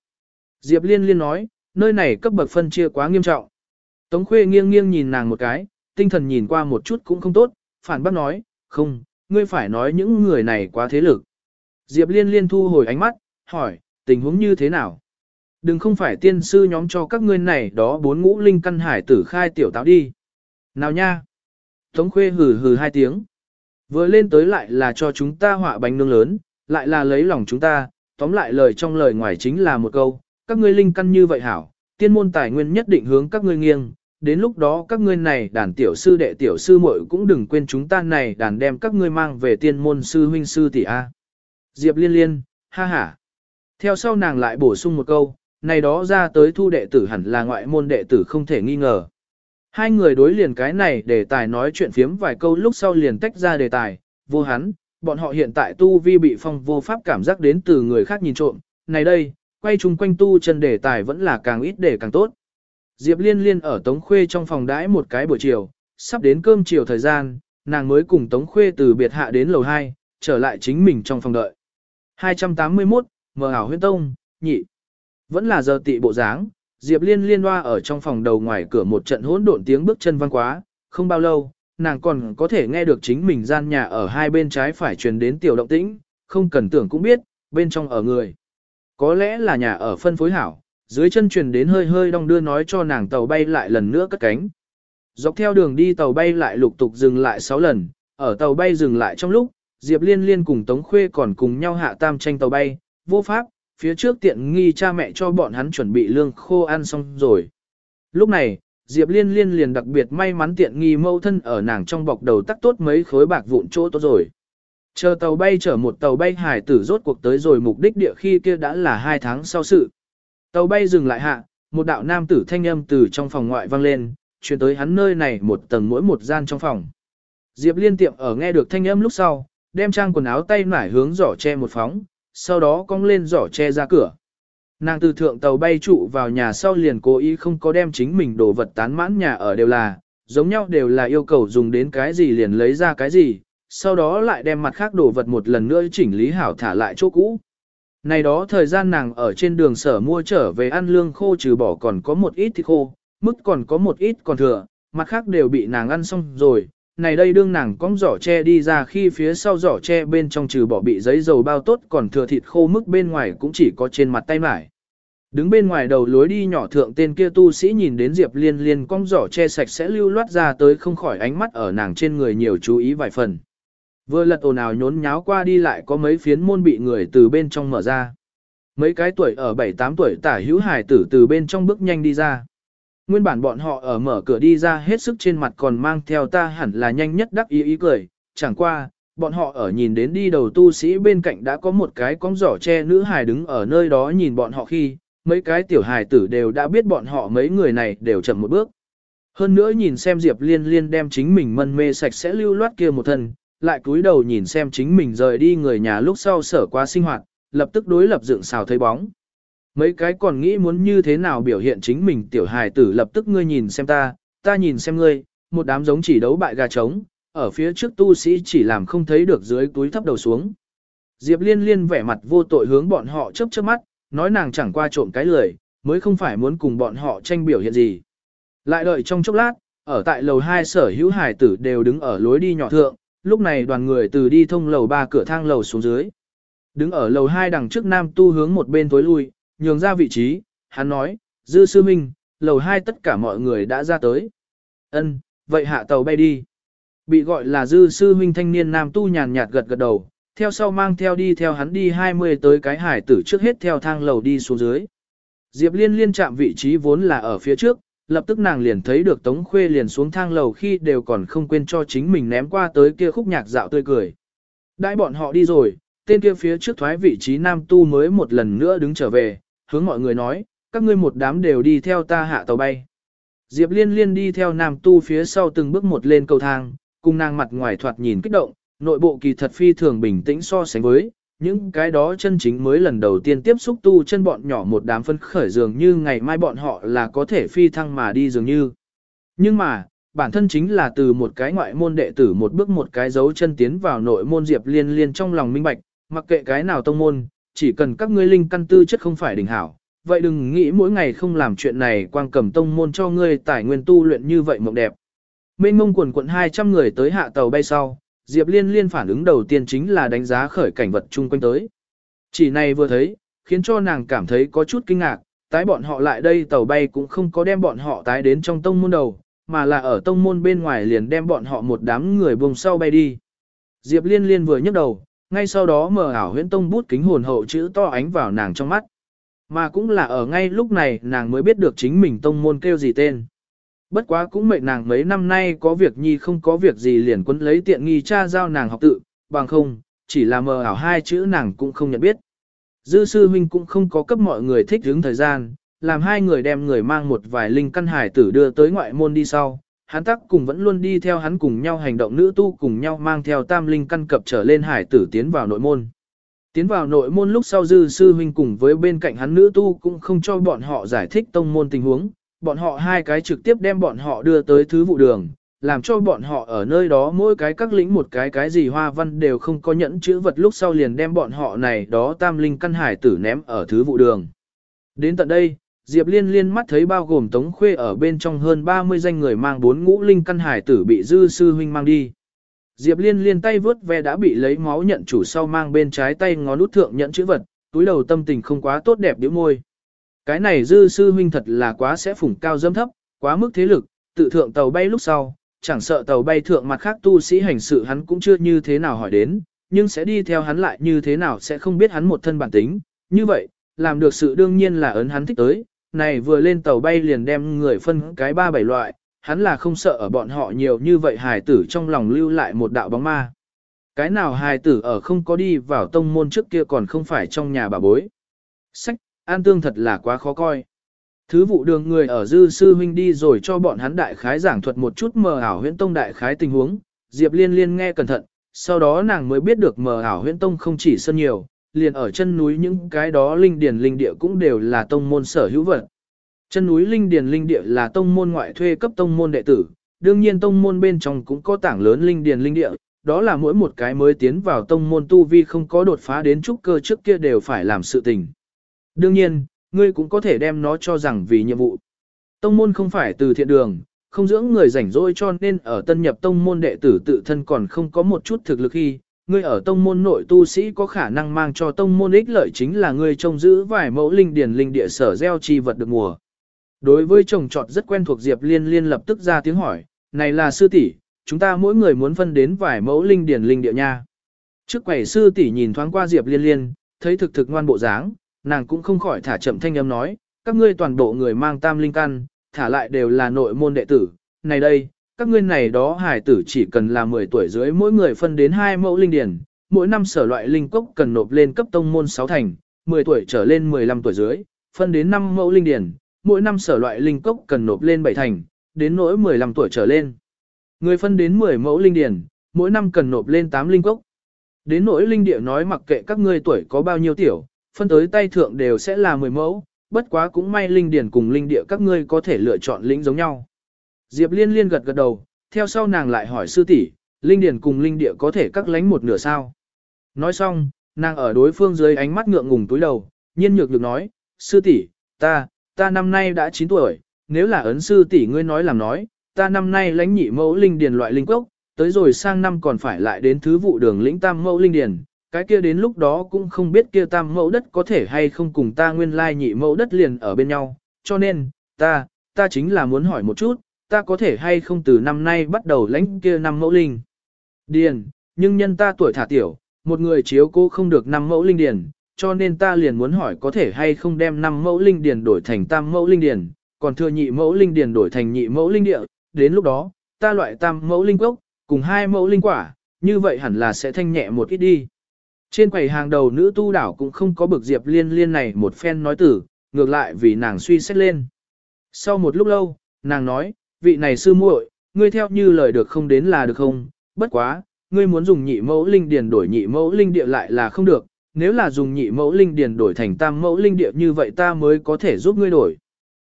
A: Diệp Liên liên nói, nơi này cấp bậc phân chia quá nghiêm trọng. Tống Khuê nghiêng nghiêng nhìn nàng một cái, tinh thần nhìn qua một chút cũng không tốt, phản bác nói, không, ngươi phải nói những người này quá thế lực. Diệp Liên liên thu hồi ánh mắt, hỏi, tình huống như thế nào? Đừng không phải tiên sư nhóm cho các ngươi này đó bốn ngũ linh căn hải tử khai tiểu táo đi. Nào nha? Tống khuê hừ hừ hai tiếng. Vừa lên tới lại là cho chúng ta họa bánh nướng lớn, lại là lấy lòng chúng ta, tóm lại lời trong lời ngoài chính là một câu, các ngươi linh căn như vậy hảo, tiên môn tài nguyên nhất định hướng các ngươi nghiêng, đến lúc đó các ngươi này đàn tiểu sư đệ tiểu sư muội cũng đừng quên chúng ta này đàn đem các ngươi mang về tiên môn sư huynh sư tỷ A. Diệp liên liên, ha ha. Theo sau nàng lại bổ sung một câu, này đó ra tới thu đệ tử hẳn là ngoại môn đệ tử không thể nghi ngờ. Hai người đối liền cái này để tài nói chuyện phiếm vài câu lúc sau liền tách ra đề tài, vô hắn, bọn họ hiện tại tu vi bị phong vô pháp cảm giác đến từ người khác nhìn trộm, này đây, quay chung quanh tu chân đề tài vẫn là càng ít để càng tốt. Diệp Liên Liên ở Tống Khuê trong phòng đãi một cái buổi chiều, sắp đến cơm chiều thời gian, nàng mới cùng Tống Khuê từ biệt hạ đến lầu 2, trở lại chính mình trong phòng đợi. 281, mở ảo huyên tông, nhị. Vẫn là giờ tị bộ dáng, Diệp Liên liên hoa ở trong phòng đầu ngoài cửa một trận hỗn độn tiếng bước chân vang quá, không bao lâu, nàng còn có thể nghe được chính mình gian nhà ở hai bên trái phải truyền đến tiểu động tĩnh, không cần tưởng cũng biết, bên trong ở người. Có lẽ là nhà ở phân phối hảo, dưới chân truyền đến hơi hơi đong đưa nói cho nàng tàu bay lại lần nữa cất cánh. Dọc theo đường đi tàu bay lại lục tục dừng lại 6 lần, ở tàu bay dừng lại trong lúc, Diệp Liên Liên cùng Tống Khuê còn cùng nhau hạ tam tranh tàu bay, vô pháp, phía trước tiện nghi cha mẹ cho bọn hắn chuẩn bị lương khô ăn xong rồi. Lúc này, Diệp Liên Liên liền đặc biệt may mắn tiện nghi mâu thân ở nàng trong bọc đầu tắc tốt mấy khối bạc vụn chỗ tốt rồi. Chờ tàu bay chở một tàu bay hải tử rốt cuộc tới rồi mục đích địa khi kia đã là hai tháng sau sự. Tàu bay dừng lại hạ, một đạo nam tử thanh âm từ trong phòng ngoại vang lên, chuyển tới hắn nơi này một tầng mỗi một gian trong phòng. Diệp Liên tiệm ở nghe được thanh âm lúc sau, đem trang quần áo tay nải hướng giỏ che một phóng, sau đó cong lên giỏ che ra cửa. Nàng từ thượng tàu bay trụ vào nhà sau liền cố ý không có đem chính mình đồ vật tán mãn nhà ở đều là, giống nhau đều là yêu cầu dùng đến cái gì liền lấy ra cái gì, sau đó lại đem mặt khác đồ vật một lần nữa chỉnh lý hảo thả lại chỗ cũ. Này đó thời gian nàng ở trên đường sở mua trở về ăn lương khô trừ bỏ còn có một ít thịt khô, mức còn có một ít còn thừa, mặt khác đều bị nàng ăn xong rồi, này đây đương nàng cong giỏ tre đi ra khi phía sau giỏ tre bên trong trừ bỏ bị giấy dầu bao tốt còn thừa thịt khô mức bên ngoài cũng chỉ có trên mặt tay mải. Đứng bên ngoài đầu lối đi nhỏ thượng tên kia tu sĩ nhìn đến Diệp Liên Liên cong giỏ che sạch sẽ lưu loát ra tới không khỏi ánh mắt ở nàng trên người nhiều chú ý vài phần. Vừa lật ồn ào nhốn nháo qua đi lại có mấy phiến môn bị người từ bên trong mở ra. Mấy cái tuổi ở 7-8 tuổi tả hữu hải tử từ bên trong bước nhanh đi ra. Nguyên bản bọn họ ở mở cửa đi ra hết sức trên mặt còn mang theo ta hẳn là nhanh nhất đắc ý ý cười, chẳng qua, bọn họ ở nhìn đến đi đầu tu sĩ bên cạnh đã có một cái con giỏ che nữ hài đứng ở nơi đó nhìn bọn họ khi, mấy cái tiểu hài tử đều đã biết bọn họ mấy người này đều chậm một bước. Hơn nữa nhìn xem Diệp Liên Liên đem chính mình mân mê sạch sẽ lưu loát kia một thân, lại cúi đầu nhìn xem chính mình rời đi người nhà lúc sau sở qua sinh hoạt, lập tức đối lập dựng xào thấy bóng. Mấy cái còn nghĩ muốn như thế nào biểu hiện chính mình tiểu hài tử lập tức ngươi nhìn xem ta, ta nhìn xem ngươi, một đám giống chỉ đấu bại gà trống, ở phía trước tu sĩ chỉ làm không thấy được dưới túi thấp đầu xuống. Diệp liên liên vẻ mặt vô tội hướng bọn họ chớp chớp mắt, nói nàng chẳng qua trộm cái lười, mới không phải muốn cùng bọn họ tranh biểu hiện gì. Lại đợi trong chốc lát, ở tại lầu 2 sở hữu hải tử đều đứng ở lối đi nhỏ thượng, lúc này đoàn người từ đi thông lầu 3 cửa thang lầu xuống dưới. Đứng ở lầu hai đằng trước nam tu hướng một bên tối lui, nhường ra vị trí, hắn nói, dư sư minh, lầu hai tất cả mọi người đã ra tới. Ân, vậy hạ tàu bay đi. Bị gọi là dư sư huynh thanh niên nam tu nhàn nhạt gật gật đầu, theo sau mang theo đi theo hắn đi 20 tới cái hải tử trước hết theo thang lầu đi xuống dưới. Diệp liên liên chạm vị trí vốn là ở phía trước, lập tức nàng liền thấy được Tống Khuê liền xuống thang lầu khi đều còn không quên cho chính mình ném qua tới kia khúc nhạc dạo tươi cười. Đãi bọn họ đi rồi, tên kia phía trước thoái vị trí nam tu mới một lần nữa đứng trở về, hướng mọi người nói, các ngươi một đám đều đi theo ta hạ tàu bay. Diệp liên liên đi theo nam tu phía sau từng bước một lên cầu thang, cùng nàng mặt ngoài thoạt nhìn kích động, nội bộ kỳ thật phi thường bình tĩnh so sánh với, những cái đó chân chính mới lần đầu tiên tiếp xúc tu chân bọn nhỏ một đám phân khởi dường như ngày mai bọn họ là có thể phi thăng mà đi dường như. Nhưng mà, bản thân chính là từ một cái ngoại môn đệ tử một bước một cái dấu chân tiến vào nội môn Diệp Liên Liên trong lòng minh bạch, mặc kệ cái nào tông môn, chỉ cần các ngươi linh căn tư chất không phải đỉnh hảo, vậy đừng nghĩ mỗi ngày không làm chuyện này quang cầm tông môn cho ngươi tài nguyên tu luyện như vậy mộng đẹp. Mênh mông quần quận 200 người tới hạ tàu bay sau, Diệp Liên Liên phản ứng đầu tiên chính là đánh giá khởi cảnh vật chung quanh tới. Chỉ này vừa thấy, khiến cho nàng cảm thấy có chút kinh ngạc, tái bọn họ lại đây tàu bay cũng không có đem bọn họ tái đến trong tông môn đầu, mà là ở tông môn bên ngoài liền đem bọn họ một đám người vùng sau bay đi. Diệp Liên Liên vừa nhấc đầu, ngay sau đó mở ảo huyễn tông bút kính hồn hậu chữ to ánh vào nàng trong mắt. Mà cũng là ở ngay lúc này nàng mới biết được chính mình tông môn kêu gì tên. Bất quá cũng mệnh nàng mấy năm nay có việc nhi không có việc gì liền quấn lấy tiện nghi cha giao nàng học tự, bằng không, chỉ là mờ ảo hai chữ nàng cũng không nhận biết. Dư sư huynh cũng không có cấp mọi người thích hướng thời gian, làm hai người đem người mang một vài linh căn hải tử đưa tới ngoại môn đi sau. Hắn tắc cùng vẫn luôn đi theo hắn cùng nhau hành động nữ tu cùng nhau mang theo tam linh căn cập trở lên hải tử tiến vào nội môn. Tiến vào nội môn lúc sau dư sư huynh cùng với bên cạnh hắn nữ tu cũng không cho bọn họ giải thích tông môn tình huống, bọn họ hai cái trực tiếp đem bọn họ đưa tới thứ vụ đường, làm cho bọn họ ở nơi đó mỗi cái các lĩnh một cái cái gì hoa văn đều không có nhẫn chữ vật lúc sau liền đem bọn họ này đó tam linh căn hải tử ném ở thứ vụ đường. Đến tận đây, Diệp Liên liên mắt thấy bao gồm Tống Khuê ở bên trong hơn 30 danh người mang bốn ngũ linh căn hải tử bị dư sư huynh mang đi. Diệp Liên liên tay vớt ve đã bị lấy máu nhận chủ sau mang bên trái tay ngón út thượng nhận chữ vật, túi đầu tâm tình không quá tốt đẹp điếu môi. Cái này dư sư huynh thật là quá sẽ phủng cao dâm thấp, quá mức thế lực, tự thượng tàu bay lúc sau, chẳng sợ tàu bay thượng mặt khác tu sĩ hành sự hắn cũng chưa như thế nào hỏi đến, nhưng sẽ đi theo hắn lại như thế nào sẽ không biết hắn một thân bản tính. Như vậy, làm được sự đương nhiên là ấn hắn thích tới, này vừa lên tàu bay liền đem người phân cái ba bảy loại, hắn là không sợ ở bọn họ nhiều như vậy hài tử trong lòng lưu lại một đạo bóng ma. Cái nào hài tử ở không có đi vào tông môn trước kia còn không phải trong nhà bà bối. Sách, an tương thật là quá khó coi. Thứ vụ đường người ở dư sư huynh đi rồi cho bọn hắn đại khái giảng thuật một chút mờ ảo huyễn tông đại khái tình huống, Diệp liên liên nghe cẩn thận, sau đó nàng mới biết được mờ ảo huyễn tông không chỉ sân nhiều, liền ở chân núi những cái đó linh điển linh địa cũng đều là tông môn sở hữu vật. Chân núi linh điển linh địa là tông môn ngoại thuê cấp tông môn đệ tử, đương nhiên tông môn bên trong cũng có tảng lớn linh điển linh địa, đó là mỗi một cái mới tiến vào tông môn tu vi không có đột phá đến trúc cơ trước kia đều phải làm sự tình. Đương nhiên, ngươi cũng có thể đem nó cho rằng vì nhiệm vụ. Tông môn không phải từ thiện đường, không dưỡng người rảnh rỗi cho nên ở tân nhập tông môn đệ tử tự thân còn không có một chút thực lực khi, ngươi ở tông môn nội tu sĩ có khả năng mang cho tông môn ích lợi chính là ngươi trông giữ vài mẫu linh điển linh địa sở gieo chi vật được mùa. Đối với trồng trọt rất quen thuộc Diệp Liên Liên lập tức ra tiếng hỏi, này là sư tỷ, chúng ta mỗi người muốn phân đến vài mẫu linh điển linh địa nha. Trước quầy sư tỷ nhìn thoáng qua Diệp Liên Liên, thấy thực thực ngoan bộ dáng, nàng cũng không khỏi thả chậm thanh âm nói, các ngươi toàn bộ người mang tam linh căn, thả lại đều là nội môn đệ tử, này đây, các ngươi này đó hải tử chỉ cần là 10 tuổi dưới mỗi người phân đến hai mẫu linh điển, mỗi năm sở loại linh cốc cần nộp lên cấp tông môn 6 thành, 10 tuổi trở lên 15 tuổi dưới, phân đến 5 mẫu linh điển, mỗi năm sở loại linh cốc cần nộp lên 7 thành, đến nỗi 15 tuổi trở lên. Người phân đến 10 mẫu linh điển, mỗi năm cần nộp lên 8 linh cốc. Đến nỗi linh địa nói mặc kệ các ngươi tuổi có bao nhiêu tiểu, phân tới tay thượng đều sẽ là 10 mẫu, bất quá cũng may linh điển cùng linh địa các ngươi có thể lựa chọn lĩnh giống nhau. Diệp liên liên gật gật đầu, theo sau nàng lại hỏi sư tỷ, linh điển cùng linh địa có thể cắt lánh một nửa sao. Nói xong, nàng ở đối phương dưới ánh mắt ngượng ngùng túi đầu, nhiên nhược được nói, sư tỷ, ta, ta năm nay đã 9 tuổi, nếu là ấn sư tỷ ngươi nói làm nói, ta năm nay lãnh nhị mẫu linh điển loại linh cốc, tới rồi sang năm còn phải lại đến thứ vụ đường lĩnh tam mẫu linh điển, cái kia đến lúc đó cũng không biết kia tam mẫu đất có thể hay không cùng ta nguyên lai nhị mẫu đất liền ở bên nhau, cho nên, ta, ta chính là muốn hỏi một chút, ta có thể hay không từ năm nay bắt đầu lãnh kia năm mẫu linh. Điền, nhưng nhân ta tuổi thả tiểu, một người chiếu cô không được năm mẫu linh điền, cho nên ta liền muốn hỏi có thể hay không đem năm mẫu linh điền đổi thành tam mẫu linh điền, còn thừa nhị mẫu linh điền đổi thành nhị mẫu linh địa, đến lúc đó, ta loại tam mẫu linh cốc, cùng hai mẫu linh quả, như vậy hẳn là sẽ thanh nhẹ một ít đi. Trên quầy hàng đầu nữ tu đảo cũng không có bực Diệp Liên Liên này một phen nói tử, ngược lại vì nàng suy xét lên. Sau một lúc lâu, nàng nói, vị này sư muội, ngươi theo như lời được không đến là được không, bất quá, ngươi muốn dùng nhị mẫu linh điền đổi nhị mẫu linh địa lại là không được, nếu là dùng nhị mẫu linh điền đổi thành tam mẫu linh địa như vậy ta mới có thể giúp ngươi đổi.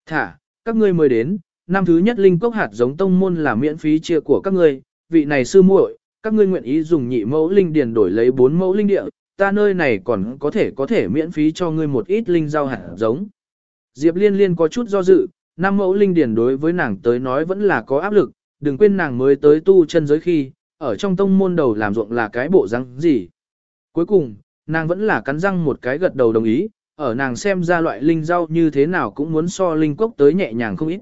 A: Thả, các ngươi mới đến, năm thứ nhất linh cốc hạt giống tông môn là miễn phí chia của các ngươi, vị này sư muội, các ngươi nguyện ý dùng nhị mẫu linh điền đổi lấy bốn mẫu linh địa, ta nơi này còn có thể có thể miễn phí cho ngươi một ít linh rau hạt giống. Diệp Liên Liên có chút do dự, năm mẫu linh điền đối với nàng tới nói vẫn là có áp lực, đừng quên nàng mới tới tu chân giới khi, ở trong tông môn đầu làm ruộng là cái bộ răng gì. Cuối cùng, nàng vẫn là cắn răng một cái gật đầu đồng ý, ở nàng xem ra loại linh rau như thế nào cũng muốn so linh cốc tới nhẹ nhàng không ít.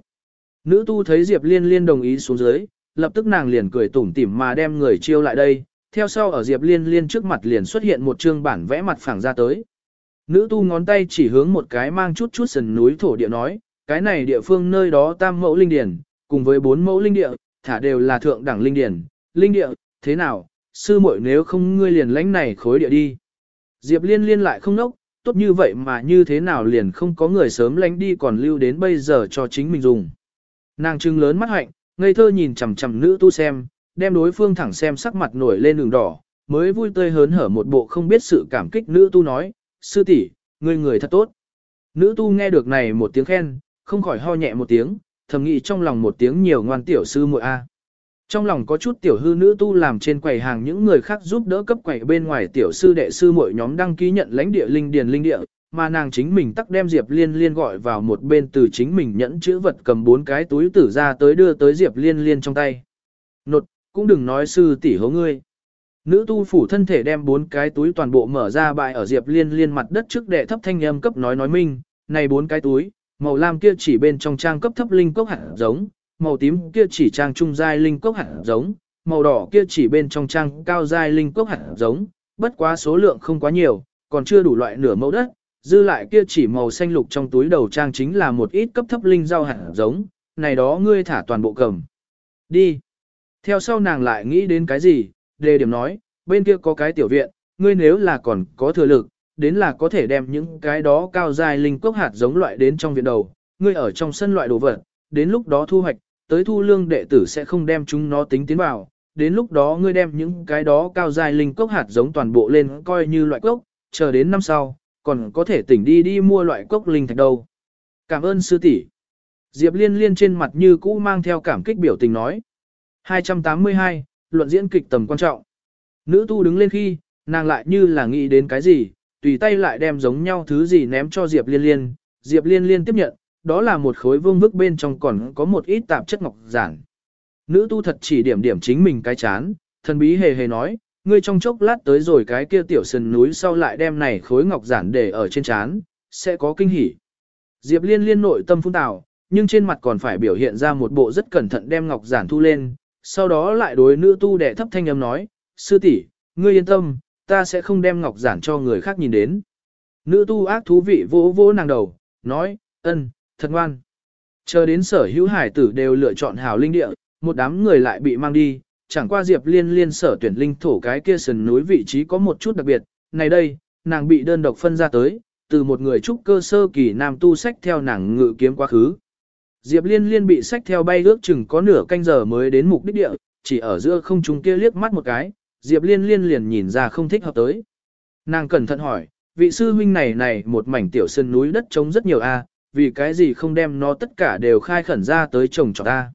A: Nữ tu thấy Diệp Liên Liên đồng ý xuống dưới, lập tức nàng liền cười tủm tỉm mà đem người chiêu lại đây, theo sau ở Diệp Liên Liên trước mặt liền xuất hiện một chương bản vẽ mặt phẳng ra tới. Nữ tu ngón tay chỉ hướng một cái mang chút chút sần núi thổ địa nói, cái này địa phương nơi đó tam mẫu linh điển, cùng với bốn mẫu linh địa, thả đều là thượng đẳng linh điển, linh địa, thế nào, sư muội nếu không ngươi liền lãnh này khối địa đi. Diệp Liên Liên lại không nốc, tốt như vậy mà như thế nào liền không có người sớm lãnh đi còn lưu đến bây giờ cho chính mình dùng. Nàng trưng lớn mắt hạnh, ngây thơ nhìn chằm chằm nữ tu xem, đem đối phương thẳng xem sắc mặt nổi lên đường đỏ, mới vui tươi hớn hở một bộ không biết sự cảm kích nữ tu nói, sư tỷ, ngươi người thật tốt. Nữ tu nghe được này một tiếng khen, không khỏi ho nhẹ một tiếng, thầm nghĩ trong lòng một tiếng nhiều ngoan tiểu sư muội a. Trong lòng có chút tiểu hư nữ tu làm trên quầy hàng những người khác giúp đỡ cấp quầy bên ngoài tiểu sư đệ sư muội nhóm đăng ký nhận lãnh địa linh điền linh địa, mà nàng chính mình tắc đem Diệp Liên Liên gọi vào một bên từ chính mình nhẫn chữ vật cầm bốn cái túi tử ra tới đưa tới Diệp Liên Liên trong tay. Nột, cũng đừng nói sư tỷ hố ngươi. Nữ tu phủ thân thể đem bốn cái túi toàn bộ mở ra bại ở Diệp Liên Liên mặt đất trước đệ thấp thanh âm cấp nói nói minh, này bốn cái túi, màu lam kia chỉ bên trong trang cấp thấp linh cốc hạt giống, màu tím kia chỉ trang trung giai linh cốc hạt giống, màu đỏ kia chỉ bên trong trang cao giai linh cốc hạt giống, bất quá số lượng không quá nhiều, còn chưa đủ loại nửa mẫu đất, dư lại kia chỉ màu xanh lục trong túi đầu trang chính là một ít cấp thấp linh rau hạt giống, này đó ngươi thả toàn bộ cầm. Đi. Theo sau nàng lại nghĩ đến cái gì, đề điểm nói, bên kia có cái tiểu viện, ngươi nếu là còn có thừa lực, đến là có thể đem những cái đó cao dài linh cốc hạt giống loại đến trong viện đầu, ngươi ở trong sân loại đồ vật, đến lúc đó thu hoạch, tới thu lương đệ tử sẽ không đem chúng nó tính tiến vào, đến lúc đó ngươi đem những cái đó cao dài linh cốc hạt giống toàn bộ lên coi như loại cốc, chờ đến năm sau, còn có thể tỉnh đi đi mua loại cốc linh thạch đâu. Cảm ơn sư tỷ. Diệp Liên Liên trên mặt như cũ mang theo cảm kích biểu tình nói. 282, luận diễn kịch tầm quan trọng. Nữ tu đứng lên khi, nàng lại như là nghĩ đến cái gì, tùy tay lại đem giống nhau thứ gì ném cho Diệp Liên Liên. Diệp Liên Liên tiếp nhận, đó là một khối vương bức bên trong còn có một ít tạp chất ngọc giản. Nữ tu thật chỉ điểm điểm chính mình cái chán, thần bí hề hề nói, ngươi trong chốc lát tới rồi cái kia tiểu sườn núi sau lại đem này khối ngọc giản để ở trên chán, sẽ có kinh hỉ. Diệp liên liên nội tâm phun tào, nhưng trên mặt còn phải biểu hiện ra một bộ rất cẩn thận đem ngọc giản thu lên, sau đó lại đối nữ tu đệ thấp thanh âm nói, sư tỷ, ngươi yên tâm, ta sẽ không đem ngọc giản cho người khác nhìn đến. Nữ tu ác thú vị vỗ vỗ nàng đầu, nói, ân, thật ngoan. Chờ đến sở hữu hải tử đều lựa chọn hảo linh địa, một đám người lại bị mang đi, chẳng qua Diệp Liên Liên sở tuyển linh thổ cái kia sườn núi vị trí có một chút đặc biệt, này đây, nàng bị đơn độc phân ra tới, từ một người trúc cơ sơ kỳ nam tu sách theo nàng ngự kiếm quá khứ. Diệp Liên Liên bị sách theo bay ước chừng có nửa canh giờ mới đến mục đích địa, chỉ ở giữa không trung kia liếc mắt một cái, Diệp Liên Liên liền nhìn ra không thích hợp tới. Nàng cẩn thận hỏi, vị sư huynh này này một mảnh tiểu sơn núi đất trống rất nhiều a, vì cái gì không đem nó tất cả đều khai khẩn ra tới trồng cho ta.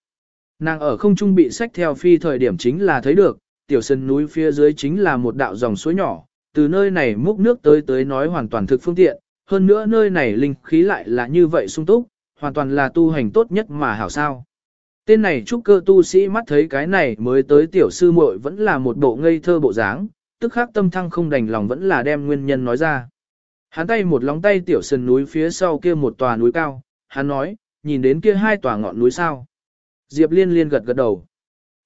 A: Nàng ở không trung bị sách theo phi thời điểm chính là thấy được, tiểu sơn núi phía dưới chính là một đạo dòng suối nhỏ, từ nơi này múc nước tới tới nói hoàn toàn thực phương tiện, hơn nữa nơi này linh khí lại là như vậy sung túc, hoàn toàn là tu hành tốt nhất mà hảo sao. Tên này trúc cơ tu sĩ mắt thấy cái này mới tới tiểu sư muội vẫn là một bộ ngây thơ bộ dáng, tức khắc tâm thăng không đành lòng vẫn là đem nguyên nhân nói ra. Hắn tay một lóng tay tiểu sườn núi phía sau kia một tòa núi cao, hắn nói, nhìn đến kia hai tòa ngọn núi sao. Diệp liên liên gật gật đầu.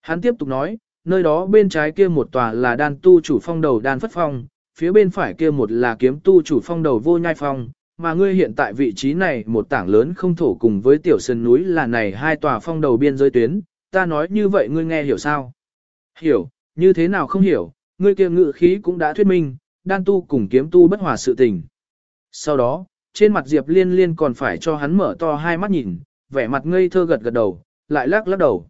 A: Hắn tiếp tục nói, nơi đó bên trái kia một tòa là đan tu chủ phong đầu đan phất phong, phía bên phải kia một là kiếm tu chủ phong đầu vô nhai phong, mà ngươi hiện tại vị trí này một tảng lớn không thổ cùng với tiểu sơn núi là này hai tòa phong đầu biên giới tuyến, ta nói như vậy ngươi nghe hiểu sao? Hiểu, như thế nào không hiểu, ngươi kia ngự khí cũng đã thuyết minh, đan tu cùng kiếm tu bất hòa sự tình. Sau đó, trên mặt Diệp Liên Liên còn phải cho hắn mở to hai mắt nhìn, vẻ mặt ngây thơ gật gật đầu, lại lắc lắc đầu.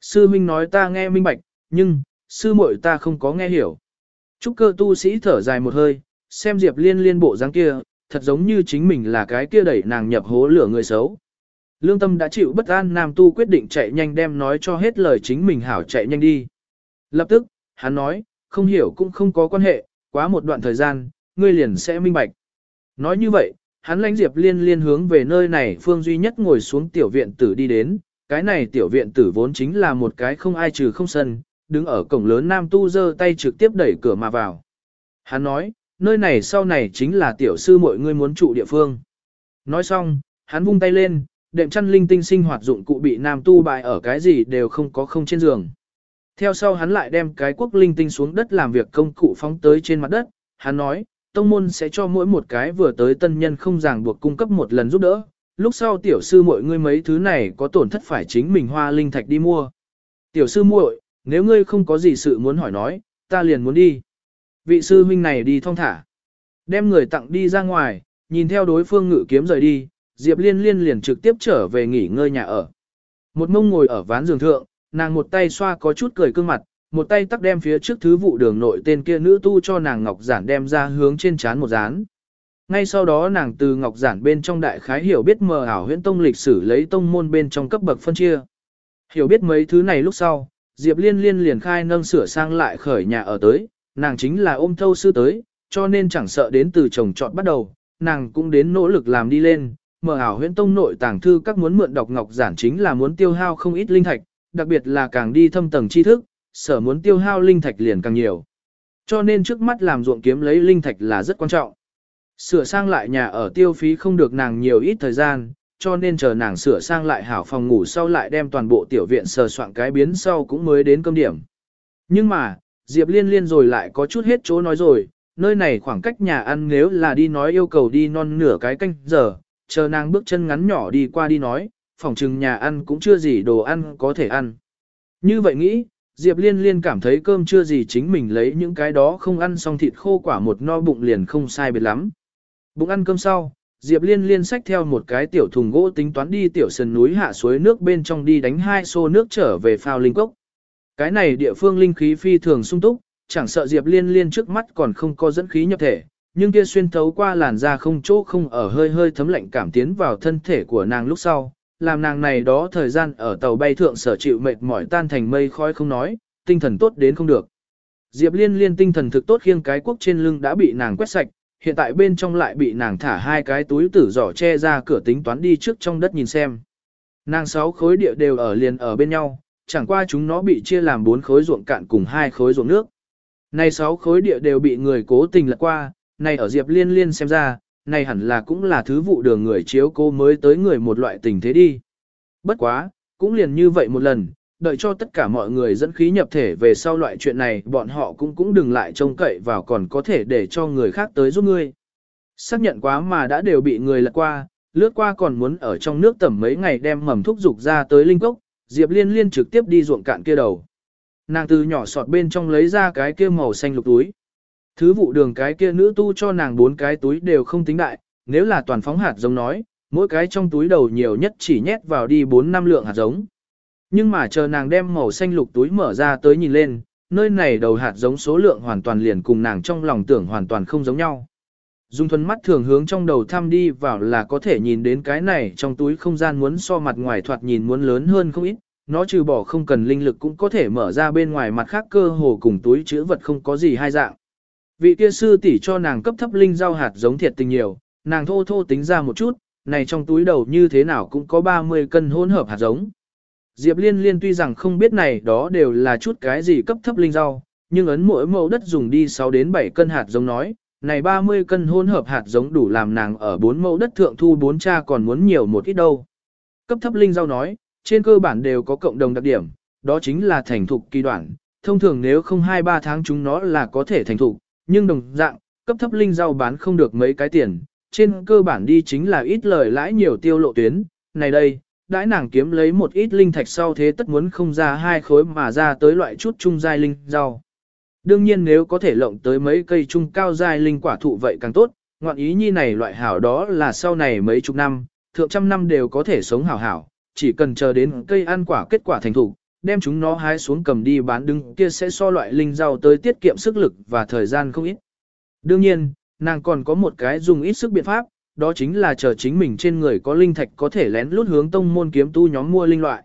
A: Sư Minh nói ta nghe minh bạch, nhưng, sư muội ta không có nghe hiểu. Trúc cơ tu sĩ thở dài một hơi, xem Diệp Liên Liên bộ dáng kia, thật giống như chính mình là cái kia đẩy nàng nhập hố lửa người xấu. Lương tâm đã chịu bất an nam tu quyết định chạy nhanh đem nói cho hết lời chính mình hảo chạy nhanh đi. Lập tức, hắn nói, không hiểu cũng không có quan hệ, quá một đoạn thời gian, ngươi liền sẽ minh bạch. Nói như vậy, hắn lãnh Diệp Liên liên hướng về nơi này phương duy nhất ngồi xuống tiểu viện tử đi đến, cái này tiểu viện tử vốn chính là một cái không ai trừ không sân, đứng ở cổng lớn nam tu giơ tay trực tiếp đẩy cửa mà vào. Hắn nói, nơi này sau này chính là tiểu sư mọi người muốn trụ địa phương. Nói xong, hắn vung tay lên, đệm chăn linh tinh sinh hoạt dụng cụ bị nam tu bại ở cái gì đều không có không trên giường. Theo sau hắn lại đem cái quốc linh tinh xuống đất làm việc công cụ phóng tới trên mặt đất, hắn nói, tông môn sẽ cho mỗi một cái vừa tới tân nhân không ràng buộc cung cấp một lần giúp đỡ, lúc sau tiểu sư muội ngươi mấy thứ này có tổn thất phải chính mình hoa linh thạch đi mua. Tiểu sư muội, nếu ngươi không có gì sự muốn hỏi nói, ta liền muốn đi. Vị sư huynh này đi thong thả. Đem người tặng đi ra ngoài, nhìn theo đối phương ngự kiếm rời đi, Diệp Liên Liên liền trực tiếp trở về nghỉ ngơi nhà ở. Một mông ngồi ở ván giường thượng, nàng một tay xoa có chút cười cương mặt, một tay tắc đem phía trước thứ vụ đường nội tên kia nữ tu cho nàng ngọc giản đem ra hướng trên chán một dán. Ngay sau đó nàng từ ngọc giản bên trong đại khái hiểu biết mờ ảo huyễn tông lịch sử lấy tông môn bên trong cấp bậc phân chia. Hiểu biết mấy thứ này lúc sau, Diệp Liên Liên liền khai nâng sửa sang lại khởi nhà ở tới, nàng chính là ôm thâu sư tới, cho nên chẳng sợ đến từ chồng chọn bắt đầu, nàng cũng đến nỗ lực làm đi lên. Mở ảo huyễn tông nội tàng thư các muốn mượn đọc ngọc giản chính là muốn tiêu hao không ít linh thạch, đặc biệt là càng đi thâm tầng tri thức, sở muốn tiêu hao linh thạch liền càng nhiều. Cho nên trước mắt làm ruộng kiếm lấy linh thạch là rất quan trọng. Sửa sang lại nhà ở tiêu phí không được nàng nhiều ít thời gian, cho nên chờ nàng sửa sang lại hảo phòng ngủ sau lại đem toàn bộ tiểu viện sờ soạn cái biến sau cũng mới đến cơm điểm. Nhưng mà, Diệp Liên Liên rồi lại có chút hết chỗ nói rồi, nơi này khoảng cách nhà ăn nếu là đi nói yêu cầu đi non nửa cái canh giờ, chờ nàng bước chân ngắn nhỏ đi qua đi nói, phòng trừng nhà ăn cũng chưa gì đồ ăn có thể ăn. Như vậy nghĩ, Diệp Liên Liên cảm thấy cơm chưa gì chính mình lấy những cái đó không ăn xong thịt khô quả một no bụng liền không sai biệt lắm. Bụng ăn cơm sau, Diệp Liên Liên xách theo một cái tiểu thùng gỗ tính toán đi tiểu sườn núi hạ suối nước bên trong đi đánh hai xô nước trở về phao linh cốc. Cái này địa phương linh khí phi thường sung túc, chẳng sợ Diệp Liên Liên trước mắt còn không có dẫn khí nhập thể, nhưng kia xuyên thấu qua làn da không chỗ không ở hơi hơi thấm lạnh cảm tiến vào thân thể của nàng lúc sau, làm nàng này đó thời gian ở tàu bay thượng sở chịu mệt mỏi tan thành mây khói không nói, tinh thần tốt đến không được. Diệp Liên Liên tinh thần thực tốt khiêng cái quốc trên lưng đã bị nàng quét sạch, hiện tại bên trong lại bị nàng thả hai cái túi tử giỏ che ra cửa tính toán đi trước trong đất nhìn xem. Nàng sáu khối địa đều ở liền ở bên nhau, chẳng qua chúng nó bị chia làm bốn khối ruộng cạn cùng hai khối ruộng nước. Này sáu khối địa đều bị người cố tình lật qua, này ở Diệp Liên Liên xem ra, này hẳn là cũng là thứ vụ đường người chiếu cô mới tới người một loại tình thế đi. Bất quá, cũng liền như vậy một lần, đợi cho tất cả mọi người dẫn khí nhập thể về sau loại chuyện này bọn họ cũng cũng đừng lại trông cậy vào còn có thể để cho người khác tới giúp ngươi. Xác nhận quá mà đã đều bị người lật qua, lướt qua còn muốn ở trong nước tầm mấy ngày đem mầm thúc dục ra tới linh cốc, Diệp Liên Liên trực tiếp đi ruộng cạn kia đầu. Nàng từ nhỏ sọt bên trong lấy ra cái kia màu xanh lục túi. Thứ vụ đường cái kia nữ tu cho nàng bốn cái túi đều không tính đại, nếu là toàn phóng hạt giống nói, mỗi cái trong túi đầu nhiều nhất chỉ nhét vào đi 4 năm lượng hạt giống. Nhưng mà chờ nàng đem màu xanh lục túi mở ra tới nhìn lên, nơi này đầu hạt giống số lượng hoàn toàn liền cùng nàng trong lòng tưởng hoàn toàn không giống nhau. Dung thuần mắt thường hướng trong đầu thăm đi vào là có thể nhìn đến cái này trong túi không gian muốn so mặt ngoài thoạt nhìn muốn lớn hơn không ít, nó trừ bỏ không cần linh lực cũng có thể mở ra bên ngoài mặt khác cơ hồ cùng túi chữ vật không có gì hai dạng. Vị kia sư tỷ cho nàng cấp thấp linh rau hạt giống thiệt tình nhiều, nàng thô thô tính ra một chút, này trong túi đầu như thế nào cũng có 30 cân hỗn hợp hạt giống. Diệp Liên Liên tuy rằng không biết này đó đều là chút cái gì cấp thấp linh rau, nhưng ấn mỗi mẫu đất dùng đi 6 đến 7 cân hạt giống nói, này 30 cân hỗn hợp hạt giống đủ làm nàng ở 4 mẫu đất thượng thu 4 cha còn muốn nhiều một ít đâu. Cấp thấp linh rau nói, trên cơ bản đều có cộng đồng đặc điểm, đó chính là thành thục kỳ đoạn, thông thường nếu không 2-3 tháng chúng nó là có thể thành thục, nhưng đồng dạng, cấp thấp linh rau bán không được mấy cái tiền, trên cơ bản đi chính là ít lời lãi nhiều tiêu lộ tuyến, này đây, đãi nàng kiếm lấy một ít linh thạch sau thế tất muốn không ra hai khối mà ra tới loại chút trung giai linh rau. Đương nhiên nếu có thể lộng tới mấy cây trung cao giai linh quả thụ vậy càng tốt, ngoạn ý nhi này loại hảo đó là sau này mấy chục năm, thượng trăm năm đều có thể sống hảo hảo, chỉ cần chờ đến cây ăn quả kết quả thành thủ, đem chúng nó hái xuống cầm đi bán đứng kia sẽ so loại linh rau tới tiết kiệm sức lực và thời gian không ít. Đương nhiên, nàng còn có một cái dùng ít sức biện pháp, đó chính là chờ chính mình trên người có linh thạch có thể lén lút hướng tông môn kiếm tu nhóm mua linh loại.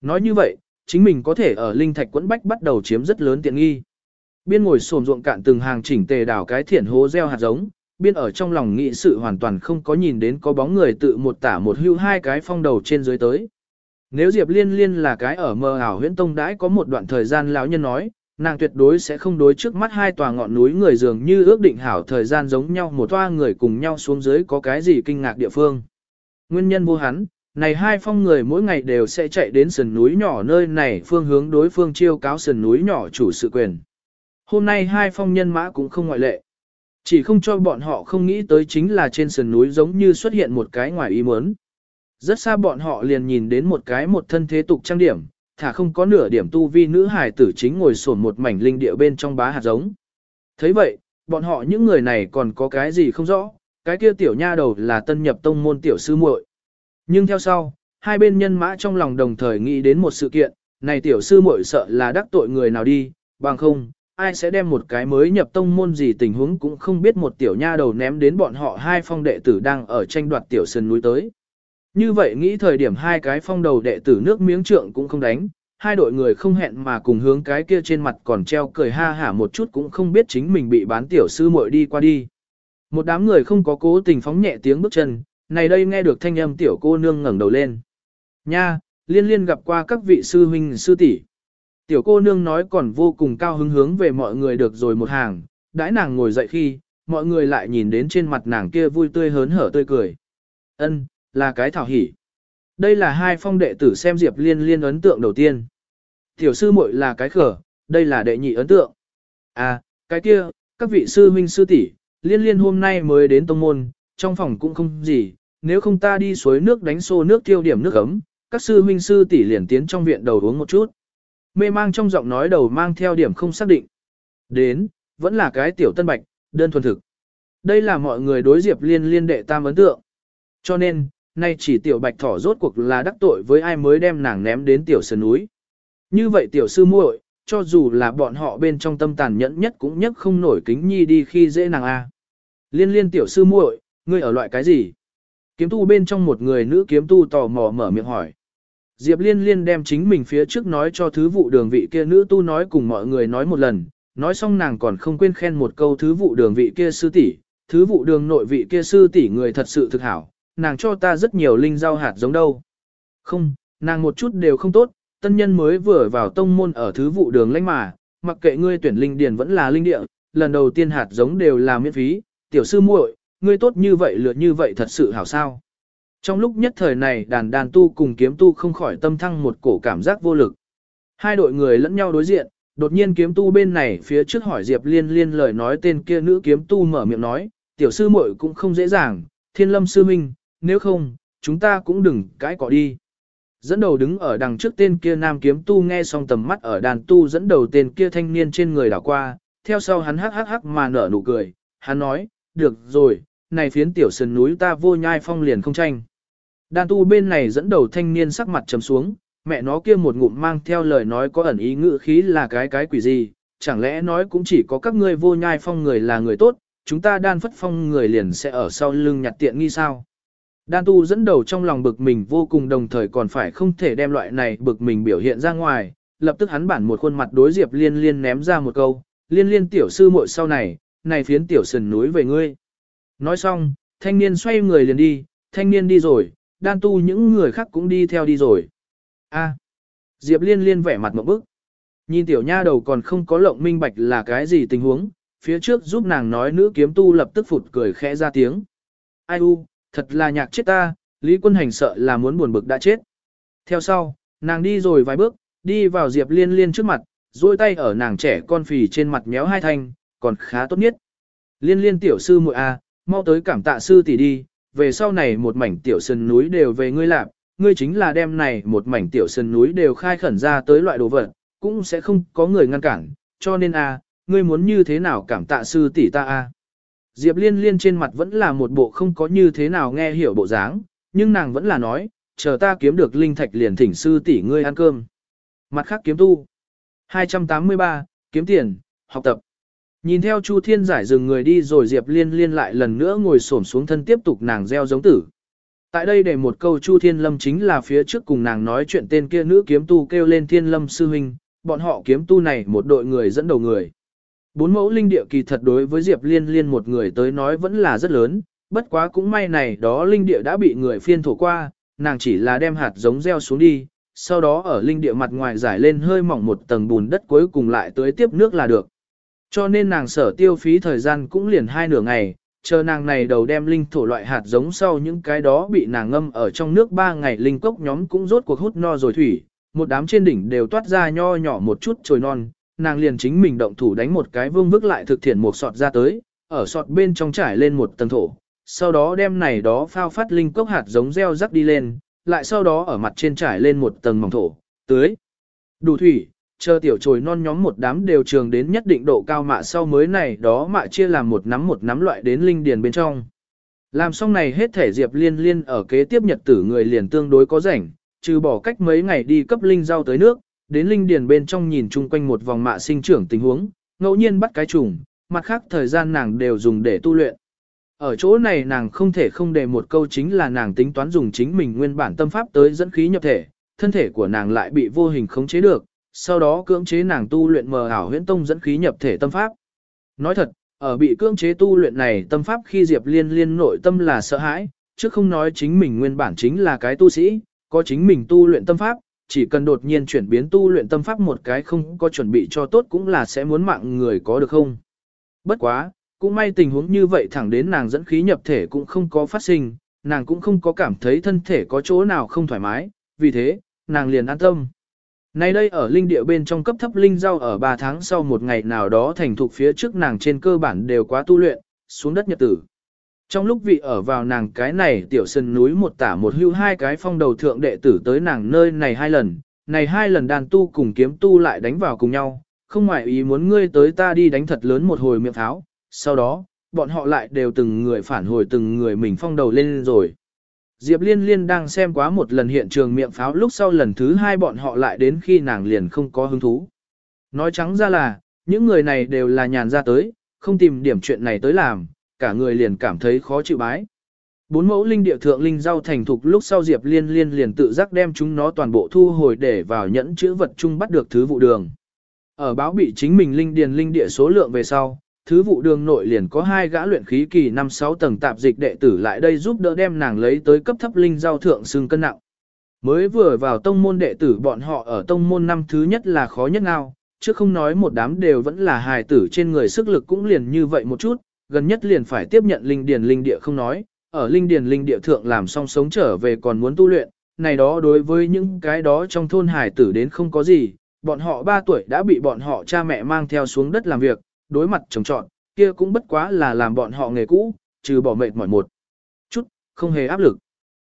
A: Nói như vậy, chính mình có thể ở linh thạch quẫn bách bắt đầu chiếm rất lớn tiện nghi. Biên ngồi xổm ruộng cạn từng hàng chỉnh tề đảo cái thiển hố gieo hạt giống, biên ở trong lòng nghĩ sự hoàn toàn không có nhìn đến có bóng người tự một tả một hưu hai cái phong đầu trên dưới tới. Nếu Diệp Liên Liên là cái ở mờ ảo huyễn tông đãi có một đoạn thời gian lão nhân nói, nàng tuyệt đối sẽ không đối trước mắt hai tòa ngọn núi người dường như ước định hảo thời gian giống nhau một toa người cùng nhau xuống dưới có cái gì kinh ngạc địa phương. Nguyên nhân vô hắn, này hai phong người mỗi ngày đều sẽ chạy đến sườn núi nhỏ nơi này phương hướng đối phương chiêu cáo sườn núi nhỏ chủ sự quyền. Hôm nay hai phong nhân mã cũng không ngoại lệ. Chỉ không cho bọn họ không nghĩ tới chính là trên sườn núi giống như xuất hiện một cái ngoài ý muốn. Rất xa bọn họ liền nhìn đến một cái một thân thế tục trang điểm, thả không có nửa điểm tu vi nữ hài tử chính ngồi sổn một mảnh linh địa bên trong bá hạt giống. thấy vậy, bọn họ những người này còn có cái gì không rõ, cái kia tiểu nha đầu là tân nhập tông môn tiểu sư muội. Nhưng theo sau, hai bên nhân mã trong lòng đồng thời nghĩ đến một sự kiện, này tiểu sư muội sợ là đắc tội người nào đi, bằng không, ai sẽ đem một cái mới nhập tông môn gì tình huống cũng không biết một tiểu nha đầu ném đến bọn họ hai phong đệ tử đang ở tranh đoạt tiểu sơn núi tới. Như vậy nghĩ thời điểm hai cái phong đầu đệ tử nước miếng trượng cũng không đánh, hai đội người không hẹn mà cùng hướng cái kia trên mặt còn treo cười ha hả một chút cũng không biết chính mình bị bán tiểu sư muội đi qua đi. Một đám người không có cố tình phóng nhẹ tiếng bước chân, này đây nghe được thanh âm tiểu cô nương ngẩng đầu lên. Nha, liên liên gặp qua các vị sư huynh sư tỷ. Tiểu cô nương nói còn vô cùng cao hứng hướng về mọi người được rồi một hàng, đãi nàng ngồi dậy khi, mọi người lại nhìn đến trên mặt nàng kia vui tươi hớn hở tươi cười. Ân, là cái thảo hỉ. Đây là hai phong đệ tử xem Diệp Liên Liên ấn tượng đầu tiên. Tiểu sư muội là cái khở, đây là đệ nhị ấn tượng. À, cái kia, các vị sư huynh sư tỷ, Liên Liên hôm nay mới đến tông môn, trong phòng cũng không gì, nếu không ta đi suối nước đánh xô nước tiêu điểm nước ấm, các sư huynh sư tỷ liền tiến trong viện đầu uống một chút. Mê mang trong giọng nói đầu mang theo điểm không xác định. Đến, vẫn là cái tiểu tân bạch, đơn thuần thực. Đây là mọi người đối Diệp Liên Liên đệ tam ấn tượng. Cho nên, Nay chỉ tiểu bạch thỏ rốt cuộc là đắc tội với ai mới đem nàng ném đến tiểu sơn núi. Như vậy tiểu sư muội, cho dù là bọn họ bên trong tâm tàn nhẫn nhất cũng nhất không nổi kính nhi đi khi dễ nàng a. Liên liên tiểu sư muội, ngươi ở loại cái gì? Kiếm tu bên trong một người nữ kiếm tu tò mò mở miệng hỏi. Diệp liên liên đem chính mình phía trước nói cho thứ vụ đường vị kia nữ tu nói cùng mọi người nói một lần, nói xong nàng còn không quên khen một câu thứ vụ đường vị kia sư tỷ, thứ vụ đường nội vị kia sư tỷ người thật sự thực hảo, nàng cho ta rất nhiều linh rau hạt giống đâu. Không, nàng một chút đều không tốt, tân nhân mới vừa vào tông môn ở thứ vụ đường lãnh mà, mặc kệ ngươi tuyển linh điền vẫn là linh địa, lần đầu tiên hạt giống đều là miễn phí, tiểu sư muội, ngươi tốt như vậy lựa như vậy thật sự hảo sao. Trong lúc nhất thời này đàn đàn tu cùng kiếm tu không khỏi tâm thăng một cổ cảm giác vô lực. Hai đội người lẫn nhau đối diện, đột nhiên kiếm tu bên này phía trước hỏi Diệp Liên Liên lời nói tên kia nữ kiếm tu mở miệng nói, tiểu sư muội cũng không dễ dàng, thiên lâm sư minh, nếu không, chúng ta cũng đừng cãi cọ đi. Dẫn đầu đứng ở đằng trước tên kia nam kiếm tu nghe xong tầm mắt ở đàn tu dẫn đầu tên kia thanh niên trên người đảo qua, theo sau hắn hắc hắc hắc mà nở nụ cười, hắn nói, được rồi, này phiến tiểu sườn núi ta vô nhai phong liền không tranh. Đàn tu bên này dẫn đầu thanh niên sắc mặt trầm xuống, mẹ nó kia một ngụm mang theo lời nói có ẩn ý ngữ khí là cái cái quỷ gì, chẳng lẽ nói cũng chỉ có các ngươi vô nhai phong người là người tốt, chúng ta đan phất phong người liền sẽ ở sau lưng nhặt tiện nghi sao. Đan tu dẫn đầu trong lòng bực mình vô cùng đồng thời còn phải không thể đem loại này bực mình biểu hiện ra ngoài, lập tức hắn bản một khuôn mặt đối Diệp Liên Liên ném ra một câu, Liên Liên tiểu sư muội sau này, này phiến tiểu sườn núi về ngươi. Nói xong, thanh niên xoay người liền đi, thanh niên đi rồi, đan tu những người khác cũng đi theo đi rồi. A. Diệp Liên Liên vẻ mặt một bức. Nhìn tiểu nha đầu còn không có lộng minh bạch là cái gì tình huống, phía trước giúp nàng nói nữ kiếm tu lập tức phụt cười khẽ ra tiếng. Ai u, thật là nhạc chết ta, Lý Quân Hành sợ là muốn buồn bực đã chết. Theo sau, nàng đi rồi vài bước, đi vào Diệp Liên Liên trước mặt, duỗi tay ở nàng trẻ con phì trên mặt méo hai thanh, còn khá tốt nhất. Liên Liên tiểu sư muội a, mau tới cảm tạ sư tỷ đi, về sau này một mảnh tiểu sơn núi đều về ngươi làm, ngươi chính là đem này một mảnh tiểu sơn núi đều khai khẩn ra tới loại đồ vật, cũng sẽ không có người ngăn cản, cho nên a, ngươi muốn như thế nào cảm tạ sư tỷ ta a. Diệp Liên Liên trên mặt vẫn là một bộ không có như thế nào nghe hiểu bộ dáng, nhưng nàng vẫn là nói, chờ ta kiếm được linh thạch liền thỉnh sư tỷ ngươi ăn cơm. Mặt khác kiếm tu. 283, kiếm tiền, học tập. Nhìn theo Chu Thiên giải dừng người đi rồi Diệp Liên Liên lại lần nữa ngồi xổm xuống thân tiếp tục nàng gieo giống tử. Tại đây để một câu Chu Thiên Lâm chính là phía trước cùng nàng nói chuyện tên kia nữ kiếm tu kêu lên Thiên Lâm sư huynh, bọn họ kiếm tu này một đội người dẫn đầu người. Bốn mẫu linh địa kỳ thật đối với Diệp Liên Liên một người tới nói vẫn là rất lớn, bất quá cũng may này đó linh địa đã bị người phiên thổ qua, nàng chỉ là đem hạt giống gieo xuống đi, sau đó ở linh địa mặt ngoài giải lên hơi mỏng một tầng bùn đất cuối cùng lại tới tiếp nước là được. Cho nên nàng sở tiêu phí thời gian cũng liền hai nửa ngày, chờ nàng này đầu đem linh thổ loại hạt giống sau những cái đó bị nàng ngâm ở trong nước ba ngày linh cốc nhóm cũng rốt cuộc hút no rồi thủy, một đám trên đỉnh đều toát ra nho nhỏ một chút trồi non, nàng liền chính mình động thủ đánh một cái vương vức lại thực thiện một sọt ra tới, ở sọt bên trong trải lên một tầng thổ, sau đó đem này đó phao phát linh cốc hạt giống gieo rắc đi lên, lại sau đó ở mặt trên trải lên một tầng mỏng thổ, tưới. Đủ thủy, chờ tiểu trồi non nhóm một đám đều trường đến nhất định độ cao mạ sau mới này đó mạ chia làm một nắm một nắm loại đến linh điền bên trong. Làm xong này hết thể Diệp Liên Liên ở kế tiếp nhật tử người liền tương đối có rảnh, trừ bỏ cách mấy ngày đi cấp linh rau tới nước, đến linh điền bên trong nhìn chung quanh một vòng mạ sinh trưởng tình huống, ngẫu nhiên bắt cái trùng, mặt khác thời gian nàng đều dùng để tu luyện. Ở chỗ này nàng không thể không để một câu chính là nàng tính toán dùng chính mình nguyên bản tâm pháp tới dẫn khí nhập thể, thân thể của nàng lại bị vô hình khống chế được, sau đó cưỡng chế nàng tu luyện mờ ảo huyễn tông dẫn khí nhập thể tâm pháp. Nói thật, ở bị cưỡng chế tu luyện này tâm pháp khi Diệp Liên Liên nội tâm là sợ hãi, chứ không nói chính mình nguyên bản chính là cái tu sĩ, có chính mình tu luyện tâm pháp, chỉ cần đột nhiên chuyển biến tu luyện tâm pháp một cái không có chuẩn bị cho tốt cũng là sẽ muốn mạng người có được không. Bất quá, cũng may tình huống như vậy thẳng đến nàng dẫn khí nhập thể cũng không có phát sinh, nàng cũng không có cảm thấy thân thể có chỗ nào không thoải mái, vì thế, nàng liền an tâm. Nay đây ở linh địa bên trong cấp thấp linh rau ở 3 tháng sau một ngày nào đó thành thục phía trước nàng trên cơ bản đều quá tu luyện, xuống đất nhật tử. Trong lúc vị ở vào nàng cái này tiểu sân núi một tả một hưu hai cái phong đầu thượng đệ tử tới nàng nơi này hai lần, này hai lần đàn tu cùng kiếm tu lại đánh vào cùng nhau, không ngoại ý muốn ngươi tới ta đi đánh thật lớn một hồi miệng tháo, sau đó, bọn họ lại đều từng người phản hồi từng người mình phong đầu lên rồi. Diệp Liên Liên đang xem quá một lần hiện trường miệng pháo lúc sau lần thứ hai bọn họ lại đến khi nàng liền không có hứng thú. Nói trắng ra là, những người này đều là nhàn ra tới, không tìm điểm chuyện này tới làm, cả người liền cảm thấy khó chịu bái. Bốn mẫu linh địa thượng linh rau thành thục lúc sau Diệp Liên Liên liền tự giác đem chúng nó toàn bộ thu hồi để vào nhẫn chữ vật chung bắt được thứ vụ đường. Ở báo bị chính mình linh điền linh địa số lượng về sau, thứ vụ đường nội liền có hai gã luyện khí kỳ 5-6 tầng tạp dịch đệ tử lại đây giúp đỡ đem nàng lấy tới cấp thấp linh giao thượng xương cân nặng. Mới vừa vào tông môn đệ tử bọn họ ở tông môn năm thứ nhất là khó nhất nào, chứ không nói một đám đều vẫn là hài tử trên người sức lực cũng liền như vậy một chút, gần nhất liền phải tiếp nhận linh điền linh địa không nói, ở linh điền linh địa thượng làm xong sống trở về còn muốn tu luyện, này đó đối với những cái đó trong thôn hải tử đến không có gì, bọn họ 3 tuổi đã bị bọn họ cha mẹ mang theo xuống đất làm việc, đối mặt trồng trọn, kia cũng bất quá là làm bọn họ nghề cũ, trừ bỏ mệt mỏi một chút, không hề áp lực.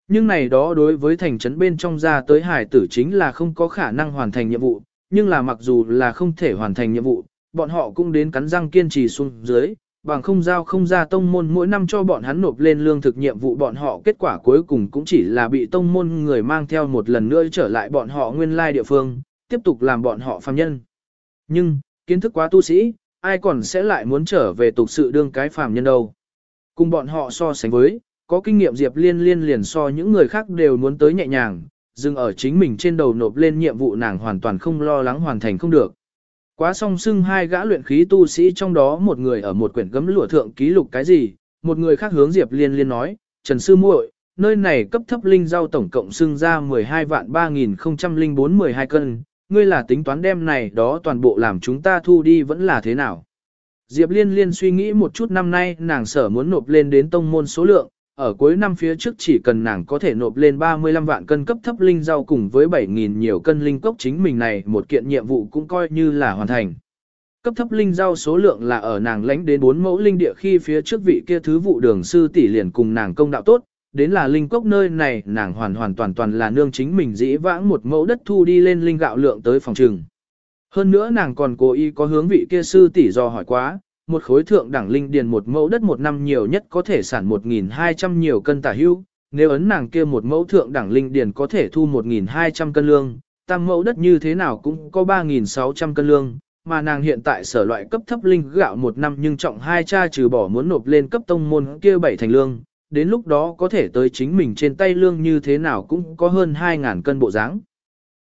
A: Nhưng này đó đối với thành trấn bên trong ra tới hải tử chính là không có khả năng hoàn thành nhiệm vụ, nhưng là mặc dù là không thể hoàn thành nhiệm vụ, bọn họ cũng đến cắn răng kiên trì xuống dưới, bằng không giao không ra tông môn mỗi năm cho bọn hắn nộp lên lương thực nhiệm vụ bọn họ kết quả cuối cùng cũng chỉ là bị tông môn người mang theo một lần nữa trở lại bọn họ nguyên lai địa phương, tiếp tục làm bọn họ phàm nhân. Nhưng, kiến thức quá tu sĩ, ai còn sẽ lại muốn trở về tục sự đương cái phàm nhân đâu. Cùng bọn họ so sánh với, có kinh nghiệm Diệp Liên Liên liền so những người khác đều muốn tới nhẹ nhàng, dừng ở chính mình trên đầu nộp lên nhiệm vụ nàng hoàn toàn không lo lắng hoàn thành không được. Quá song sưng hai gã luyện khí tu sĩ trong đó một người ở một quyển gấm lụa thượng ký lục cái gì, một người khác hướng Diệp Liên Liên nói, Trần Sư muội, nơi này cấp thấp linh rau tổng cộng sưng ra 12 vạn 3004 12 cân, ngươi là tính toán đem này đó toàn bộ làm chúng ta thu đi vẫn là thế nào? Diệp Liên Liên suy nghĩ một chút năm nay nàng sở muốn nộp lên đến tông môn số lượng, ở cuối năm phía trước chỉ cần nàng có thể nộp lên 35 vạn cân cấp thấp linh rau cùng với 7.000 nhiều cân linh cốc chính mình này một kiện nhiệm vụ cũng coi như là hoàn thành. Cấp thấp linh rau số lượng là ở nàng lãnh đến 4 mẫu linh địa khi phía trước vị kia thứ vụ đường sư tỷ liền cùng nàng công đạo tốt, đến là linh cốc nơi này nàng hoàn hoàn toàn toàn là nương chính mình dĩ vãng một mẫu đất thu đi lên linh gạo lượng tới phòng trừng. Hơn nữa nàng còn cố ý có hướng vị kia sư tỷ do hỏi quá, một khối thượng đẳng linh điền một mẫu đất một năm nhiều nhất có thể sản 1.200 nhiều cân tả hưu, nếu ấn nàng kia một mẫu thượng đẳng linh điền có thể thu 1.200 cân lương, tam mẫu đất như thế nào cũng có 3.600 cân lương, mà nàng hiện tại sở loại cấp thấp linh gạo một năm nhưng trọng hai cha trừ bỏ muốn nộp lên cấp tông môn kia bảy thành lương, đến lúc đó có thể tới chính mình trên tay lương như thế nào cũng có hơn 2.000 cân bộ dáng.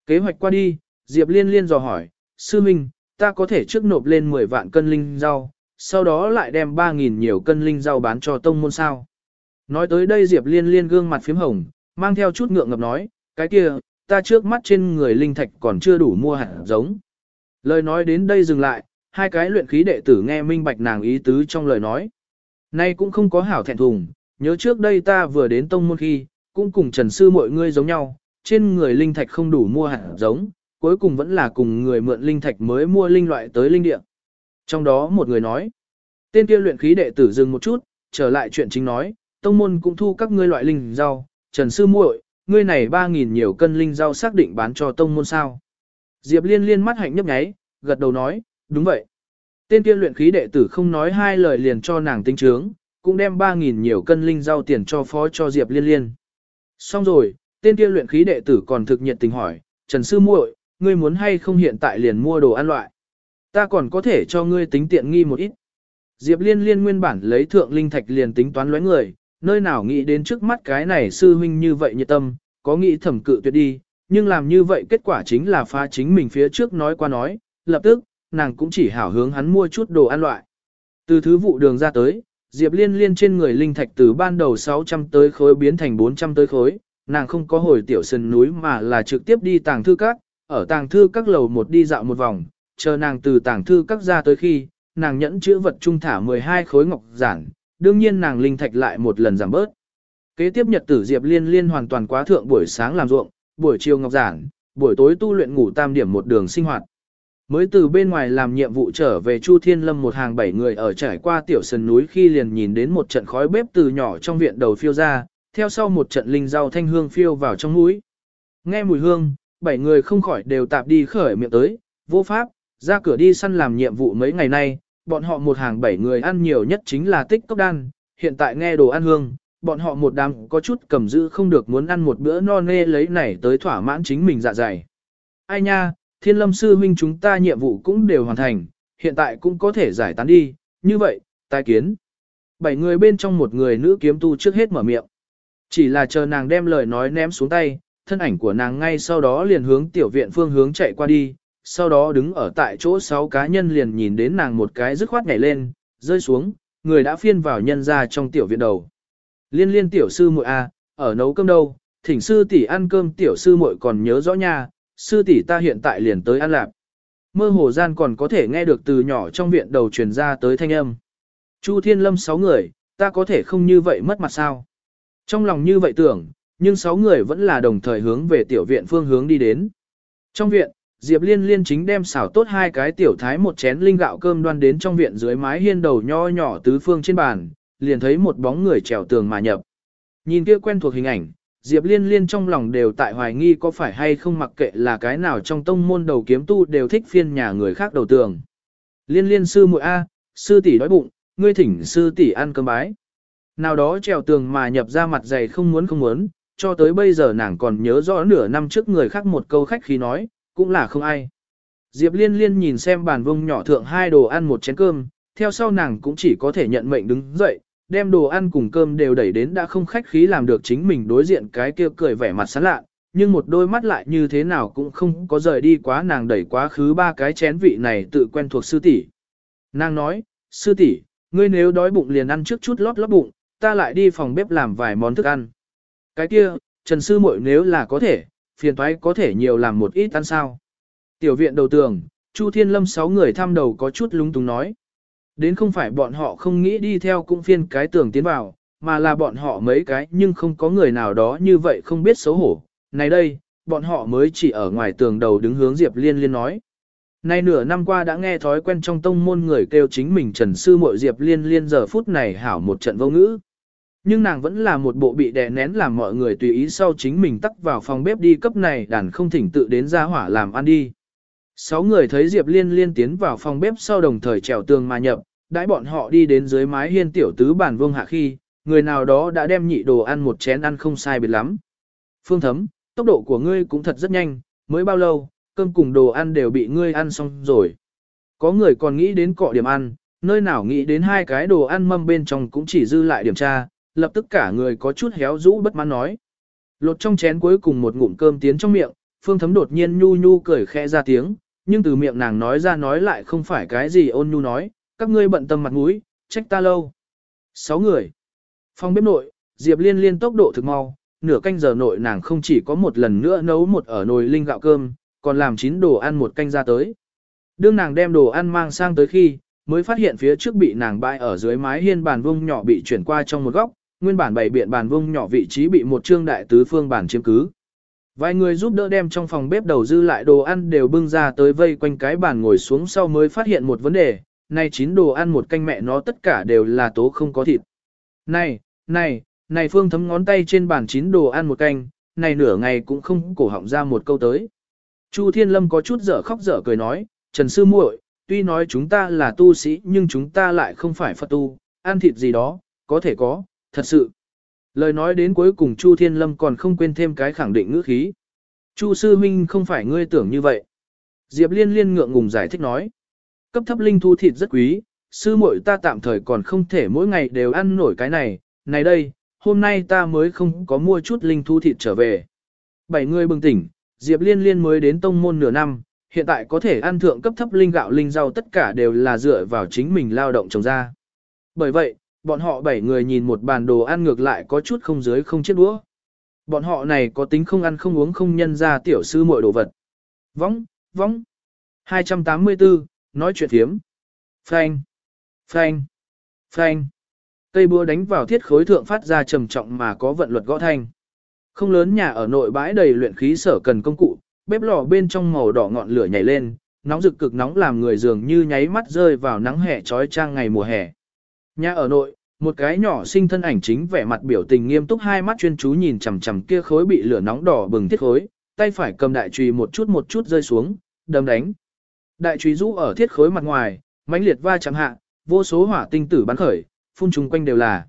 A: Kế hoạch qua đi, Diệp Liên liên dò hỏi, sư minh, ta có thể trước nộp lên 10 vạn cân linh rau, sau đó lại đem 3.000 nhiều cân linh rau bán cho tông môn sao. Nói tới đây Diệp Liên liên gương mặt phím hồng, mang theo chút ngượng ngập nói, cái kia, ta trước mắt trên người linh thạch còn chưa đủ mua hạt giống. Lời nói đến đây dừng lại, hai cái luyện khí đệ tử nghe minh bạch nàng ý tứ trong lời nói. Nay cũng không có hảo thẹn thùng, nhớ trước đây ta vừa đến tông môn khi, cũng cùng trần sư mọi người giống nhau, trên người linh thạch không đủ mua hạt giống, cuối cùng vẫn là cùng người mượn linh thạch mới mua linh loại tới linh địa. Trong đó một người nói, tên kia luyện khí đệ tử dừng một chút, trở lại chuyện chính nói, tông môn cũng thu các ngươi loại linh rau, trần sư muội, ngươi này 3.000 nhiều cân linh rau xác định bán cho tông môn sao. Diệp liên liên mắt hạnh nhấp nháy, gật đầu nói, đúng vậy. Tên kia luyện khí đệ tử không nói hai lời liền cho nàng tinh trướng, cũng đem 3.000 nhiều cân linh rau tiền cho phó cho Diệp liên liên. Xong rồi, tên kia luyện khí đệ tử còn thực nhiệt tình hỏi, Trần Sư muội, ngươi muốn hay không hiện tại liền mua đồ ăn loại. Ta còn có thể cho ngươi tính tiện nghi một ít. Diệp liên liên nguyên bản lấy thượng linh thạch liền tính toán lóe người, nơi nào nghĩ đến trước mắt cái này sư huynh như vậy nhiệt tâm, có nghĩ thẩm cự tuyệt đi, nhưng làm như vậy kết quả chính là phá chính mình phía trước nói qua nói, lập tức, nàng cũng chỉ hảo hướng hắn mua chút đồ ăn loại. Từ thứ vụ đường ra tới, Diệp Liên Liên trên người linh thạch từ ban đầu 600 tới khối biến thành 400 tới khối, nàng không có hồi tiểu sân núi mà là trực tiếp đi tàng thư các, ở tàng thư các lầu một đi dạo một vòng, chờ nàng từ tàng thư các ra tới khi, nàng nhẫn chữ vật trung thả 12 khối ngọc giản, đương nhiên nàng linh thạch lại một lần giảm bớt. Kế tiếp nhật tử Diệp Liên Liên hoàn toàn quá thượng buổi sáng làm ruộng, buổi chiều ngọc giản, buổi tối tu luyện ngủ tam điểm một đường sinh hoạt. Mới từ bên ngoài làm nhiệm vụ trở về Chu Thiên Lâm một hàng bảy người ở trải qua tiểu sân núi khi liền nhìn đến một trận khói bếp từ nhỏ trong viện đầu phiêu ra, theo sau một trận linh rau thanh hương phiêu vào trong mũi. Nghe mùi hương, bảy người không khỏi đều tạp đi khởi miệng tới, vô pháp, ra cửa đi săn làm nhiệm vụ mấy ngày nay, bọn họ một hàng bảy người ăn nhiều nhất chính là tích cốc đan, hiện tại nghe đồ ăn hương, bọn họ một đám có chút cầm giữ không được muốn ăn một bữa no nê lấy này tới thỏa mãn chính mình dạ dày. Ai nha, thiên lâm sư huynh chúng ta nhiệm vụ cũng đều hoàn thành, hiện tại cũng có thể giải tán đi, như vậy, tai kiến. Bảy người bên trong một người nữ kiếm tu trước hết mở miệng. Chỉ là chờ nàng đem lời nói ném xuống tay, thân ảnh của nàng ngay sau đó liền hướng tiểu viện phương hướng chạy qua đi, sau đó đứng ở tại chỗ sáu cá nhân liền nhìn đến nàng một cái dứt khoát nhảy lên, rơi xuống, người đã phiên vào nhân ra trong tiểu viện đầu. Liên liên tiểu sư muội a, ở nấu cơm đâu, thỉnh sư tỷ ăn cơm tiểu sư muội còn nhớ rõ nha, sư tỷ ta hiện tại liền tới ăn lạp. Mơ hồ gian còn có thể nghe được từ nhỏ trong viện đầu truyền ra tới thanh âm. Chu Thiên Lâm sáu người, ta có thể không như vậy mất mặt sao? Trong lòng như vậy tưởng, nhưng sáu người vẫn là đồng thời hướng về tiểu viện phương hướng đi đến. Trong viện, Diệp Liên Liên chính đem xảo tốt hai cái tiểu thái một chén linh gạo cơm đoan đến trong viện dưới mái hiên đầu nho nhỏ tứ phương trên bàn, liền thấy một bóng người trèo tường mà nhập. Nhìn kia quen thuộc hình ảnh, Diệp Liên Liên trong lòng đều tại hoài nghi có phải hay không mặc kệ là cái nào trong tông môn đầu kiếm tu đều thích phiên nhà người khác đầu tường. Liên Liên sư muội A, sư tỷ đói bụng, ngươi thỉnh sư tỷ ăn cơm bái. Nào đó trèo tường mà nhập ra mặt dày không muốn không muốn, cho tới bây giờ nàng còn nhớ rõ nửa năm trước người khác một câu khách khí nói, cũng là không ai. Diệp Liên Liên nhìn xem bàn vông nhỏ thượng hai đồ ăn một chén cơm, theo sau nàng cũng chỉ có thể nhận mệnh đứng dậy, đem đồ ăn cùng cơm đều đẩy đến đã không khách khí làm được chính mình đối diện cái kia cười vẻ mặt sán lạ, nhưng một đôi mắt lại như thế nào cũng không có rời đi quá nàng đẩy quá khứ ba cái chén vị này tự quen thuộc sư tỷ. Nàng nói, sư tỷ, ngươi nếu đói bụng liền ăn trước chút lót lót bụng, ta lại đi phòng bếp làm vài món thức ăn. Cái kia, Trần sư muội nếu là có thể, phiền toái có thể nhiều làm một ít ăn sao. Tiểu viện đầu tường, Chu Thiên Lâm sáu người thăm đầu có chút lúng túng nói. Đến không phải bọn họ không nghĩ đi theo cũng phiên cái tường tiến vào, mà là bọn họ mấy cái nhưng không có người nào đó như vậy không biết xấu hổ. Này đây, bọn họ mới chỉ ở ngoài tường đầu đứng hướng Diệp Liên Liên nói. Nay nửa năm qua đã nghe thói quen trong tông môn người kêu chính mình Trần Sư Mội Diệp Liên Liên giờ phút này hảo một trận vô ngữ. Nhưng nàng vẫn là một bộ bị đè nén làm mọi người tùy ý sau chính mình tắt vào phòng bếp đi cấp này đàn không thỉnh tự đến ra hỏa làm ăn đi. Sáu người thấy Diệp Liên Liên tiến vào phòng bếp sau đồng thời trèo tường mà nhập, đãi bọn họ đi đến dưới mái hiên tiểu tứ bản vương hạ khi, người nào đó đã đem nhị đồ ăn một chén ăn không sai biệt lắm. Phương thấm, tốc độ của ngươi cũng thật rất nhanh, mới bao lâu, cơm cùng đồ ăn đều bị ngươi ăn xong rồi. Có người còn nghĩ đến cọ điểm ăn, nơi nào nghĩ đến hai cái đồ ăn mâm bên trong cũng chỉ dư lại điểm tra, lập tức cả người có chút héo rũ bất mãn nói. Lột trong chén cuối cùng một ngụm cơm tiến trong miệng, phương thấm đột nhiên nhu nhu cười khẽ ra tiếng, nhưng từ miệng nàng nói ra nói lại không phải cái gì ôn nhu nói, các ngươi bận tâm mặt mũi, trách ta lâu. Sáu người. Phòng bếp nội, Diệp Liên liên tốc độ thực mau, nửa canh giờ nội nàng không chỉ có một lần nữa nấu một ở nồi linh gạo cơm, còn làm chín đồ ăn một canh ra tới. Đương nàng đem đồ ăn mang sang tới khi, mới phát hiện phía trước bị nàng bại ở dưới mái hiên bàn vung nhỏ bị chuyển qua trong một góc, nguyên bản bày biện bàn vung nhỏ vị trí bị một trương đại tứ phương bàn chiếm cứ. Vài người giúp đỡ đem trong phòng bếp đầu dư lại đồ ăn đều bưng ra tới vây quanh cái bàn ngồi xuống sau mới phát hiện một vấn đề, Nay chín đồ ăn một canh mẹ nó tất cả đều là tố không có thịt. Này, này, này phương thấm ngón tay trên bàn chín đồ ăn một canh, này nửa ngày cũng không cổ họng ra một câu tới. Chu Thiên Lâm có chút dở khóc dở cười nói, Trần Sư muội, tuy nói chúng ta là tu sĩ nhưng chúng ta lại không phải Phật tu, ăn thịt gì đó, có thể có, thật sự. Lời nói đến cuối cùng Chu Thiên Lâm còn không quên thêm cái khẳng định ngữ khí. Chu Sư Minh không phải ngươi tưởng như vậy. Diệp Liên Liên ngượng ngùng giải thích nói. Cấp thấp linh thu thịt rất quý, sư muội ta tạm thời còn không thể mỗi ngày đều ăn nổi cái này, này đây, hôm nay ta mới không có mua chút linh thu thịt trở về. Bảy người bừng tỉnh, Diệp Liên Liên mới đến tông môn nửa năm, hiện tại có thể ăn thượng cấp thấp linh gạo linh rau tất cả đều là dựa vào chính mình lao động trồng ra. Bởi vậy, bọn họ bảy người nhìn một bàn đồ ăn ngược lại có chút không dưới không chết đũa. Bọn họ này có tính không ăn không uống không nhân ra tiểu sư muội đồ vật. Vóng, vóng. 284, nói chuyện thiếm. Phanh, phanh, phanh. Cây búa đánh vào thiết khối thượng phát ra trầm trọng mà có vận luật gõ thanh. Không lớn nhà ở nội bãi đầy luyện khí sở cần công cụ, bếp lò bên trong màu đỏ ngọn lửa nhảy lên, nóng rực cực nóng làm người dường như nháy mắt rơi vào nắng hè trói trang ngày mùa hè. Nhà ở nội, một cái nhỏ sinh thân ảnh chính vẻ mặt biểu tình nghiêm túc hai mắt chuyên chú nhìn chằm chằm kia khối bị lửa nóng đỏ bừng thiết khối, tay phải cầm đại chùy một chút một chút rơi xuống, đâm đánh. Đại chùy rũ ở thiết khối mặt ngoài, mãnh liệt va chạm hạ, vô số hỏa tinh tử bắn khởi, phun trùng quanh đều là.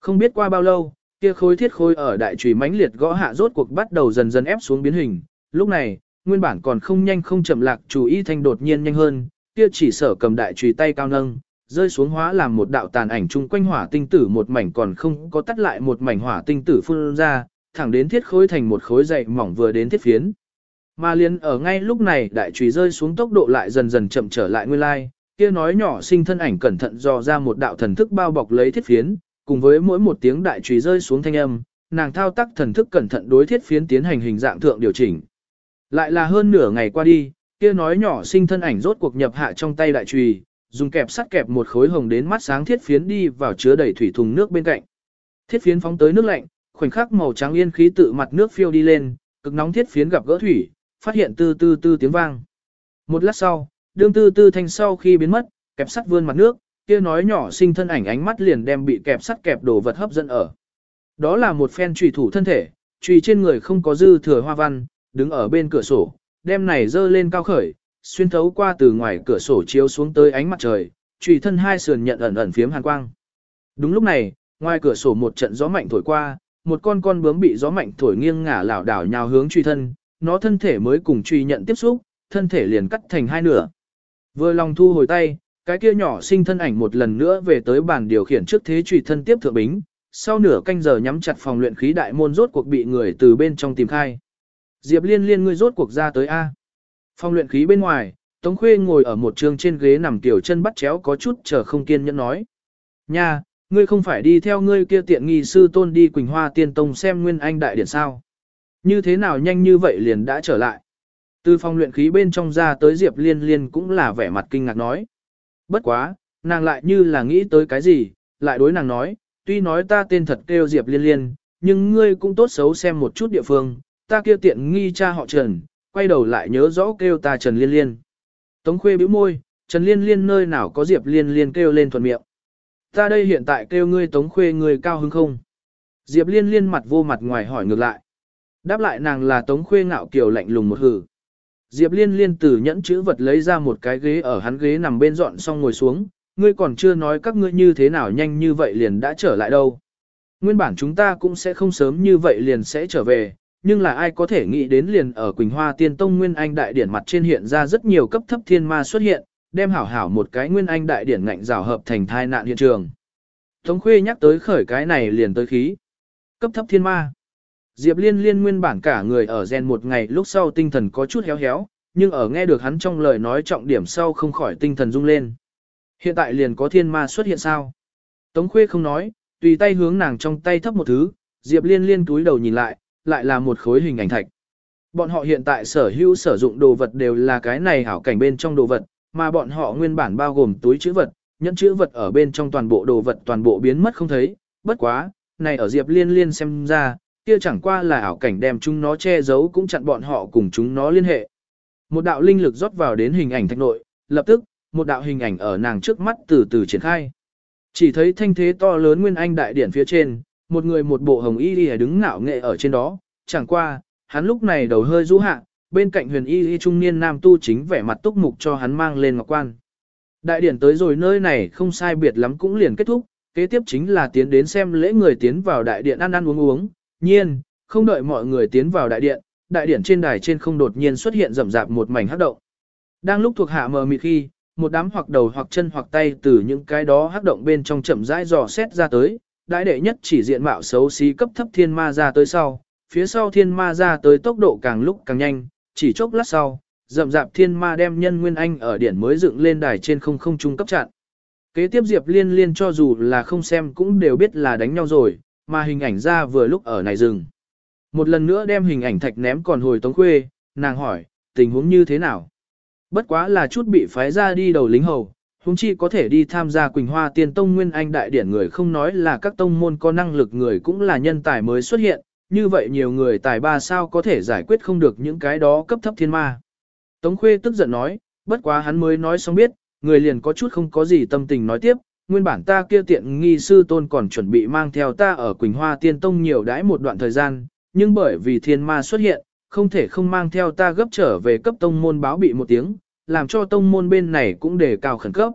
A: Không biết qua bao lâu, kia khối thiết khối ở đại chùy mãnh liệt gõ hạ rốt cuộc bắt đầu dần dần ép xuống biến hình. Lúc này, nguyên bản còn không nhanh không chậm lạc chủ y thanh đột nhiên nhanh hơn, kia chỉ sở cầm đại chùy tay cao nâng, rơi xuống hóa làm một đạo tàn ảnh chung quanh hỏa tinh tử một mảnh còn không có tắt lại một mảnh hỏa tinh tử phun ra, thẳng đến thiết khối thành một khối dày mỏng vừa đến thiết phiến. Mà liền ở ngay lúc này đại trùy rơi xuống tốc độ lại dần dần chậm trở lại nguyên lai, kia nói nhỏ sinh thân ảnh cẩn thận dò ra một đạo thần thức bao bọc lấy thiết phiến, cùng với mỗi một tiếng đại trùy rơi xuống thanh âm, nàng thao tác thần thức cẩn thận đối thiết phiến tiến hành hình dạng thượng điều chỉnh. Lại là hơn nửa ngày qua đi, kia nói nhỏ sinh thân ảnh rốt cuộc nhập hạ trong tay đại trùy, dùng kẹp sắt kẹp một khối hồng đến mắt sáng thiết phiến đi vào chứa đầy thủy thùng nước bên cạnh. Thiết phiến phóng tới nước lạnh, khoảnh khắc màu trắng yên khí tự mặt nước phiêu đi lên, cực nóng thiết phiến gặp gỡ thủy, phát hiện tư tư tư tiếng vang. Một lát sau, đương tư tư thanh sau khi biến mất, kẹp sắt vươn mặt nước, kia nói nhỏ sinh thân ảnh ánh mắt liền đem bị kẹp sắt kẹp đồ vật hấp dẫn ở. Đó là một phen trùy thủ thân thể, trùy trên người không có dư thừa hoa văn, đứng ở bên cửa sổ, đem này dơ lên cao khởi, xuyên thấu qua từ ngoài cửa sổ chiếu xuống tới ánh mặt trời, trùy thân hai sườn nhận ẩn ẩn phiếm hàn quang. Đúng lúc này, ngoài cửa sổ một trận gió mạnh thổi qua, một con con bướm bị gió mạnh thổi nghiêng ngả lảo đảo nhào hướng truy thân, nó thân thể mới cùng truy nhận tiếp xúc, thân thể liền cắt thành hai nửa. Vừa lòng thu hồi tay, cái kia nhỏ sinh thân ảnh một lần nữa về tới bàn điều khiển trước thế truy thân tiếp thượng bính, sau nửa canh giờ nhắm chặt phòng luyện khí đại môn rốt cuộc bị người từ bên trong tìm khai. Diệp Liên Liên ngươi rốt cuộc ra tới a. Phong luyện khí bên ngoài, Tống Khuê ngồi ở một trường trên ghế nằm tiểu chân bắt chéo có chút chờ không kiên nhẫn nói. Nha, ngươi không phải đi theo ngươi kia tiện nghi sư tôn đi Quỳnh Hoa Tiên Tông xem Nguyên Anh Đại Điển sao? Như thế nào nhanh như vậy liền đã trở lại? Từ phòng luyện khí bên trong ra tới Diệp Liên Liên cũng là vẻ mặt kinh ngạc nói. Bất quá, nàng lại như là nghĩ tới cái gì, lại đối nàng nói, tuy nói ta tên thật kêu Diệp Liên Liên, nhưng ngươi cũng tốt xấu xem một chút địa phương, ta kia tiện nghi cha họ Trần, quay đầu lại nhớ rõ kêu ta Trần Liên Liên. Tống Khuê bĩu môi, Trần Liên Liên nơi nào có Diệp Liên Liên kêu lên thuận miệng. Ta đây hiện tại kêu ngươi Tống Khuê người cao hứng không? Diệp Liên Liên mặt vô mặt ngoài hỏi ngược lại. Đáp lại nàng là Tống Khuê ngạo kiều lạnh lùng một hử. Diệp Liên Liên từ nhẫn chữ vật lấy ra một cái ghế ở hắn ghế nằm bên dọn xong ngồi xuống, ngươi còn chưa nói các ngươi như thế nào nhanh như vậy liền đã trở lại đâu. Nguyên bản chúng ta cũng sẽ không sớm như vậy liền sẽ trở về, nhưng là ai có thể nghĩ đến liền ở Quỳnh Hoa Tiên Tông Nguyên Anh Đại Điển mặt trên hiện ra rất nhiều cấp thấp thiên ma xuất hiện, đem hảo hảo một cái Nguyên Anh Đại Điển ngạnh rào hợp thành thai nạn hiện trường. Tống Khuê nhắc tới khởi cái này liền tới khí. Cấp thấp thiên ma. Diệp Liên Liên nguyên bản cả người ở gen một ngày lúc sau tinh thần có chút héo héo, nhưng ở nghe được hắn trong lời nói trọng điểm sau không khỏi tinh thần rung lên. Hiện tại liền có thiên ma xuất hiện sao? Tống Khuê không nói, tùy tay hướng nàng trong tay thấp một thứ, Diệp Liên Liên túi đầu nhìn lại, lại là một khối hình ảnh thạch. Bọn họ hiện tại sở hữu sử dụng đồ vật đều là cái này hảo cảnh bên trong đồ vật, mà bọn họ nguyên bản bao gồm túi chữ vật, nhẫn chữ vật ở bên trong toàn bộ đồ vật toàn bộ biến mất không thấy, bất quá, này ở Diệp Liên Liên xem ra, kia chẳng qua là ảo cảnh đem chúng nó che giấu cũng chặn bọn họ cùng chúng nó liên hệ. Một đạo linh lực rót vào đến hình ảnh thạch nội, lập tức, một đạo hình ảnh ở nàng trước mắt từ từ triển khai. Chỉ thấy thanh thế to lớn nguyên anh đại điển phía trên, một người một bộ hồng y y đứng ngạo nghệ ở trên đó, chẳng qua, hắn lúc này đầu hơi rũ hạ, bên cạnh huyền y y trung niên nam tu chính vẻ mặt túc mục cho hắn mang lên ngọc quan. Đại điển tới rồi nơi này không sai biệt lắm cũng liền kết thúc, kế tiếp chính là tiến đến xem lễ người tiến vào đại điện ăn ăn uống uống, nhiên, không đợi mọi người tiến vào đại điện, đại điện trên đài trên không đột nhiên xuất hiện rầm rạp một mảnh hắc động. Đang lúc thuộc hạ mờ mịt khi, một đám hoặc đầu hoặc chân hoặc tay từ những cái đó hắc động bên trong chậm rãi dò xét ra tới, đại đệ nhất chỉ diện mạo xấu xí cấp thấp thiên ma ra tới sau, phía sau thiên ma ra tới tốc độ càng lúc càng nhanh, chỉ chốc lát sau, rậm rạp thiên ma đem nhân nguyên anh ở điển mới dựng lên đài trên không không trung cấp chặn. Kế tiếp Diệp Liên Liên cho dù là không xem cũng đều biết là đánh nhau rồi, mà hình ảnh ra vừa lúc ở này dừng. Một lần nữa đem hình ảnh thạch ném còn hồi tống khuê, nàng hỏi, tình huống như thế nào? Bất quá là chút bị phái ra đi đầu lính hầu, huống chi có thể đi tham gia Quỳnh Hoa Tiên Tông Nguyên Anh đại điển người không nói là các tông môn có năng lực người cũng là nhân tài mới xuất hiện, như vậy nhiều người tài ba sao có thể giải quyết không được những cái đó cấp thấp thiên ma. Tống Khuê tức giận nói, bất quá hắn mới nói xong biết, người liền có chút không có gì tâm tình nói tiếp, nguyên bản ta kia tiện nghi sư tôn còn chuẩn bị mang theo ta ở Quỳnh Hoa Tiên Tông nhiều đãi một đoạn thời gian, nhưng bởi vì thiên ma xuất hiện, không thể không mang theo ta gấp trở về cấp tông môn báo bị một tiếng, làm cho tông môn bên này cũng đề cao khẩn cấp.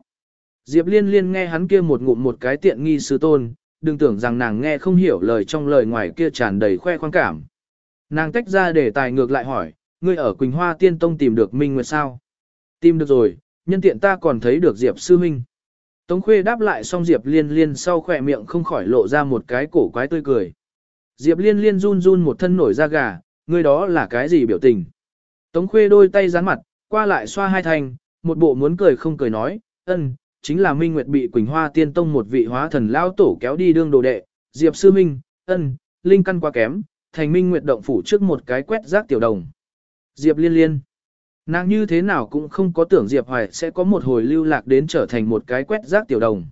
A: Diệp Liên Liên nghe hắn kia một ngụm một cái tiện nghi sư tôn, đừng tưởng rằng nàng nghe không hiểu lời trong lời ngoài kia tràn đầy khoe khoang cảm. Nàng tách ra để tài ngược lại hỏi, ngươi ở Quỳnh Hoa Tiên Tông tìm được Minh Nguyệt sao? Tìm được rồi, nhân tiện ta còn thấy được Diệp Sư Minh. Tống Khuê đáp lại xong Diệp Liên Liên sau khỏe miệng không khỏi lộ ra một cái cổ quái tươi cười. Diệp Liên Liên run run một thân nổi da gà, ngươi đó là cái gì biểu tình? Tống Khuê đôi tay rán mặt, qua lại xoa hai thành, một bộ muốn cười không cười nói, ân, chính là Minh Nguyệt bị Quỳnh Hoa Tiên Tông một vị hóa thần lao tổ kéo đi đương đồ đệ, Diệp Sư Minh, ân, linh căn quá kém, thành Minh Nguyệt động phủ trước một cái quét rác tiểu đồng. Diệp Liên Liên, nàng như thế nào cũng không có tưởng Diệp Hoài sẽ có một hồi lưu lạc đến trở thành một cái quét rác tiểu đồng.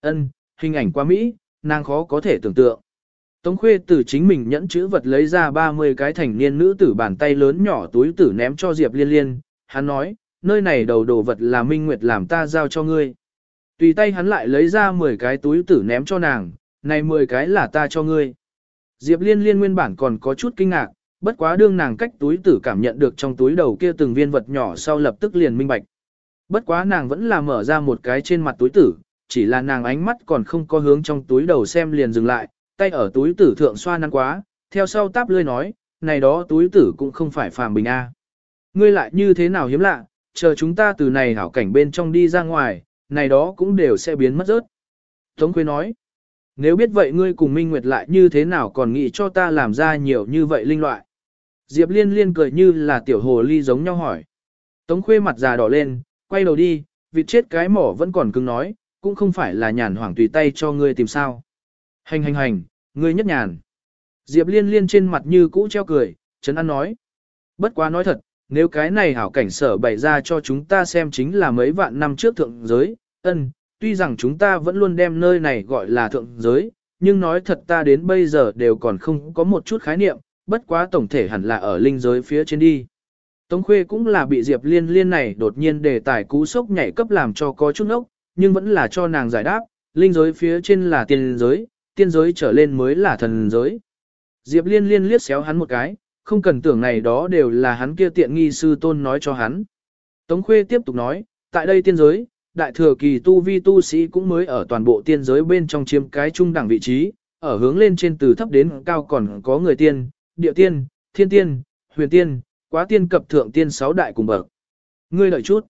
A: Ân, hình ảnh qua Mỹ, nàng khó có thể tưởng tượng. Tống Khuê từ chính mình nhẫn chữ vật lấy ra 30 cái thành niên nữ tử bàn tay lớn nhỏ túi tử ném cho Diệp Liên Liên, hắn nói, nơi này đầu đồ vật là Minh Nguyệt làm ta giao cho ngươi. Tùy tay hắn lại lấy ra 10 cái túi tử ném cho nàng, này 10 cái là ta cho ngươi. Diệp Liên Liên nguyên bản còn có chút kinh ngạc, bất quá đương nàng cách túi tử cảm nhận được trong túi đầu kia từng viên vật nhỏ sau lập tức liền minh bạch. Bất quá nàng vẫn là mở ra một cái trên mặt túi tử, chỉ là nàng ánh mắt còn không có hướng trong túi đầu xem liền dừng lại, tay ở túi tử thượng xoa năn quá, theo sau táp lươi nói, này đó túi tử cũng không phải phàm bình A. Ngươi lại như thế nào hiếm lạ, chờ chúng ta từ này hảo cảnh bên trong đi ra ngoài, này đó cũng đều sẽ biến mất rớt. Tống Quế nói, nếu biết vậy ngươi cùng Minh Nguyệt lại như thế nào còn nghĩ cho ta làm ra nhiều như vậy linh loại. Diệp Liên Liên cười như là tiểu hồ ly giống nhau hỏi. Tống Khuê mặt già đỏ lên, quay đầu đi, vịt chết cái mỏ vẫn còn cứng nói, cũng không phải là nhàn hoảng tùy tay cho ngươi tìm sao. Hành hành hành, ngươi nhất nhàn. Diệp Liên Liên trên mặt như cũ treo cười, Trấn An nói. Bất quá nói thật, nếu cái này hảo cảnh sở bày ra cho chúng ta xem chính là mấy vạn năm trước thượng giới, ân, tuy rằng chúng ta vẫn luôn đem nơi này gọi là thượng giới, nhưng nói thật ta đến bây giờ đều còn không có một chút khái niệm, bất quá tổng thể hẳn là ở linh giới phía trên đi. Tống Khuê cũng là bị Diệp Liên Liên này đột nhiên đề tài cú sốc nhảy cấp làm cho có chút ốc, nhưng vẫn là cho nàng giải đáp, linh giới phía trên là tiên giới, tiên giới trở lên mới là thần giới. Diệp Liên Liên liếc xéo hắn một cái, không cần tưởng này đó đều là hắn kia tiện nghi sư tôn nói cho hắn. Tống Khuê tiếp tục nói, tại đây tiên giới, đại thừa kỳ tu vi tu sĩ cũng mới ở toàn bộ tiên giới bên trong chiếm cái trung đẳng vị trí, ở hướng lên trên từ thấp đến cao còn có người tiên, địa tiên, thiên tiên, huyền tiên, quá tiên cập thượng tiên sáu đại cùng bậc. Ngươi đợi chút.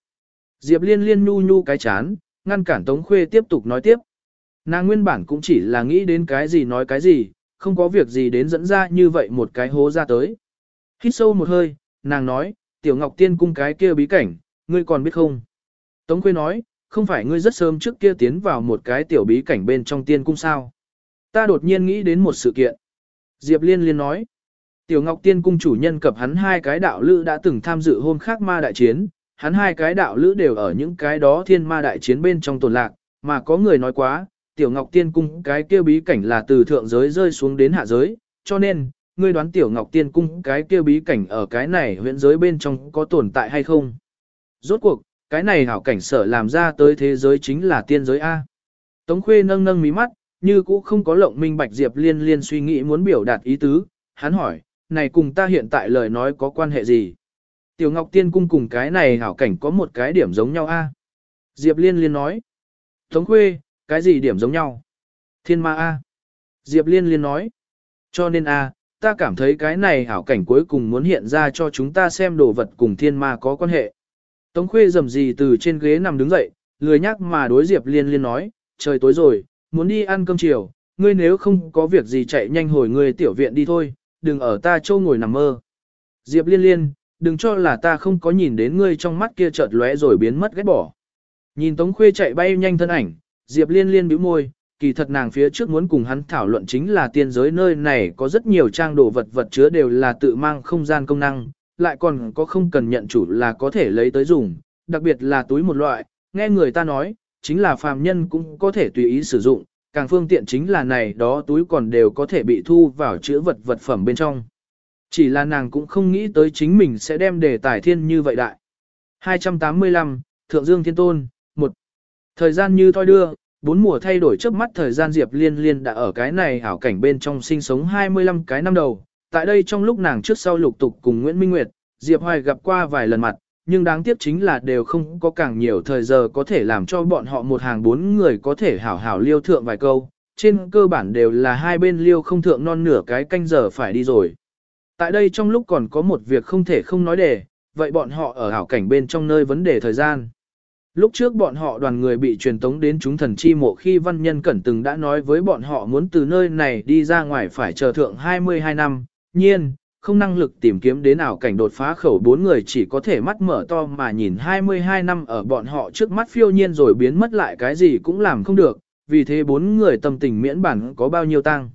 A: Diệp liên liên nhu nhu cái chán, ngăn cản Tống Khuê tiếp tục nói tiếp. Nàng nguyên bản cũng chỉ là nghĩ đến cái gì nói cái gì, không có việc gì đến dẫn ra như vậy một cái hố ra tới. Hít sâu một hơi, nàng nói, tiểu ngọc tiên cung cái kia bí cảnh, ngươi còn biết không? Tống Khuê nói, không phải ngươi rất sớm trước kia tiến vào một cái tiểu bí cảnh bên trong tiên cung sao? Ta đột nhiên nghĩ đến một sự kiện. Diệp Liên Liên nói, tiểu ngọc tiên cung chủ nhân cập hắn hai cái đạo lữ đã từng tham dự hôm khác ma đại chiến, hắn hai cái đạo lữ đều ở những cái đó thiên ma đại chiến bên trong tồn lạc, mà có người nói quá, tiểu ngọc tiên cung cái kia bí cảnh là từ thượng giới rơi xuống đến hạ giới, cho nên, ngươi đoán tiểu ngọc tiên cung cái kia bí cảnh ở cái này huyện giới bên trong có tồn tại hay không? Rốt cuộc, cái này hảo cảnh sở làm ra tới thế giới chính là tiên giới A. Tống khuê nâng nâng mí mắt, như cũ không có lộng minh bạch diệp liên liên suy nghĩ muốn biểu đạt ý tứ, hắn hỏi, này cùng ta hiện tại lời nói có quan hệ gì? Tiểu Ngọc Tiên Cung cùng cái này hảo cảnh có một cái điểm giống nhau a. Diệp Liên Liên nói. Tống Khuê, cái gì điểm giống nhau? Thiên ma a. Diệp Liên Liên nói. Cho nên a, ta cảm thấy cái này hảo cảnh cuối cùng muốn hiện ra cho chúng ta xem đồ vật cùng thiên ma có quan hệ. Tống Khuê dầm gì từ trên ghế nằm đứng dậy, lười nhắc mà đối Diệp Liên Liên nói, trời tối rồi, muốn đi ăn cơm chiều, ngươi nếu không có việc gì chạy nhanh hồi ngươi tiểu viện đi thôi, đừng ở ta châu ngồi nằm mơ. Diệp Liên Liên, đừng cho là ta không có nhìn đến ngươi trong mắt kia chợt lóe rồi biến mất ghét bỏ. Nhìn Tống Khuê chạy bay nhanh thân ảnh, Diệp Liên Liên bĩu môi, kỳ thật nàng phía trước muốn cùng hắn thảo luận chính là tiên giới nơi này có rất nhiều trang đồ vật vật chứa đều là tự mang không gian công năng, lại còn có không cần nhận chủ là có thể lấy tới dùng, đặc biệt là túi một loại, nghe người ta nói, chính là phàm nhân cũng có thể tùy ý sử dụng, càng phương tiện chính là này đó túi còn đều có thể bị thu vào chứa vật vật phẩm bên trong. Chỉ là nàng cũng không nghĩ tới chính mình sẽ đem đề tài thiên như vậy đại. 285, Thượng Dương Thiên Tôn, 1. Thời gian như thoi đưa, bốn mùa thay đổi trước mắt thời gian Diệp Liên Liên đã ở cái này hảo cảnh bên trong sinh sống 25 cái năm đầu. Tại đây trong lúc nàng trước sau lục tục cùng Nguyễn Minh Nguyệt, Diệp Hoài gặp qua vài lần mặt, nhưng đáng tiếc chính là đều không có càng nhiều thời giờ có thể làm cho bọn họ một hàng bốn người có thể hảo hảo liêu thượng vài câu. Trên cơ bản đều là hai bên liêu không thượng non nửa cái canh giờ phải đi rồi. Tại đây trong lúc còn có một việc không thể không nói đề, vậy bọn họ ở hảo cảnh bên trong nơi vấn đề thời gian. Lúc trước bọn họ đoàn người bị truyền tống đến chúng thần chi mộ khi văn nhân cẩn từng đã nói với bọn họ muốn từ nơi này đi ra ngoài phải chờ thượng 22 năm, nhiên, không năng lực tìm kiếm đến ảo cảnh đột phá khẩu bốn người chỉ có thể mắt mở to mà nhìn 22 năm ở bọn họ trước mắt phiêu nhiên rồi biến mất lại cái gì cũng làm không được, vì thế bốn người tâm tình miễn bản có bao nhiêu tăng.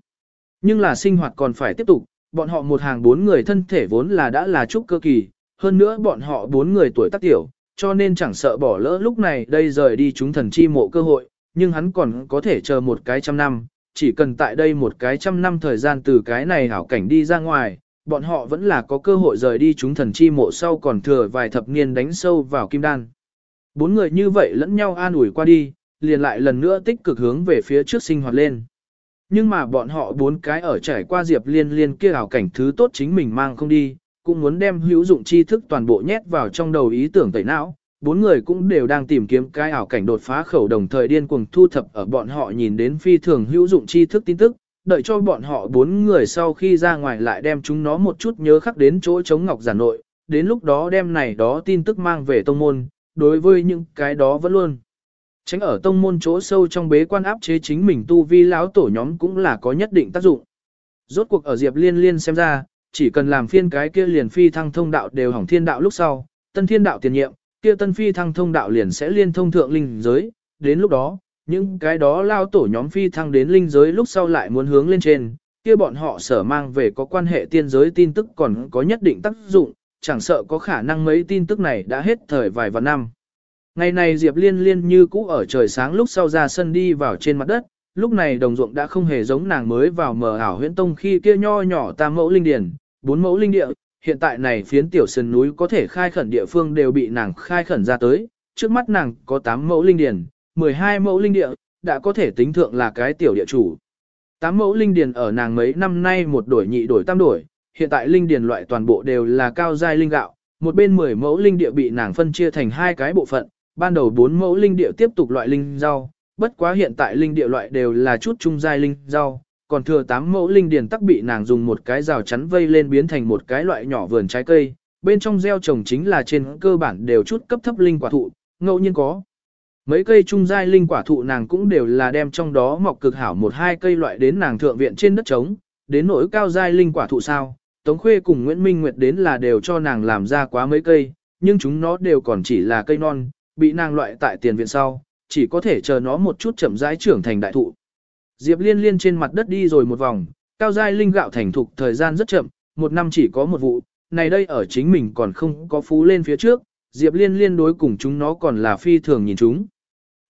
A: Nhưng là sinh hoạt còn phải tiếp tục, bọn họ một hàng bốn người thân thể vốn là đã là trúc cơ kỳ, hơn nữa bọn họ bốn người tuổi tác tiểu, cho nên chẳng sợ bỏ lỡ lúc này đây rời đi chúng thần chi mộ cơ hội, nhưng hắn còn có thể chờ một cái trăm năm, chỉ cần tại đây một cái trăm năm thời gian từ cái này hảo cảnh đi ra ngoài, bọn họ vẫn là có cơ hội rời đi chúng thần chi mộ sau còn thừa vài thập niên đánh sâu vào kim đan. Bốn người như vậy lẫn nhau an ủi qua đi, liền lại lần nữa tích cực hướng về phía trước sinh hoạt lên. Nhưng mà bọn họ bốn cái ở trải qua Diệp Liên Liên kia hảo cảnh thứ tốt chính mình mang không đi, cũng muốn đem hữu dụng tri thức toàn bộ nhét vào trong đầu ý tưởng tẩy não. Bốn người cũng đều đang tìm kiếm cái ảo cảnh đột phá khẩu đồng thời điên cuồng thu thập ở bọn họ nhìn đến phi thường hữu dụng tri thức tin tức, đợi cho bọn họ bốn người sau khi ra ngoài lại đem chúng nó một chút nhớ khắc đến chỗ chống ngọc giả nội, đến lúc đó đem này đó tin tức mang về tông môn, đối với những cái đó vẫn luôn. Tránh ở tông môn chỗ sâu trong bế quan áp chế chính mình tu vi lão tổ nhóm cũng là có nhất định tác dụng. Rốt cuộc ở Diệp Liên Liên xem ra, chỉ cần làm phiên cái kia liền phi thăng thông đạo đều hỏng thiên đạo lúc sau, tân thiên đạo tiền nhiệm, kia tân phi thăng thông đạo liền sẽ liên thông thượng linh giới, đến lúc đó, những cái đó lao tổ nhóm phi thăng đến linh giới lúc sau lại muốn hướng lên trên, kia bọn họ sở mang về có quan hệ tiên giới tin tức còn có nhất định tác dụng, chẳng sợ có khả năng mấy tin tức này đã hết thời vài vạn năm. Ngày này Diệp Liên Liên như cũ ở trời sáng lúc sau ra sân đi vào trên mặt đất, lúc này đồng ruộng đã không hề giống nàng mới vào mở ảo huyễn tông khi kia nho nhỏ tam mẫu linh điển, bốn mẫu linh địa, hiện tại này phiến tiểu sơn núi có thể khai khẩn địa phương đều bị nàng khai khẩn ra tới, trước mắt nàng có 8 mẫu linh điền, 12 mẫu linh địa, đã có thể tính thượng là cái tiểu địa chủ. 8 mẫu linh điền ở nàng mấy năm nay một đổi nhị đổi tam đổi, hiện tại linh điền loại toàn bộ đều là cao giai linh gạo, một bên 10 mẫu linh địa bị nàng phân chia thành hai cái bộ phận, ban đầu 4 mẫu linh địa tiếp tục loại linh rau, bất quá hiện tại linh địa loại đều là chút trung giai linh rau, còn thừa 8 mẫu linh điền tắc bị nàng dùng một cái rào chắn vây lên biến thành một cái loại nhỏ vườn trái cây, bên trong gieo trồng chính là trên cơ bản đều chút cấp thấp linh quả thụ, ngẫu nhiên có. Mấy cây trung giai linh quả thụ nàng cũng đều là đem trong đó mọc cực hảo một hai cây loại đến nàng thượng viện trên đất trống, đến nỗi cao giai linh quả thụ sao, Tống Khuê cùng Nguyễn Minh Nguyệt đến là đều cho nàng làm ra quá mấy cây, nhưng chúng nó đều còn chỉ là cây non, bị nàng loại tại tiền viện sau, chỉ có thể chờ nó một chút chậm rãi trưởng thành đại thụ. Diệp Liên Liên trên mặt đất đi rồi một vòng, cao giai linh gạo thành thục thời gian rất chậm, một năm chỉ có một vụ, này đây ở chính mình còn không có phú lên phía trước, Diệp Liên Liên đối cùng chúng nó còn là phi thường nhìn chúng.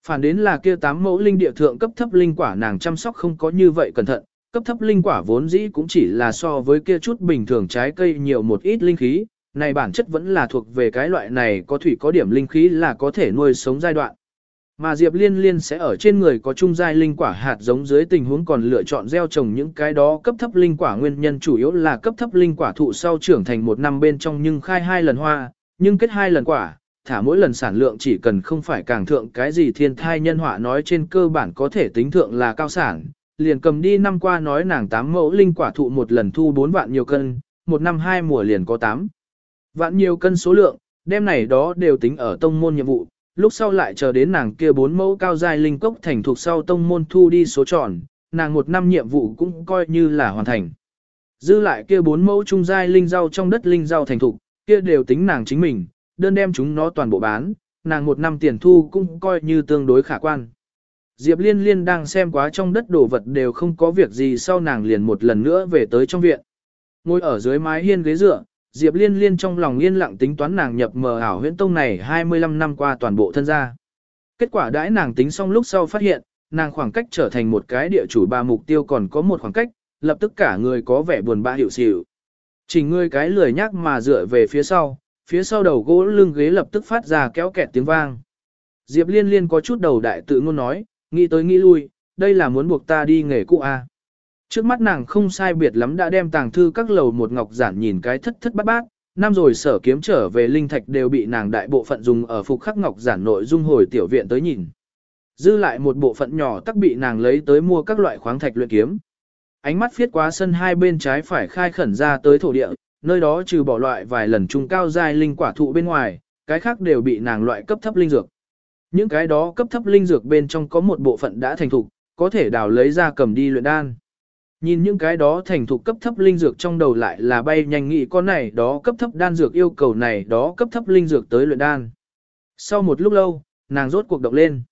A: Phản đến là kia tám mẫu linh địa thượng cấp thấp linh quả nàng chăm sóc không có như vậy cẩn thận, cấp thấp linh quả vốn dĩ cũng chỉ là so với kia chút bình thường trái cây nhiều một ít linh khí, này bản chất vẫn là thuộc về cái loại này có thủy có điểm linh khí là có thể nuôi sống giai đoạn. Mà Diệp Liên Liên sẽ ở trên người có trung giai linh quả hạt giống dưới tình huống còn lựa chọn gieo trồng những cái đó cấp thấp linh quả nguyên nhân chủ yếu là cấp thấp linh quả thụ sau trưởng thành một năm bên trong nhưng khai hai lần hoa, nhưng kết hai lần quả, thả mỗi lần sản lượng chỉ cần không phải càng thượng cái gì thiên thai nhân họa nói trên cơ bản có thể tính thượng là cao sản, liền cầm đi năm qua nói nàng tám mẫu linh quả thụ một lần thu 4 vạn nhiều cân, một năm hai mùa liền có 8 vạn nhiều cân số lượng, đem này đó đều tính ở tông môn nhiệm vụ, lúc sau lại chờ đến nàng kia bốn mẫu cao giai linh cốc thành thuộc sau tông môn thu đi số tròn, nàng một năm nhiệm vụ cũng coi như là hoàn thành. Dư lại kia bốn mẫu trung giai linh rau trong đất linh rau thành thục, kia đều tính nàng chính mình, đơn đem chúng nó toàn bộ bán, nàng một năm tiền thu cũng coi như tương đối khả quan. Diệp Liên Liên đang xem quá trong đất đồ vật đều không có việc gì sau nàng liền một lần nữa về tới trong viện. Ngồi ở dưới mái hiên ghế dựa, Diệp Liên Liên trong lòng yên lặng tính toán nàng nhập mờ ảo huyễn tông này 25 năm qua toàn bộ thân gia. Kết quả đãi nàng tính xong lúc sau phát hiện, nàng khoảng cách trở thành một cái địa chủ ba mục tiêu còn có một khoảng cách, lập tức cả người có vẻ buồn bã hiểu xỉu. Chỉ ngươi cái lười nhác mà dựa về phía sau, phía sau đầu gỗ lưng ghế lập tức phát ra kéo kẹt tiếng vang. Diệp Liên Liên có chút đầu đại tự ngôn nói, nghĩ tới nghĩ lui, đây là muốn buộc ta đi nghề cũ à. Trước mắt nàng không sai biệt lắm đã đem tàng thư các lầu một ngọc giản nhìn cái thất thất bát bát, năm rồi sở kiếm trở về linh thạch đều bị nàng đại bộ phận dùng ở phục khắc ngọc giản nội dung hồi tiểu viện tới nhìn. Dư lại một bộ phận nhỏ tắc bị nàng lấy tới mua các loại khoáng thạch luyện kiếm. Ánh mắt phiết quá sân hai bên trái phải khai khẩn ra tới thổ địa, nơi đó trừ bỏ loại vài lần trung cao giai linh quả thụ bên ngoài, cái khác đều bị nàng loại cấp thấp linh dược. Những cái đó cấp thấp linh dược bên trong có một bộ phận đã thành thục, có thể đào lấy ra cầm đi luyện đan. Nhìn những cái đó thành thục cấp thấp linh dược trong đầu lại là bay nhanh nghĩ con này đó cấp thấp đan dược yêu cầu này đó cấp thấp linh dược tới luyện đan. Sau một lúc lâu, nàng rốt cuộc động lên.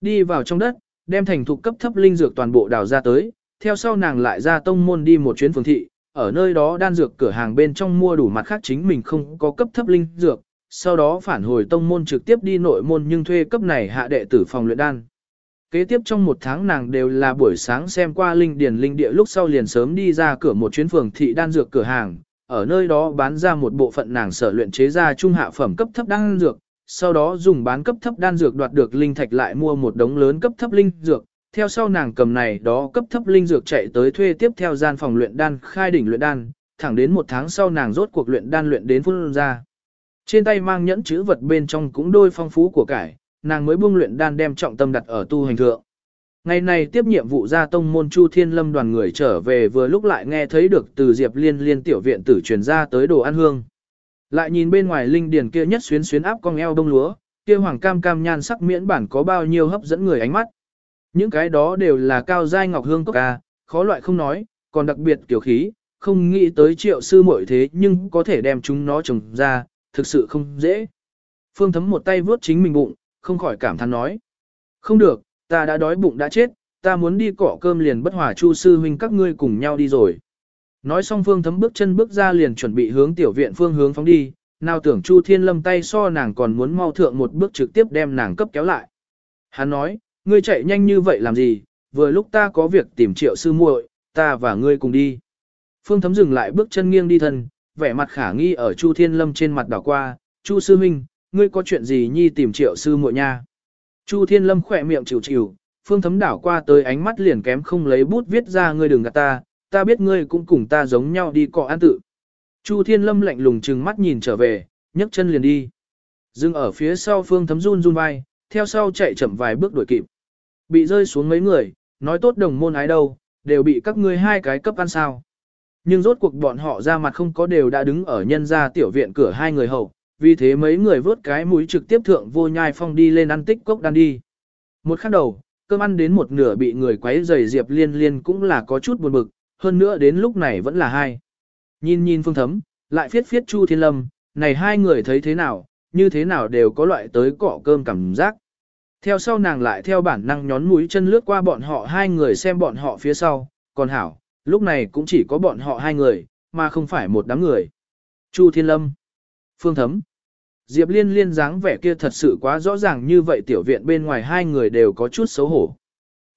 A: Đi vào trong đất, đem thành thục cấp thấp linh dược toàn bộ đào ra tới, theo sau nàng lại ra tông môn đi một chuyến phường thị, ở nơi đó đan dược cửa hàng bên trong mua đủ mặt khác chính mình không có cấp thấp linh dược, sau đó phản hồi tông môn trực tiếp đi nội môn nhưng thuê cấp này hạ đệ tử phòng luyện đan. Kế tiếp trong một tháng nàng đều là buổi sáng xem qua linh điền linh địa lúc sau liền sớm đi ra cửa một chuyến phường thị đan dược cửa hàng, ở nơi đó bán ra một bộ phận nàng sở luyện chế ra trung hạ phẩm cấp thấp đan dược, sau đó dùng bán cấp thấp đan dược đoạt được linh thạch lại mua một đống lớn cấp thấp linh dược, theo sau nàng cầm này đó cấp thấp linh dược chạy tới thuê tiếp theo gian phòng luyện đan khai đỉnh luyện đan, thẳng đến một tháng sau nàng rốt cuộc luyện đan luyện đến phun ra. Trên tay mang nhẫn chữ vật bên trong cũng đôi phong phú của cải, nàng mới buông luyện đan đem trọng tâm đặt ở tu hành thượng. Ngày này tiếp nhiệm vụ ra tông môn Chu Thiên Lâm đoàn người trở về vừa lúc lại nghe thấy được từ Diệp Liên Liên tiểu viện tử truyền ra tới đồ ăn hương. Lại nhìn bên ngoài linh điền kia nhất xuyến xuyến áp con eo đông lúa, kia hoàng cam cam nhan sắc miễn bản có bao nhiêu hấp dẫn người ánh mắt. Những cái đó đều là cao giai ngọc hương cốc ca, khó loại không nói, còn đặc biệt kiểu khí, không nghĩ tới triệu sư muội thế nhưng có thể đem chúng nó trồng ra, thực sự không dễ. Phương thấm một tay vướt chính mình bụng, không khỏi cảm thán nói. Không được, ta đã đói bụng đã chết, ta muốn đi cỏ cơm liền bất hòa chu sư huynh các ngươi cùng nhau đi rồi. Nói xong phương thấm bước chân bước ra liền chuẩn bị hướng tiểu viện phương hướng phóng đi, nào tưởng Chu Thiên Lâm tay so nàng còn muốn mau thượng một bước trực tiếp đem nàng cấp kéo lại. Hắn nói, ngươi chạy nhanh như vậy làm gì, vừa lúc ta có việc tìm triệu sư muội, ta và ngươi cùng đi. Phương thấm dừng lại bước chân nghiêng đi thân, vẻ mặt khả nghi ở Chu Thiên Lâm trên mặt đảo qua, Chu sư huynh ngươi có chuyện gì nhi tìm triệu sư muội nha. Chu Thiên Lâm khỏe miệng chịu chịu, phương thấm đảo qua tới ánh mắt liền kém không lấy bút viết ra ngươi đừng gạt ta, ta biết ngươi cũng cùng ta giống nhau đi cọ an tự. Chu Thiên Lâm lạnh lùng trừng mắt nhìn trở về, nhấc chân liền đi. Dừng ở phía sau phương thấm run run vai, theo sau chạy chậm vài bước đuổi kịp. Bị rơi xuống mấy người, nói tốt đồng môn ái đâu, đều bị các ngươi hai cái cấp ăn sao. Nhưng rốt cuộc bọn họ ra mặt không có đều đã đứng ở nhân gia tiểu viện cửa hai người hậu, vì thế mấy người vớt cái mũi trực tiếp thượng vô nhai phong đi lên ăn tích cốc đan đi. Một khắc đầu, cơm ăn đến một nửa bị người quấy rầy Diệp Liên Liên cũng là có chút buồn bực, hơn nữa đến lúc này vẫn là hai. Nhìn nhìn phương thấm, lại phiết phiết Chu Thiên Lâm, này hai người thấy thế nào, như thế nào đều có loại tới cỏ cơm cảm giác. Theo sau nàng lại theo bản năng nhón mũi chân lướt qua bọn họ hai người xem bọn họ phía sau, còn hảo, lúc này cũng chỉ có bọn họ hai người, mà không phải một đám người. Chu Thiên Lâm, Phương Thấm, Diệp Liên liên dáng vẻ kia thật sự quá rõ ràng như vậy tiểu viện bên ngoài hai người đều có chút xấu hổ.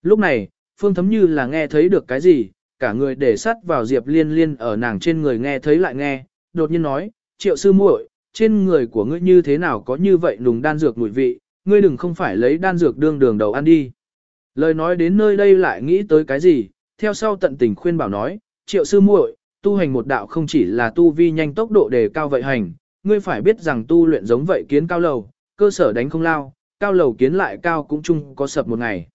A: Lúc này, Phương Thấm như là nghe thấy được cái gì, cả người để sát vào Diệp Liên liên ở nàng trên người nghe thấy lại nghe, đột nhiên nói, triệu sư muội, trên người của ngươi như thế nào có như vậy nùng đan dược mùi vị, ngươi đừng không phải lấy đan dược đương đường đầu ăn đi. Lời nói đến nơi đây lại nghĩ tới cái gì, theo sau tận tình khuyên bảo nói, triệu sư muội, tu hành một đạo không chỉ là tu vi nhanh tốc độ đề cao vậy hành, ngươi phải biết rằng tu luyện giống vậy kiến cao lầu, cơ sở đánh không lao, cao lầu kiến lại cao cũng chung có sập một ngày.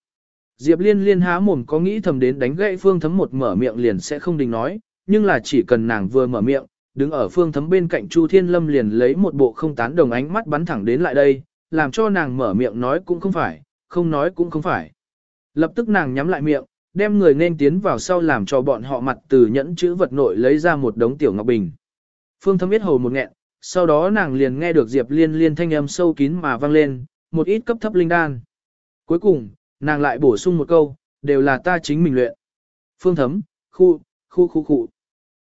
A: Diệp liên liên há mồm có nghĩ thầm đến đánh gãy phương thấm một mở miệng liền sẽ không đình nói, nhưng là chỉ cần nàng vừa mở miệng, đứng ở phương thấm bên cạnh Chu Thiên Lâm liền lấy một bộ không tán đồng ánh mắt bắn thẳng đến lại đây, làm cho nàng mở miệng nói cũng không phải, không nói cũng không phải. Lập tức nàng nhắm lại miệng, đem người nên tiến vào sau làm cho bọn họ mặt từ nhẫn chữ vật nội lấy ra một đống tiểu ngọc bình. Phương thấm biết hầu một nghẹn, sau đó nàng liền nghe được Diệp Liên liên thanh âm sâu kín mà vang lên, một ít cấp thấp linh đan. Cuối cùng, nàng lại bổ sung một câu, đều là ta chính mình luyện. Phương thấm, khu, khu khu khu.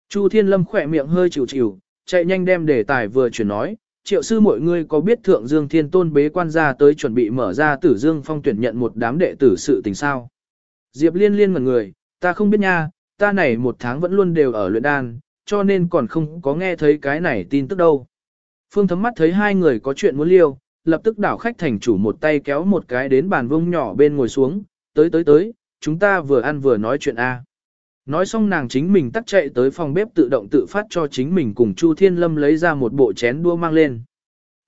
A: Chu Thiên Lâm khỏe miệng hơi chịu chịu, chạy nhanh đem đề tài vừa chuyển nói, triệu sư mọi người có biết Thượng Dương Thiên Tôn bế quan ra tới chuẩn bị mở ra tử Dương phong tuyển nhận một đám đệ tử sự tình sao. Diệp liên liên ngần người, ta không biết nha, ta này một tháng vẫn luôn đều ở luyện đan, cho nên còn không có nghe thấy cái này tin tức đâu. Phương thấm mắt thấy hai người có chuyện muốn liêu, lập tức đảo khách thành chủ một tay kéo một cái đến bàn vông nhỏ bên ngồi xuống, tới tới tới, chúng ta vừa ăn vừa nói chuyện A. Nói xong nàng chính mình tắt chạy tới phòng bếp tự động tự phát cho chính mình cùng Chu Thiên Lâm lấy ra một bộ chén đua mang lên.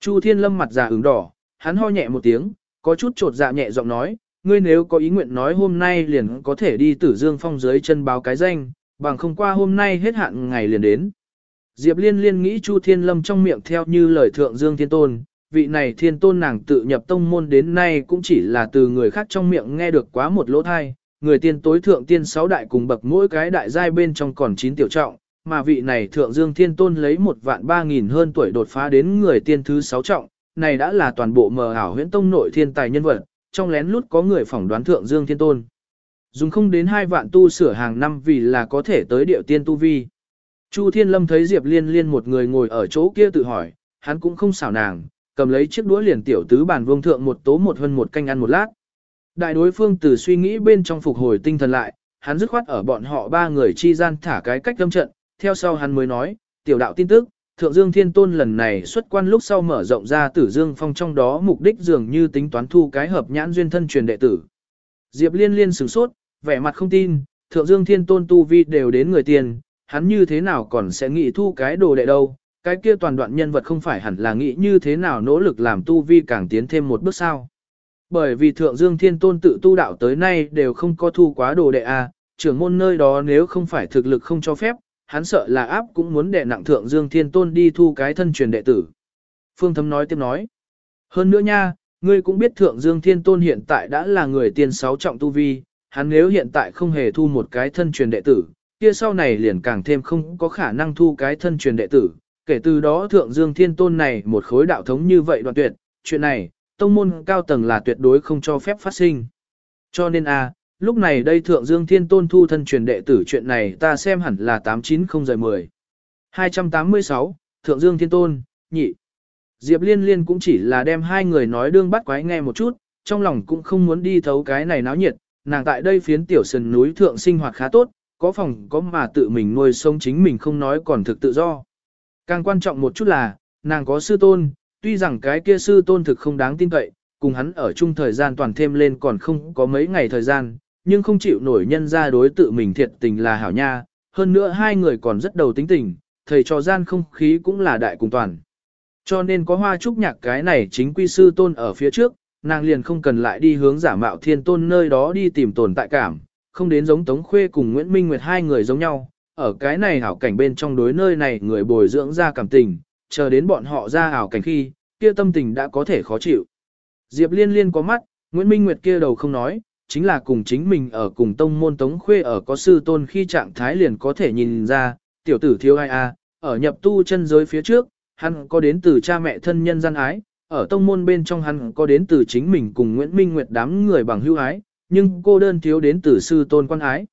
A: Chu Thiên Lâm mặt già ửng đỏ, hắn ho nhẹ một tiếng, có chút trột dạ nhẹ giọng nói, ngươi nếu có ý nguyện nói hôm nay liền có thể đi tử dương phong dưới chân báo cái danh, bằng không qua hôm nay hết hạn ngày liền đến. Diệp Liên liên nghĩ Chu Thiên Lâm trong miệng theo như lời thượng dương thiên tôn, vị này thiên tôn nàng tự nhập tông môn đến nay cũng chỉ là từ người khác trong miệng nghe được quá một lỗ thai, người tiên tối thượng tiên sáu đại cùng bậc mỗi cái đại giai bên trong còn chín tiểu trọng, mà vị này thượng dương thiên tôn lấy một vạn ba nghìn hơn tuổi đột phá đến người tiên thứ sáu trọng, này đã là toàn bộ mờ ảo huyễn tông nội thiên tài nhân vật, trong lén lút có người phỏng đoán thượng dương thiên tôn. Dùng không đến hai vạn tu sửa hàng năm vì là có thể tới điệu tiên tu vi. Chu Thiên Lâm thấy Diệp Liên Liên một người ngồi ở chỗ kia tự hỏi, hắn cũng không xảo nàng, cầm lấy chiếc đũa liền tiểu tứ bàn vương thượng một tố một hơn một canh ăn một lát. Đại đối phương từ suy nghĩ bên trong phục hồi tinh thần lại, hắn dứt khoát ở bọn họ ba người chi gian thả cái cách tâm trận, theo sau hắn mới nói, tiểu đạo tin tức, Thượng Dương Thiên Tôn lần này xuất quan lúc sau mở rộng ra tử Dương Phong trong đó mục đích dường như tính toán thu cái hợp nhãn duyên thân truyền đệ tử. Diệp liên liên sửng sốt, vẻ mặt không tin, Thượng Dương Thiên Tôn tu vi đều đến người tiền, hắn như thế nào còn sẽ nghĩ thu cái đồ đệ đâu, cái kia toàn đoạn nhân vật không phải hẳn là nghĩ như thế nào nỗ lực làm tu vi càng tiến thêm một bước sao. Bởi vì Thượng Dương Thiên Tôn tự tu đạo tới nay đều không có thu quá đồ đệ a, à, trưởng môn nơi đó nếu không phải thực lực không cho phép, hắn sợ là áp cũng muốn đệ nặng Thượng Dương Thiên Tôn đi thu cái thân truyền đệ tử. Phương Thấm nói tiếp nói. Hơn nữa nha, ngươi cũng biết Thượng Dương Thiên Tôn hiện tại đã là người tiên sáu trọng tu vi, hắn nếu hiện tại không hề thu một cái thân truyền đệ tử, kia sau này liền càng thêm không có khả năng thu cái thân truyền đệ tử. Kể từ đó Thượng Dương Thiên Tôn này một khối đạo thống như vậy đoạn tuyệt, chuyện này, tông môn cao tầng là tuyệt đối không cho phép phát sinh. Cho nên a, lúc này đây thượng dương thiên tôn thu thân truyền đệ tử chuyện này ta xem hẳn là 890-10. 286, thượng dương thiên tôn, nhị. Diệp liên liên cũng chỉ là đem hai người nói đương bắt quái nghe một chút, trong lòng cũng không muốn đi thấu cái này náo nhiệt, nàng tại đây phiến tiểu sườn núi thượng sinh hoạt khá tốt, có phòng có mà tự mình nuôi sống chính mình không nói còn thực tự do. Càng quan trọng một chút là, nàng có sư tôn, tuy rằng cái kia sư tôn thực không đáng tin cậy, cùng hắn ở chung thời gian toàn thêm lên còn không có mấy ngày thời gian, nhưng không chịu nổi nhân ra đối tự mình thiệt tình là hảo nha, hơn nữa hai người còn rất đầu tính tình, thầy trò gian không khí cũng là đại cùng toàn. Cho nên có hoa trúc nhạc cái này chính quy sư tôn ở phía trước, nàng liền không cần lại đi hướng giả mạo thiên tôn nơi đó đi tìm tồn tại cảm, không đến giống Tống Khuê cùng Nguyễn Minh Nguyệt hai người giống nhau, ở cái này hảo cảnh bên trong đối nơi này người bồi dưỡng ra cảm tình, chờ đến bọn họ ra hảo cảnh khi, kia tâm tình đã có thể khó chịu. Diệp Liên Liên có mắt, Nguyễn Minh Nguyệt kia đầu không nói, chính là cùng chính mình ở cùng tông môn Tống Khuê ở có sư tôn khi trạng thái liền có thể nhìn ra, tiểu tử thiếu ai a, ở nhập tu chân giới phía trước, hắn có đến từ cha mẹ thân nhân gian ái, ở tông môn bên trong hắn có đến từ chính mình cùng Nguyễn Minh Nguyệt đám người bằng hữu ái, nhưng cô đơn thiếu đến từ sư tôn quan ái.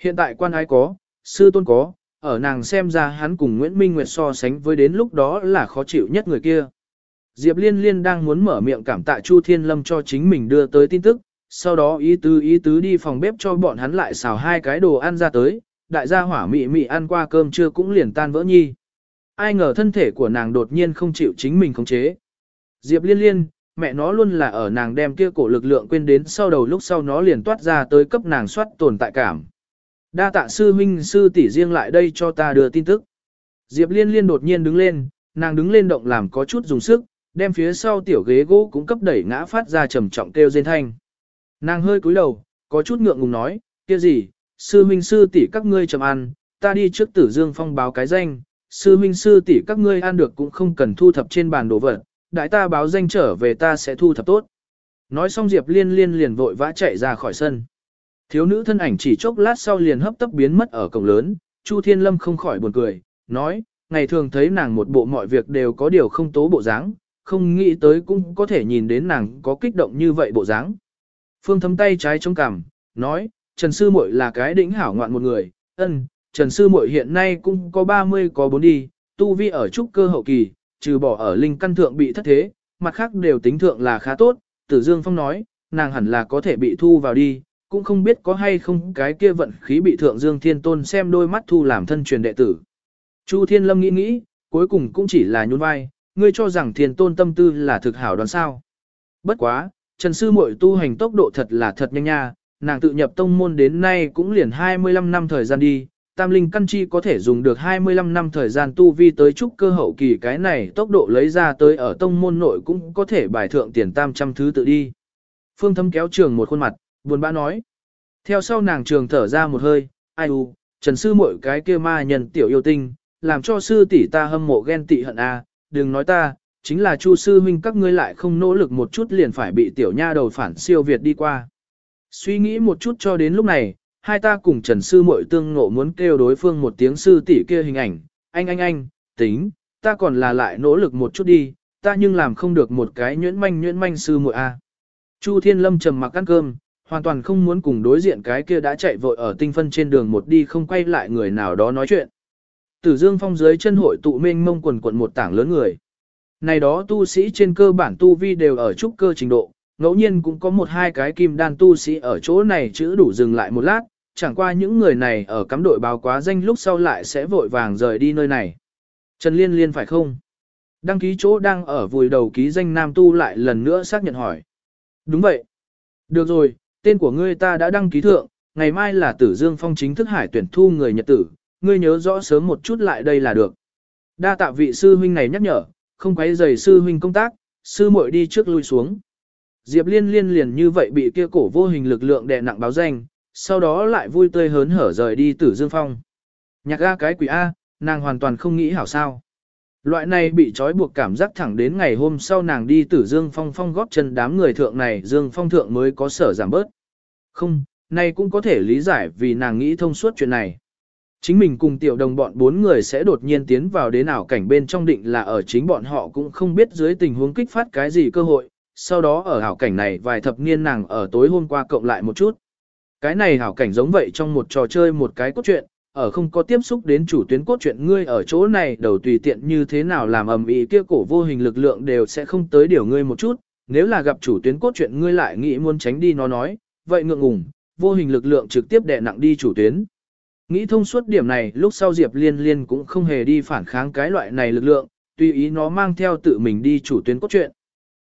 A: Hiện tại quan ái có, sư tôn có, ở nàng xem ra hắn cùng Nguyễn Minh Nguyệt so sánh với đến lúc đó là khó chịu nhất người kia. Diệp Liên Liên đang muốn mở miệng cảm tạ Chu Thiên Lâm cho chính mình đưa tới tin tức, sau đó ý tứ ý tứ đi phòng bếp cho bọn hắn lại xào hai cái đồ ăn ra tới, đại gia hỏa mị mị ăn qua cơm trưa cũng liền tan vỡ nhi. Ai ngờ thân thể của nàng đột nhiên không chịu chính mình khống chế. Diệp liên liên, mẹ nó luôn là ở nàng đem kia cổ lực lượng quên đến sau đầu lúc sau nó liền toát ra tới cấp nàng soát tồn tại cảm. Đa tạ sư huynh sư tỷ riêng lại đây cho ta đưa tin tức. Diệp liên liên đột nhiên đứng lên, nàng đứng lên động làm có chút dùng sức, đem phía sau tiểu ghế gỗ cũng cấp đẩy ngã phát ra trầm trọng kêu rên thanh. Nàng hơi cúi đầu, có chút ngượng ngùng nói, kia gì, sư huynh sư tỷ các ngươi chầm ăn, ta đi trước tử dương phong báo cái danh, sư huynh sư tỷ các ngươi ăn được cũng không cần thu thập trên bàn đồ vật, đại ta báo danh trở về ta sẽ thu thập tốt. Nói xong Diệp liên liên liền vội vã chạy ra khỏi sân. Thiếu nữ thân ảnh chỉ chốc lát sau liền hấp tấp biến mất ở cổng lớn, Chu Thiên Lâm không khỏi buồn cười, nói, ngày thường thấy nàng một bộ mọi việc đều có điều không tố bộ dáng, không nghĩ tới cũng có thể nhìn đến nàng có kích động như vậy bộ dáng. Phương thấm tay trái trong cằm, nói, Trần Sư Mội là cái đỉnh hảo ngoạn một người, ân, Trần Sư Mội hiện nay cũng có 30 có 4 đi, tu vi ở trúc cơ hậu kỳ, trừ bỏ ở linh căn thượng bị thất thế, mặt khác đều tính thượng là khá tốt, Tử Dương Phong nói, nàng hẳn là có thể bị thu vào đi, cũng không biết có hay không cái kia vận khí bị thượng Dương Thiên Tôn xem đôi mắt thu làm thân truyền đệ tử. Chu Thiên Lâm nghĩ nghĩ, cuối cùng cũng chỉ là nhún vai, ngươi cho rằng Thiên Tôn tâm tư là thực hảo đoán sao. Bất quá, Trần Sư Muội tu hành tốc độ thật là thật nhanh nha, nàng tự nhập tông môn đến nay cũng liền 25 năm thời gian đi, tam linh căn chi có thể dùng được 25 năm thời gian tu vi tới trúc cơ hậu kỳ cái này tốc độ lấy ra tới ở tông môn nội cũng có thể bài thượng tiền tam trăm thứ tự đi. Phương thâm kéo trường một khuôn mặt, buồn bã nói. Theo sau nàng trường thở ra một hơi, ai u, trần sư muội cái kia ma nhân tiểu yêu tinh, làm cho sư tỷ ta hâm mộ ghen tị hận a, đừng nói ta, chính là chu sư huynh các ngươi lại không nỗ lực một chút liền phải bị tiểu nha đầu phản siêu việt đi qua. Suy nghĩ một chút cho đến lúc này, hai ta cùng Trần Sư Mội tương ngộ muốn kêu đối phương một tiếng sư tỷ kia hình ảnh, anh anh anh, tính, ta còn là lại nỗ lực một chút đi, ta nhưng làm không được một cái nhuyễn manh nhuyễn manh sư muội a. Chu Thiên Lâm trầm mặc ăn cơm, hoàn toàn không muốn cùng đối diện cái kia đã chạy vội ở tinh phân trên đường một đi không quay lại người nào đó nói chuyện. Tử Dương Phong dưới chân hội tụ mênh mông quần quần một tảng lớn người. Này đó tu sĩ trên cơ bản tu vi đều ở trúc cơ trình độ, ngẫu nhiên cũng có một hai cái kim đan tu sĩ ở chỗ này chữ đủ dừng lại một lát, chẳng qua những người này ở cắm đội báo quá danh lúc sau lại sẽ vội vàng rời đi nơi này. Trần Liên Liên phải không? Đăng ký chỗ đang ở vùi đầu ký danh nam tu lại lần nữa xác nhận hỏi. Đúng vậy. Được rồi, tên của ngươi ta đã đăng ký thượng, ngày mai là tử dương phong chính thức hải tuyển thu người nhật tử, ngươi nhớ rõ sớm một chút lại đây là được. Đa tạ vị sư huynh này nhắc nhở, không quấy rầy sư huynh công tác, sư muội đi trước lui xuống. Diệp Liên Liên liền như vậy bị kia cổ vô hình lực lượng đè nặng báo danh, sau đó lại vui tươi hớn hở rời đi Tử Dương Phong. Nhạc A cái quỷ A, nàng hoàn toàn không nghĩ hảo sao. Loại này bị trói buộc cảm giác thẳng đến ngày hôm sau nàng đi Tử Dương Phong phong góp chân đám người thượng này Dương Phong thượng mới có sở giảm bớt. Không, này cũng có thể lý giải vì nàng nghĩ thông suốt chuyện này. Chính mình cùng tiểu đồng bọn bốn người sẽ đột nhiên tiến vào đến ảo cảnh bên trong định là ở chính bọn họ cũng không biết dưới tình huống kích phát cái gì cơ hội, sau đó ở hảo cảnh này vài thập niên nàng ở tối hôm qua cộng lại một chút. Cái này hảo cảnh giống vậy trong một trò chơi một cái cốt truyện, ở không có tiếp xúc đến chủ tuyến cốt truyện ngươi ở chỗ này đầu tùy tiện như thế nào làm ầm ĩ kia cổ vô hình lực lượng đều sẽ không tới điều ngươi một chút, nếu là gặp chủ tuyến cốt truyện ngươi lại nghĩ muốn tránh đi nó nói, vậy ngượng ngùng, vô hình lực lượng trực tiếp đè nặng đi chủ tuyến. Nghĩ thông suốt điểm này, lúc sau Diệp Liên Liên cũng không hề đi phản kháng cái loại này lực lượng, tùy ý nó mang theo tự mình đi chủ tuyến cốt truyện.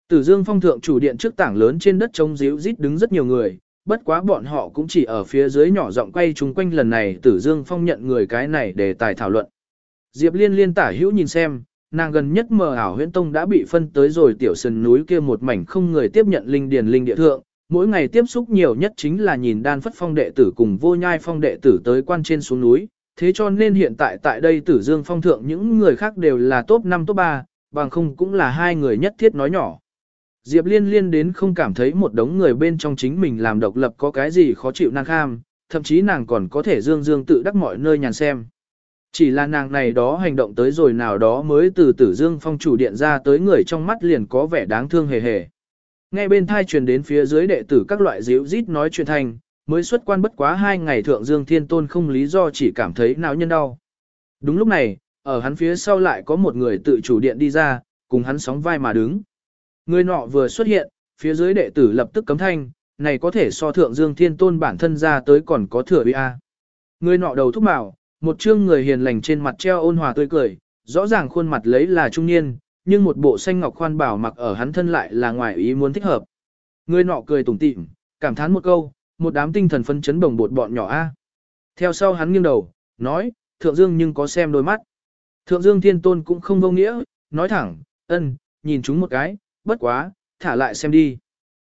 A: Tử Dương Phong thượng chủ điện trước tảng lớn trên đất trống díu rít đứng rất nhiều người, bất quá bọn họ cũng chỉ ở phía dưới nhỏ giọng quay chúng quanh lần này Tử Dương Phong nhận người cái này để tài thảo luận. Diệp Liên liên tả hữu nhìn xem, nàng gần nhất mờ ảo huyễn tông đã bị phân tới rồi tiểu sơn núi kia một mảnh không người tiếp nhận linh điền linh địa thượng, mỗi ngày tiếp xúc nhiều nhất chính là nhìn đan phất phong đệ tử cùng vô nhai phong đệ tử tới quan trên xuống núi, thế cho nên hiện tại tại đây tử dương phong thượng những người khác đều là top 5 top 3, bằng không cũng là hai người nhất thiết nói nhỏ. Diệp liên liên đến không cảm thấy một đống người bên trong chính mình làm độc lập có cái gì khó chịu năng kham, thậm chí nàng còn có thể dương dương tự đắc mọi nơi nhàn xem. Chỉ là nàng này đó hành động tới rồi nào đó mới từ tử dương phong chủ điện ra tới người trong mắt liền có vẻ đáng thương hề hề. Nghe bên thai truyền đến phía dưới đệ tử các loại díu rít nói chuyện thành, mới xuất quan bất quá hai ngày thượng dương thiên tôn không lý do chỉ cảm thấy não nhân đau. Đúng lúc này, ở hắn phía sau lại có một người tự chủ điện đi ra, cùng hắn sóng vai mà đứng. Người nọ vừa xuất hiện, phía dưới đệ tử lập tức cấm thanh, này có thể so thượng dương thiên tôn bản thân ra tới còn có thừa uy a. Người nọ đầu thúc mạo, một trương người hiền lành trên mặt treo ôn hòa tươi cười, rõ ràng khuôn mặt lấy là trung niên, nhưng một bộ xanh ngọc khoan bảo mặc ở hắn thân lại là ngoài ý muốn thích hợp. Người nọ cười tủm tỉm, cảm thán một câu, một đám tinh thần phấn chấn bồng bột bọn nhỏ a. Theo sau hắn nghiêng đầu, nói, Thượng Dương nhưng có xem đôi mắt. Thượng Dương Thiên Tôn cũng không vô nghĩa, nói thẳng, ân, nhìn chúng một cái, bất quá, thả lại xem đi.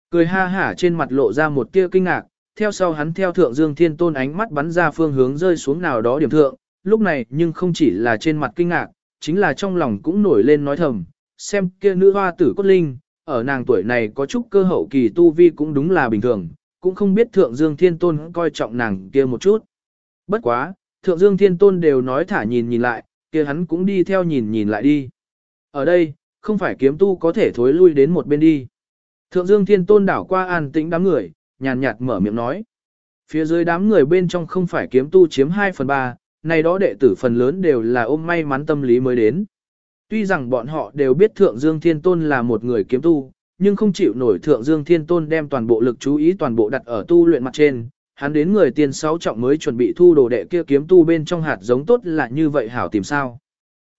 A: Cười ha hả trên mặt lộ ra một tia kinh ngạc, theo sau hắn theo Thượng Dương Thiên Tôn ánh mắt bắn ra phương hướng rơi xuống nào đó điểm thượng, lúc này nhưng không chỉ là trên mặt kinh ngạc, chính là trong lòng cũng nổi lên nói thầm, xem kia nữ hoa tử cốt linh, ở nàng tuổi này có chút cơ hậu kỳ tu vi cũng đúng là bình thường, cũng không biết Thượng Dương Thiên Tôn coi trọng nàng kia một chút. Bất quá, Thượng Dương Thiên Tôn đều nói thả nhìn nhìn lại, kia hắn cũng đi theo nhìn nhìn lại đi. Ở đây, không phải kiếm tu có thể thối lui đến một bên đi. Thượng Dương Thiên Tôn đảo qua an tĩnh đám người, nhàn nhạt mở miệng nói. Phía dưới đám người bên trong không phải kiếm tu chiếm 2 phần 3, này đó đệ tử phần lớn đều là ôm may mắn tâm lý mới đến. Tuy rằng bọn họ đều biết Thượng Dương Thiên Tôn là một người kiếm tu, nhưng không chịu nổi Thượng Dương Thiên Tôn đem toàn bộ lực chú ý toàn bộ đặt ở tu luyện mặt trên. Hắn đến người tiền sáu trọng mới chuẩn bị thu đồ đệ kia kiếm tu bên trong hạt giống tốt là như vậy hảo tìm sao.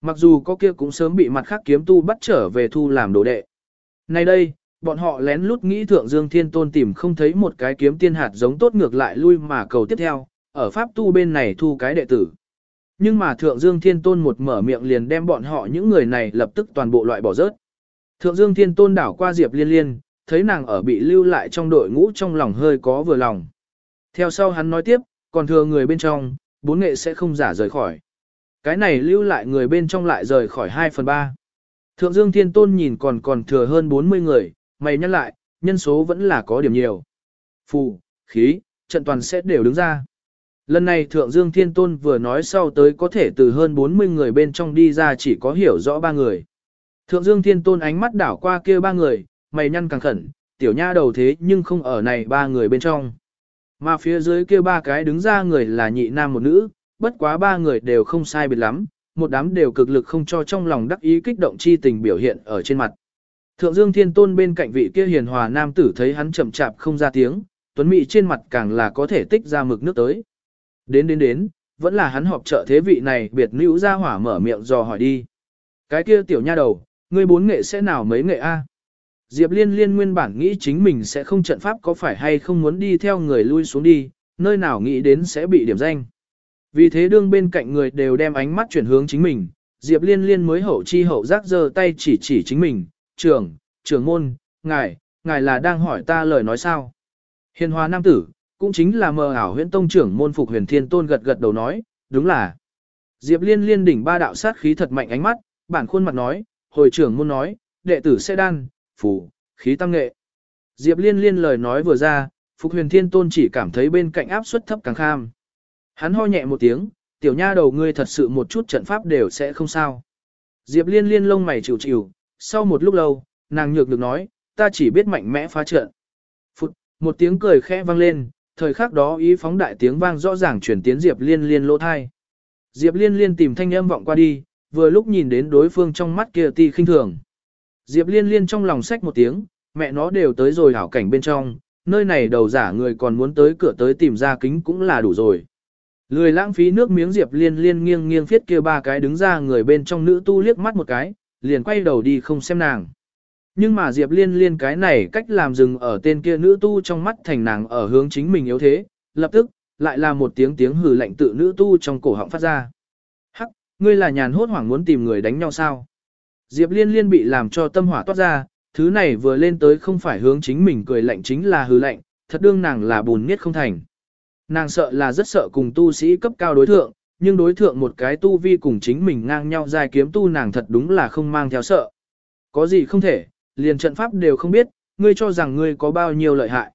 A: Mặc dù có kia cũng sớm bị mặt khác kiếm tu bắt trở về thu làm đồ đệ. Nay đây, bọn họ lén lút nghĩ Thượng Dương Thiên Tôn tìm không thấy một cái kiếm tiên hạt giống tốt ngược lại lui mà cầu tiếp theo, ở pháp tu bên này thu cái đệ tử. Nhưng mà Thượng Dương Thiên Tôn một mở miệng liền đem bọn họ những người này lập tức toàn bộ loại bỏ rớt. Thượng Dương Thiên Tôn đảo qua Diệp Liên Liên, thấy nàng ở bị lưu lại trong đội ngũ trong lòng hơi có vừa lòng. Theo sau hắn nói tiếp, còn thừa người bên trong, bốn nghệ sẽ không giả rời khỏi. Cái này lưu lại người bên trong lại rời khỏi 2 phần 3. Thượng Dương Thiên Tôn nhìn còn còn thừa hơn 40 người, mày nhắc lại, nhân số vẫn là có điểm nhiều. Phù, khí, trận toàn sẽ đều đứng ra. Lần này Thượng Dương Thiên Tôn vừa nói sau tới có thể từ hơn 40 người bên trong đi ra chỉ có hiểu rõ ba người. Thượng Dương Thiên Tôn ánh mắt đảo qua kia ba người, mày nhăn càng khẩn, tiểu nha đầu thế nhưng không ở này ba người bên trong. Mà phía dưới kia ba cái đứng ra người là nhị nam một nữ, bất quá ba người đều không sai biệt lắm, một đám đều cực lực không cho trong lòng đắc ý kích động chi tình biểu hiện ở trên mặt. Thượng Dương Thiên Tôn bên cạnh vị kia hiền hòa nam tử thấy hắn chậm chạp không ra tiếng, tuấn mỹ trên mặt càng là có thể tích ra mực nước tới. Đến đến đến, vẫn là hắn họp trợ thế vị này biệt nữ ra hỏa mở miệng dò hỏi đi. Cái kia tiểu nha đầu, ngươi bốn nghệ sẽ nào mấy nghệ a? Diệp Liên Liên nguyên bản nghĩ chính mình sẽ không trận pháp có phải hay không muốn đi theo người lui xuống đi, nơi nào nghĩ đến sẽ bị điểm danh. Vì thế đương bên cạnh người đều đem ánh mắt chuyển hướng chính mình, Diệp Liên Liên mới hậu chi hậu giác giơ tay chỉ chỉ chính mình, trưởng, trưởng môn, ngài, ngài là đang hỏi ta lời nói sao. Hiền hòa nam tử, cũng chính là mờ ảo huyện tông trưởng môn phục huyền thiên tôn gật gật đầu nói, đúng là. Diệp Liên Liên đỉnh ba đạo sát khí thật mạnh ánh mắt, bản khuôn mặt nói, hồi trưởng môn nói, đệ tử sẽ đan, phủ, khí tăng nghệ. Diệp Liên Liên lời nói vừa ra, Phục huyền thiên tôn chỉ cảm thấy bên cạnh áp suất thấp càng kham. Hắn ho nhẹ một tiếng, tiểu nha đầu ngươi thật sự một chút trận pháp đều sẽ không sao. Diệp liên liên lông mày chịu chịu, sau một lúc lâu, nàng nhược được nói, ta chỉ biết mạnh mẽ phá trận. Phụt, một tiếng cười khẽ vang lên, thời khắc đó ý phóng đại tiếng vang rõ ràng chuyển tiến Diệp Liên Liên lỗ thai. Diệp Liên Liên tìm thanh âm vọng qua đi, vừa lúc nhìn đến đối phương trong mắt kia ti khinh thường. Diệp Liên Liên trong lòng sách một tiếng, mẹ nó đều tới rồi hảo cảnh bên trong, nơi này đầu giả người còn muốn tới cửa tới tìm ra kính cũng là đủ rồi. Lười lãng phí nước miếng Diệp Liên Liên nghiêng nghiêng phiết kia ba cái đứng ra người bên trong nữ tu liếc mắt một cái, liền quay đầu đi không xem nàng. Nhưng mà Diệp Liên Liên cái này cách làm dừng ở tên kia nữ tu trong mắt thành nàng ở hướng chính mình yếu thế, lập tức, lại là một tiếng tiếng hừ lạnh tự nữ tu trong cổ họng phát ra. Hắc, ngươi là nhàn hốt hoảng muốn tìm người đánh nhau sao? Diệp Liên Liên bị làm cho tâm hỏa toát ra, thứ này vừa lên tới không phải hướng chính mình cười lạnh chính là hừ lạnh, thật đương nàng là bùn miết không thành. Nàng sợ là rất sợ cùng tu sĩ cấp cao đối thượng, nhưng đối thượng một cái tu vi cùng chính mình ngang nhau dài kiếm tu nàng thật đúng là không mang theo sợ. Có gì không thể, liền trận pháp đều không biết, ngươi cho rằng ngươi có bao nhiêu lợi hại.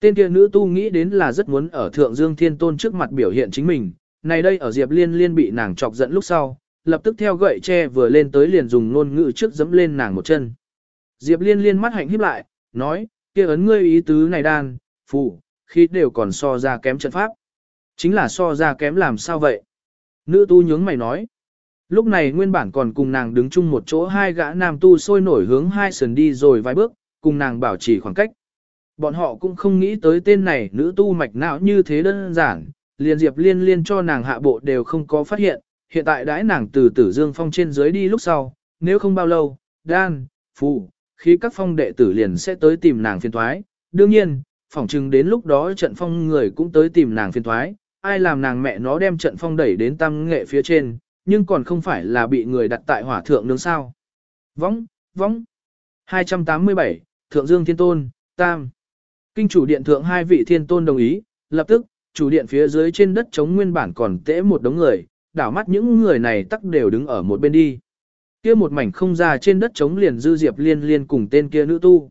A: Tên kia nữ tu nghĩ đến là rất muốn ở Thượng Dương Thiên Tôn trước mặt biểu hiện chính mình, này đây ở Diệp Liên Liên bị nàng chọc giận lúc sau, lập tức theo gậy tre vừa lên tới liền dùng ngôn ngữ trước dẫm lên nàng một chân. Diệp Liên Liên mắt hạnh híp lại, nói, kia ấn ngươi ý tứ này đan, phụ, khi đều còn so ra kém trận pháp. Chính là so ra kém làm sao vậy? Nữ tu nhướng mày nói. Lúc này nguyên bản còn cùng nàng đứng chung một chỗ hai gã nam tu sôi nổi hướng hai sườn đi rồi vài bước, cùng nàng bảo trì khoảng cách. Bọn họ cũng không nghĩ tới tên này nữ tu mạch não như thế đơn giản, liền diệp liên liên cho nàng hạ bộ đều không có phát hiện, hiện tại đãi nàng từ tử dương phong trên dưới đi lúc sau, nếu không bao lâu, đan, phụ, khi các phong đệ tử liền sẽ tới tìm nàng phiền thoái. Đương nhiên, phỏng chừng đến lúc đó trận phong người cũng tới tìm nàng phiên thoái, ai làm nàng mẹ nó đem trận phong đẩy đến tam nghệ phía trên, nhưng còn không phải là bị người đặt tại hỏa thượng nướng sao. Võng, võng. 287, Thượng Dương Thiên Tôn, Tam. Kinh chủ điện thượng hai vị thiên tôn đồng ý, lập tức, chủ điện phía dưới trên đất chống nguyên bản còn tễ một đống người, đảo mắt những người này tắc đều đứng ở một bên đi. Kia một mảnh không ra trên đất chống liền dư Diệp Liên Liên cùng tên kia nữ tu.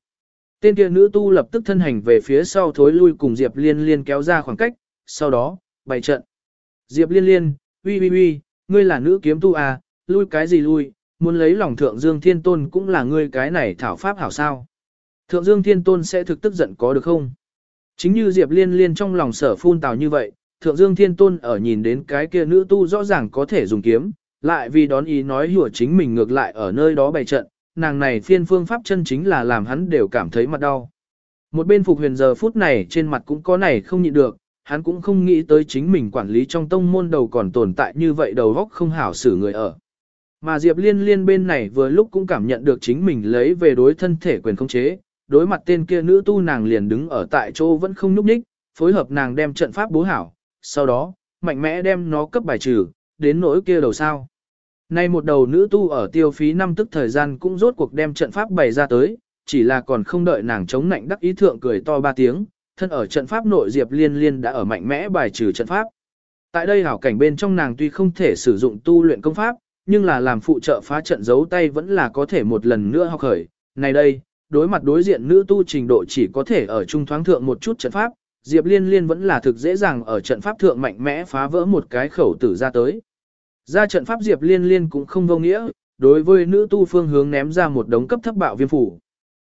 A: Tên kia nữ tu lập tức thân hành về phía sau thối lui cùng Diệp Liên Liên kéo ra khoảng cách, sau đó, bày trận. Diệp Liên Liên, uy uy uy, ngươi là nữ kiếm tu à, lui cái gì lui, muốn lấy lòng Thượng Dương Thiên Tôn cũng là ngươi cái này thảo pháp hảo sao. Thượng Dương Thiên Tôn sẽ thực tức giận có được không? Chính như Diệp Liên Liên trong lòng sở phun tào như vậy, Thượng Dương Thiên Tôn ở nhìn đến cái kia nữ tu rõ ràng có thể dùng kiếm, lại vì đón ý nói hùa chính mình ngược lại ở nơi đó bày trận, nàng này phiên phương pháp chân chính là làm hắn đều cảm thấy mặt đau. Một bên phục huyền giờ phút này trên mặt cũng có này không nhịn được, hắn cũng không nghĩ tới chính mình quản lý trong tông môn đầu còn tồn tại như vậy đầu góc không hảo xử người ở. Mà Diệp Liên Liên bên này vừa lúc cũng cảm nhận được chính mình lấy về đối thân thể quyền khống chế, đối mặt tên kia nữ tu nàng liền đứng ở tại chỗ vẫn không nhúc nhích, phối hợp nàng đem trận pháp bố hảo, sau đó, mạnh mẽ đem nó cấp bài trừ, đến nỗi kia đầu sao. Nay một đầu nữ tu ở tiêu phí năm tức thời gian cũng rốt cuộc đem trận pháp bày ra tới, chỉ là còn không đợi nàng chống nạnh đắc ý thượng cười to ba tiếng, thân ở trận pháp nội Diệp Liên Liên đã ở mạnh mẽ bài trừ trận pháp. Tại đây hảo cảnh bên trong nàng tuy không thể sử dụng tu luyện công pháp, nhưng là làm phụ trợ phá trận giấu tay vẫn là có thể một lần nữa học khởi. Này đây, đối mặt đối diện nữ tu trình độ chỉ có thể ở trung thoáng thượng một chút trận pháp, Diệp Liên Liên vẫn là thực dễ dàng ở trận pháp thượng mạnh mẽ phá vỡ một cái khẩu tử ra tới. Ra trận pháp Diệp Liên Liên cũng không vô nghĩa, đối với nữ tu phương hướng ném ra một đống cấp thấp bạo viêm phủ.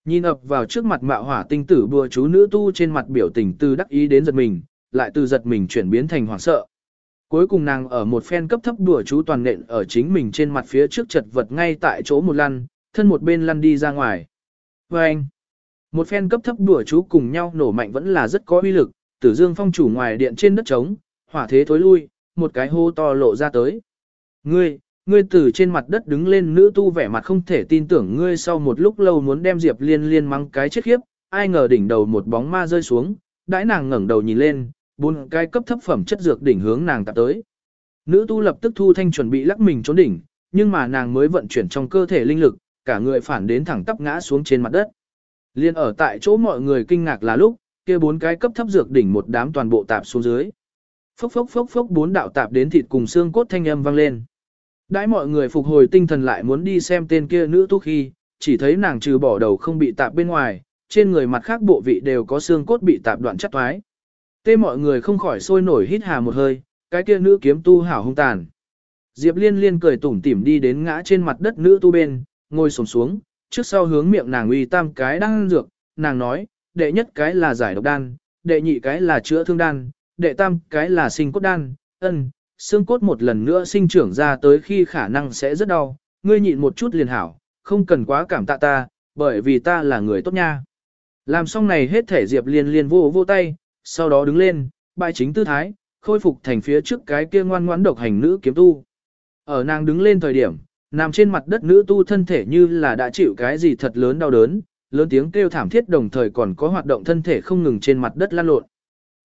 A: Nhìn ập vào trước mặt mạo hỏa tinh tử bùa chú nữ tu trên mặt biểu tình từ đắc ý đến giật mình, lại từ giật mình chuyển biến thành hoảng sợ. Cuối cùng nàng ở một phen cấp thấp đùa chú toàn nện ở chính mình trên mặt phía trước chật vật ngay tại chỗ một lăn, thân một bên lăn đi ra ngoài. Và anh, một phen cấp thấp đùa chú cùng nhau nổ mạnh vẫn là rất có uy lực, tử dương phong chủ ngoài điện trên đất trống, hỏa thế thối lui, một cái hô to lộ ra tới. Ngươi, ngươi từ trên mặt đất đứng lên nữ tu vẻ mặt không thể tin tưởng ngươi sau một lúc lâu muốn đem Diệp Liên Liên mắng cái chết khiếp, ai ngờ đỉnh đầu một bóng ma rơi xuống, đãi nàng ngẩng đầu nhìn lên, bốn cái cấp thấp phẩm chất dược đỉnh hướng nàng tạp tới. Nữ tu lập tức thu thanh chuẩn bị lắc mình trốn đỉnh, nhưng mà nàng mới vận chuyển trong cơ thể linh lực, cả người phản đến thẳng tắp ngã xuống trên mặt đất. Liên ở tại chỗ mọi người kinh ngạc là lúc, kia bốn cái cấp thấp dược đỉnh một đám toàn bộ tạp xuống dưới. Phốc phốc phốc phốc bốn đạo tạp đến thịt cùng xương cốt thanh âm vang lên. Đãi mọi người phục hồi tinh thần lại muốn đi xem tên kia nữ tu khi, chỉ thấy nàng trừ bỏ đầu không bị tạp bên ngoài, trên người mặt khác bộ vị đều có xương cốt bị tạp đoạn chắc thoái. Tê mọi người không khỏi sôi nổi hít hà một hơi, cái kia nữ kiếm tu hảo hung tàn. Diệp liên liên cười tủm tỉm đi đến ngã trên mặt đất nữ tu bên, ngồi sổng xuống, trước sau hướng miệng nàng uy tam cái đang dược, nàng nói, đệ nhất cái là giải độc đan, đệ nhị cái là chữa thương đan, đệ tam cái là sinh cốt đan, ân, xương cốt một lần nữa sinh trưởng ra tới khi khả năng sẽ rất đau, ngươi nhịn một chút liền hảo, không cần quá cảm tạ ta, bởi vì ta là người tốt nha. Làm xong này hết thể Diệp Liên liên vô vô tay, sau đó đứng lên, bài chính tư thái, khôi phục thành phía trước cái kia ngoan ngoãn độc hành nữ kiếm tu. Ở nàng đứng lên thời điểm, nằm trên mặt đất nữ tu thân thể như là đã chịu cái gì thật lớn đau đớn, lớn tiếng kêu thảm thiết đồng thời còn có hoạt động thân thể không ngừng trên mặt đất lăn lộn.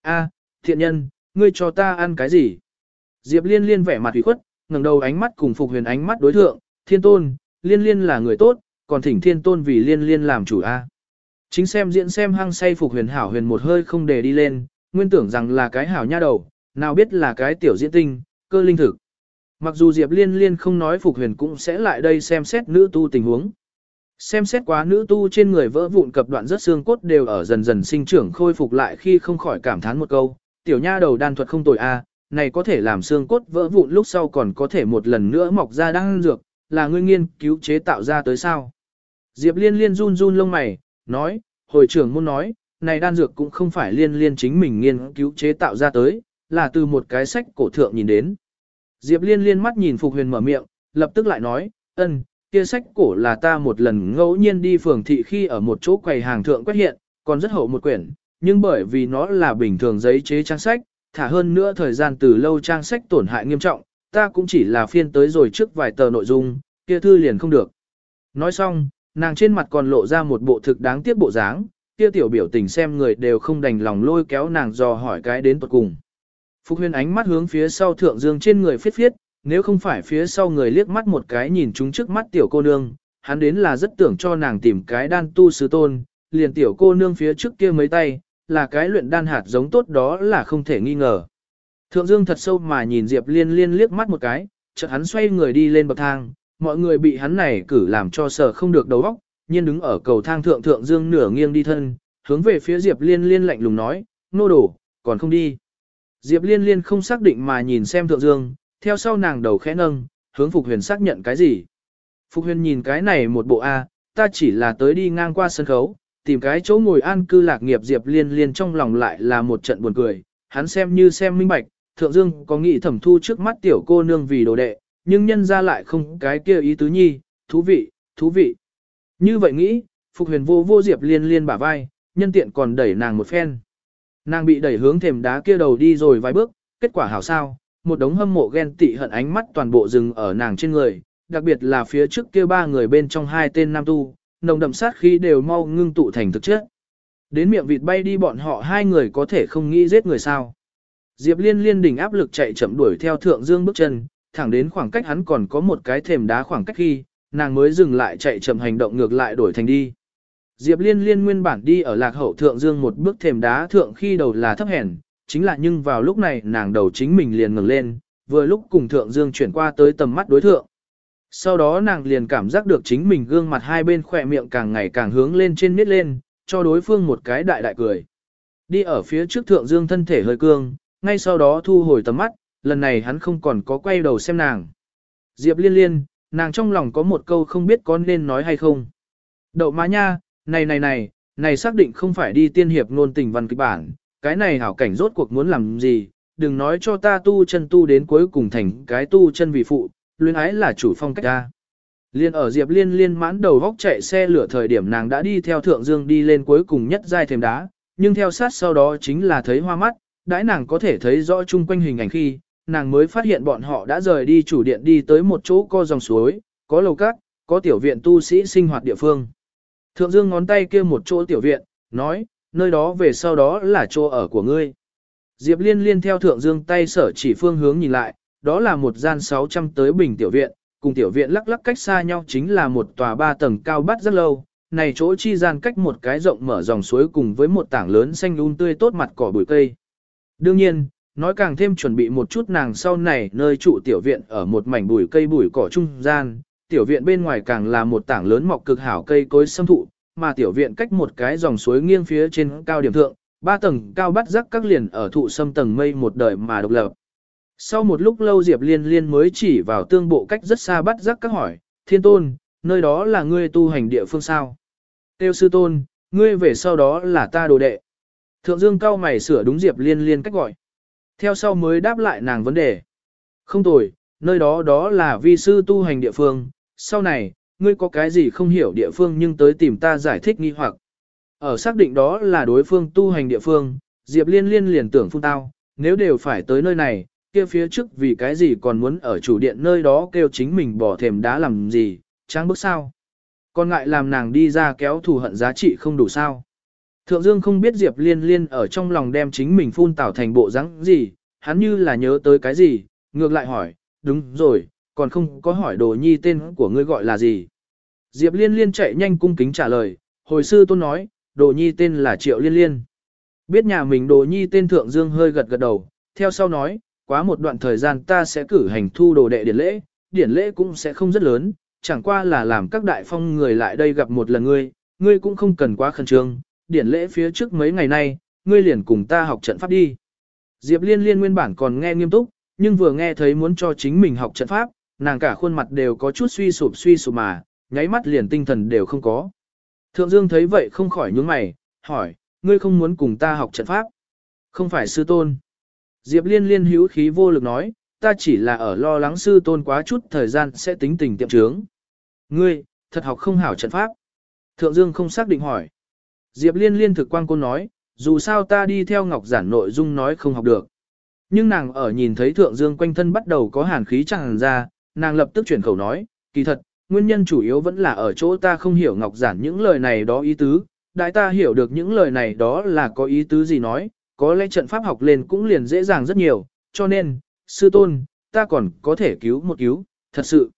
A: A, thiện nhân, ngươi cho ta ăn cái gì? Diệp liên liên vẻ mặt ủy khuất, ngẩng đầu ánh mắt cùng phục huyền ánh mắt đối thượng, thiên tôn, liên liên là người tốt, còn thỉnh thiên tôn vì liên liên làm chủ A. Chính xem diễn xem hăng say phục huyền hảo huyền một hơi không để đi lên, nguyên tưởng rằng là cái hảo nha đầu, nào biết là cái tiểu diễn tinh, cơ linh thực. Mặc dù Diệp Liên Liên không nói Phục Huyền cũng sẽ lại đây xem xét nữ tu tình huống. Xem xét quá nữ tu trên người vỡ vụn cập đoạn rất xương cốt đều ở dần dần sinh trưởng khôi phục lại khi không khỏi cảm thán một câu, tiểu nha đầu đan thuật không tồi a, này có thể làm xương cốt vỡ vụn lúc sau còn có thể một lần nữa mọc ra đan dược, là ngươi nghiên cứu chế tạo ra tới sao. Diệp Liên Liên run run lông mày, nói, hồi trưởng muốn nói, này đan dược cũng không phải Liên Liên chính mình nghiên cứu chế tạo ra tới, là từ một cái sách cổ thượng nhìn đến. Diệp Liên liên mắt nhìn Phục Huyền mở miệng, lập tức lại nói, ân, kia sách cổ là ta một lần ngẫu nhiên đi phường thị khi ở một chỗ quầy hàng thượng quét hiện, còn rất hậu một quyển, nhưng bởi vì nó là bình thường giấy chế trang sách, thả hơn nữa thời gian từ lâu trang sách tổn hại nghiêm trọng, ta cũng chỉ là phiên tới rồi trước vài tờ nội dung, kia thư liền không được. Nói xong, nàng trên mặt còn lộ ra một bộ thực đáng tiếc bộ dáng, kia tiểu biểu tình xem người đều không đành lòng lôi kéo nàng dò hỏi cái đến tuật cùng. Phục huyền ánh mắt hướng phía sau thượng dương trên người phiết phiết, nếu không phải phía sau người liếc mắt một cái nhìn chúng trước mắt tiểu cô nương, hắn đến là rất tưởng cho nàng tìm cái đan tu sứ tôn, liền tiểu cô nương phía trước kia mấy tay, là cái luyện đan hạt giống tốt đó là không thể nghi ngờ. Thượng dương thật sâu mà nhìn Diệp liên liên liếc mắt một cái, chợt hắn xoay người đi lên bậc thang, mọi người bị hắn này cử làm cho sợ không được đầu óc, nhiên đứng ở cầu thang thượng thượng dương nửa nghiêng đi thân, hướng về phía Diệp liên liên lạnh lùng nói, nô đổ, còn không đi. Diệp Liên Liên không xác định mà nhìn xem Thượng Dương, theo sau nàng đầu khẽ nâng, hướng Phục Huyền xác nhận cái gì. Phục Huyền nhìn cái này một bộ A, ta chỉ là tới đi ngang qua sân khấu, tìm cái chỗ ngồi an cư lạc nghiệp Diệp Liên Liên trong lòng lại là một trận buồn cười, hắn xem như xem minh bạch, Thượng Dương có nghĩ thẩm thu trước mắt tiểu cô nương vì đồ đệ, nhưng nhân ra lại không cái kia ý tứ nhi, thú vị, thú vị. Như vậy nghĩ, Phục Huyền vô vô Diệp Liên Liên bả vai, nhân tiện còn đẩy nàng một phen. Nàng bị đẩy hướng thềm đá kia đầu đi rồi vài bước, kết quả hảo sao, một đống hâm mộ ghen tị hận ánh mắt toàn bộ rừng ở nàng trên người, đặc biệt là phía trước kia ba người bên trong hai tên nam tu, nồng đậm sát khí đều mau ngưng tụ thành thực chất. Đến miệng vịt bay đi bọn họ hai người có thể không nghĩ giết người sao. Diệp liên liên đỉnh áp lực chạy chậm đuổi theo thượng dương bước chân, thẳng đến khoảng cách hắn còn có một cái thềm đá khoảng cách khi, nàng mới dừng lại chạy chậm hành động ngược lại đổi thành đi. Diệp Liên Liên nguyên bản đi ở lạc hậu thượng dương một bước thềm đá thượng khi đầu là thấp hèn, chính là nhưng vào lúc này nàng đầu chính mình liền ngừng lên, vừa lúc cùng thượng dương chuyển qua tới tầm mắt đối thượng. Sau đó nàng liền cảm giác được chính mình gương mặt hai bên khỏe miệng càng ngày càng hướng lên trên miết lên, cho đối phương một cái đại đại cười. Đi ở phía trước thượng dương thân thể hơi cương, ngay sau đó thu hồi tầm mắt, lần này hắn không còn có quay đầu xem nàng. Diệp liên liên, nàng trong lòng có một câu không biết có nên nói hay không. Đậu má nha, này này này, này xác định không phải đi tiên hiệp ngôn tình văn kịch bản, cái này hảo cảnh rốt cuộc muốn làm gì, đừng nói cho ta tu chân tu đến cuối cùng thành cái tu chân vị phụ, luyến ái là chủ phong cách ta. Liên ở Diệp Liên liên mãn đầu vóc chạy xe lửa thời điểm nàng đã đi theo Thượng Dương đi lên cuối cùng nhất giai thềm đá, nhưng theo sát sau đó chính là thấy hoa mắt, đãi nàng có thể thấy rõ chung quanh hình ảnh khi, nàng mới phát hiện bọn họ đã rời đi chủ điện đi tới một chỗ có dòng suối, có lầu cát, có tiểu viện tu sĩ sinh hoạt địa phương. Thượng Dương ngón tay kia một chỗ tiểu viện, nói, nơi đó về sau đó là chỗ ở của ngươi. Diệp Liên liên theo Thượng Dương tay sở chỉ phương hướng nhìn lại, đó là một gian 600 tới bình tiểu viện, cùng tiểu viện lắc lắc cách xa nhau chính là một tòa ba tầng cao bát rất lâu, này chỗ chi gian cách một cái rộng mở dòng suối cùng với một tảng lớn xanh un tươi tốt mặt cỏ bụi cây. Đương nhiên, nói càng thêm chuẩn bị một chút nàng sau này nơi trụ tiểu viện ở một mảnh bụi cây bụi cỏ trung gian, tiểu viện bên ngoài càng là một tảng lớn mọc cực hảo cây cối xâm thụ, mà tiểu viện cách một cái dòng suối nghiêng phía trên cao điểm thượng, ba tầng cao bắt rắc các liền ở thụ sâm tầng mây một đời mà độc lập. Sau một lúc lâu Diệp Liên Liên mới chỉ vào tương bộ cách rất xa bắt giác các hỏi, thiên tôn, nơi đó là ngươi tu hành địa phương sao? Tiêu sư tôn, ngươi về sau đó là ta đồ đệ. Thượng Dương cao mày sửa đúng Diệp Liên Liên cách gọi. Theo sau mới đáp lại nàng vấn đề. Không tồi, nơi đó đó là vi sư tu hành địa phương, sau này, ngươi có cái gì không hiểu địa phương nhưng tới tìm ta giải thích nghi hoặc. Ở xác định đó là đối phương tu hành địa phương, Diệp Liên Liên liền tưởng phun tao, nếu đều phải tới nơi này, kia phía trước vì cái gì còn muốn ở chủ điện nơi đó kêu chính mình bỏ thềm đá làm gì, tráng bức sao. Còn ngại làm nàng đi ra kéo thù hận giá trị không đủ sao. Thượng Dương không biết Diệp Liên Liên ở trong lòng đem chính mình phun tảo thành bộ dáng gì, hắn như là nhớ tới cái gì, ngược lại hỏi, đúng rồi, còn không có hỏi đồ nhi tên của ngươi gọi là gì. Diệp Liên Liên chạy nhanh cung kính trả lời, hồi sư tôn nói, đồ nhi tên là Triệu Liên Liên. Biết nhà mình đồ nhi tên Thượng Dương hơi gật gật đầu, theo sau nói, quá một đoạn thời gian ta sẽ cử hành thu đồ đệ điển lễ, điển lễ cũng sẽ không rất lớn, chẳng qua là làm các đại phong người lại đây gặp một lần ngươi, ngươi cũng không cần quá khẩn trương, điển lễ phía trước mấy ngày nay, ngươi liền cùng ta học trận pháp đi. Diệp Liên Liên nguyên bản còn nghe nghiêm túc, nhưng vừa nghe thấy muốn cho chính mình học trận pháp, nàng cả khuôn mặt đều có chút suy sụp suy sụp mà, nháy mắt liền tinh thần đều không có. Thượng Dương thấy vậy không khỏi nhướng mày, hỏi, ngươi không muốn cùng ta học trận pháp? Không phải sư tôn. Diệp Liên Liên hữu khí vô lực nói, ta chỉ là ở lo lắng sư tôn quá chút thời gian sẽ tính tình tiệm trướng. Ngươi, thật học không hảo trận pháp. Thượng Dương không xác định hỏi. Diệp Liên Liên thực quan cô nói, dù sao ta đi theo Ngọc Giản nội dung nói không học được. Nhưng nàng ở nhìn thấy Thượng Dương quanh thân bắt đầu có hàn khí tràn ra, nàng lập tức chuyển khẩu nói, kỳ thật, nguyên nhân chủ yếu vẫn là ở chỗ ta không hiểu Ngọc Giản những lời này đó ý tứ, đại ta hiểu được những lời này đó là có ý tứ gì nói, có lẽ trận pháp học lên cũng liền dễ dàng rất nhiều, cho nên, sư tôn, ta còn có thể cứu một cứu, thật sự.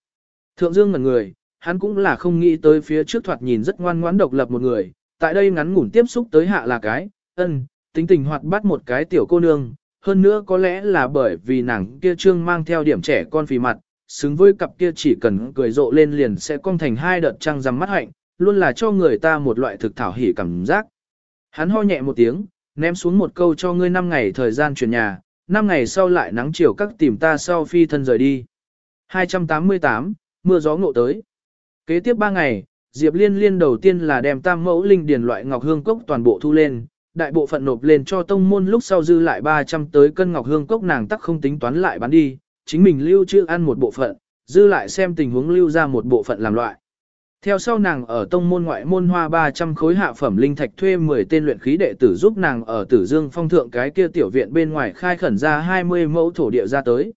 A: Thượng Dương ngần người, hắn cũng là không nghĩ tới phía trước thoạt nhìn rất ngoan ngoãn độc lập một người, tại đây ngắn ngủn tiếp xúc tới hạ là cái, ân, tính tình hoạt bắt một cái tiểu cô nương, hơn nữa có lẽ là bởi vì nàng kia trương mang theo điểm trẻ con phì mặt, xứng với cặp kia chỉ cần cười rộ lên liền sẽ cong thành hai đợt trăng rằm mắt hạnh, luôn là cho người ta một loại thực thảo hỉ cảm giác. Hắn ho nhẹ một tiếng, ném xuống một câu cho ngươi 5 ngày thời gian chuyển nhà, 5 ngày sau lại nắng chiều các tìm ta sau phi thân rời đi. 288, mưa gió ngộ tới. Kế tiếp 3 ngày, Diệp Liên Liên đầu tiên là đem tam mẫu linh điền loại ngọc hương cốc toàn bộ thu lên, đại bộ phận nộp lên cho tông môn lúc sau dư lại 300 tới cân ngọc hương cốc nàng tắc không tính toán lại bán đi, chính mình lưu trữ ăn một bộ phận, dư lại xem tình huống lưu ra một bộ phận làm loại. Theo sau nàng ở tông môn ngoại môn hoa 300 khối hạ phẩm linh thạch thuê 10 tên luyện khí đệ tử giúp nàng ở Tử Dương phong thượng cái kia tiểu viện bên ngoài khai khẩn ra 20 mẫu thổ địa ra tới.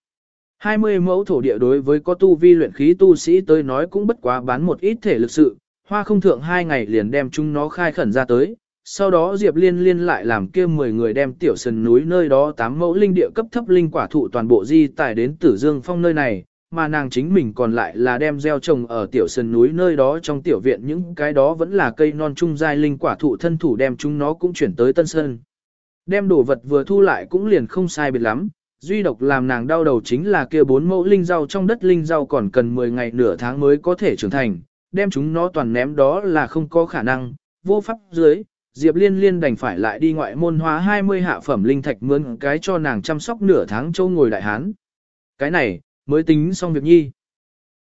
A: 20 mẫu thổ địa đối với có tu vi luyện khí tu sĩ tới nói cũng bất quá bán một ít thể lực sự, hoa không thượng hai ngày liền đem chúng nó khai khẩn ra tới. Sau đó Diệp Liên liên lại làm kia 10 người đem tiểu sân núi nơi đó 8 mẫu linh địa cấp thấp linh quả thụ toàn bộ di tải đến Tử Dương phong nơi này, mà nàng chính mình còn lại là đem gieo trồng ở tiểu sơn núi nơi đó trong tiểu viện những cái đó vẫn là cây non trung giai linh quả thụ thân thủ đem chúng nó cũng chuyển tới Tân Sơn. Đem đồ vật vừa thu lại cũng liền không sai biệt lắm, duy độc làm nàng đau đầu chính là kia bốn mẫu linh rau trong đất linh rau còn cần 10 ngày nửa tháng mới có thể trưởng thành, đem chúng nó toàn ném đó là không có khả năng, vô pháp dưới. Diệp Liên Liên đành phải lại đi ngoại môn hóa 20 hạ phẩm linh thạch mướn cái cho nàng chăm sóc nửa tháng châu ngồi đại hán. Cái này, mới tính xong việc nhi.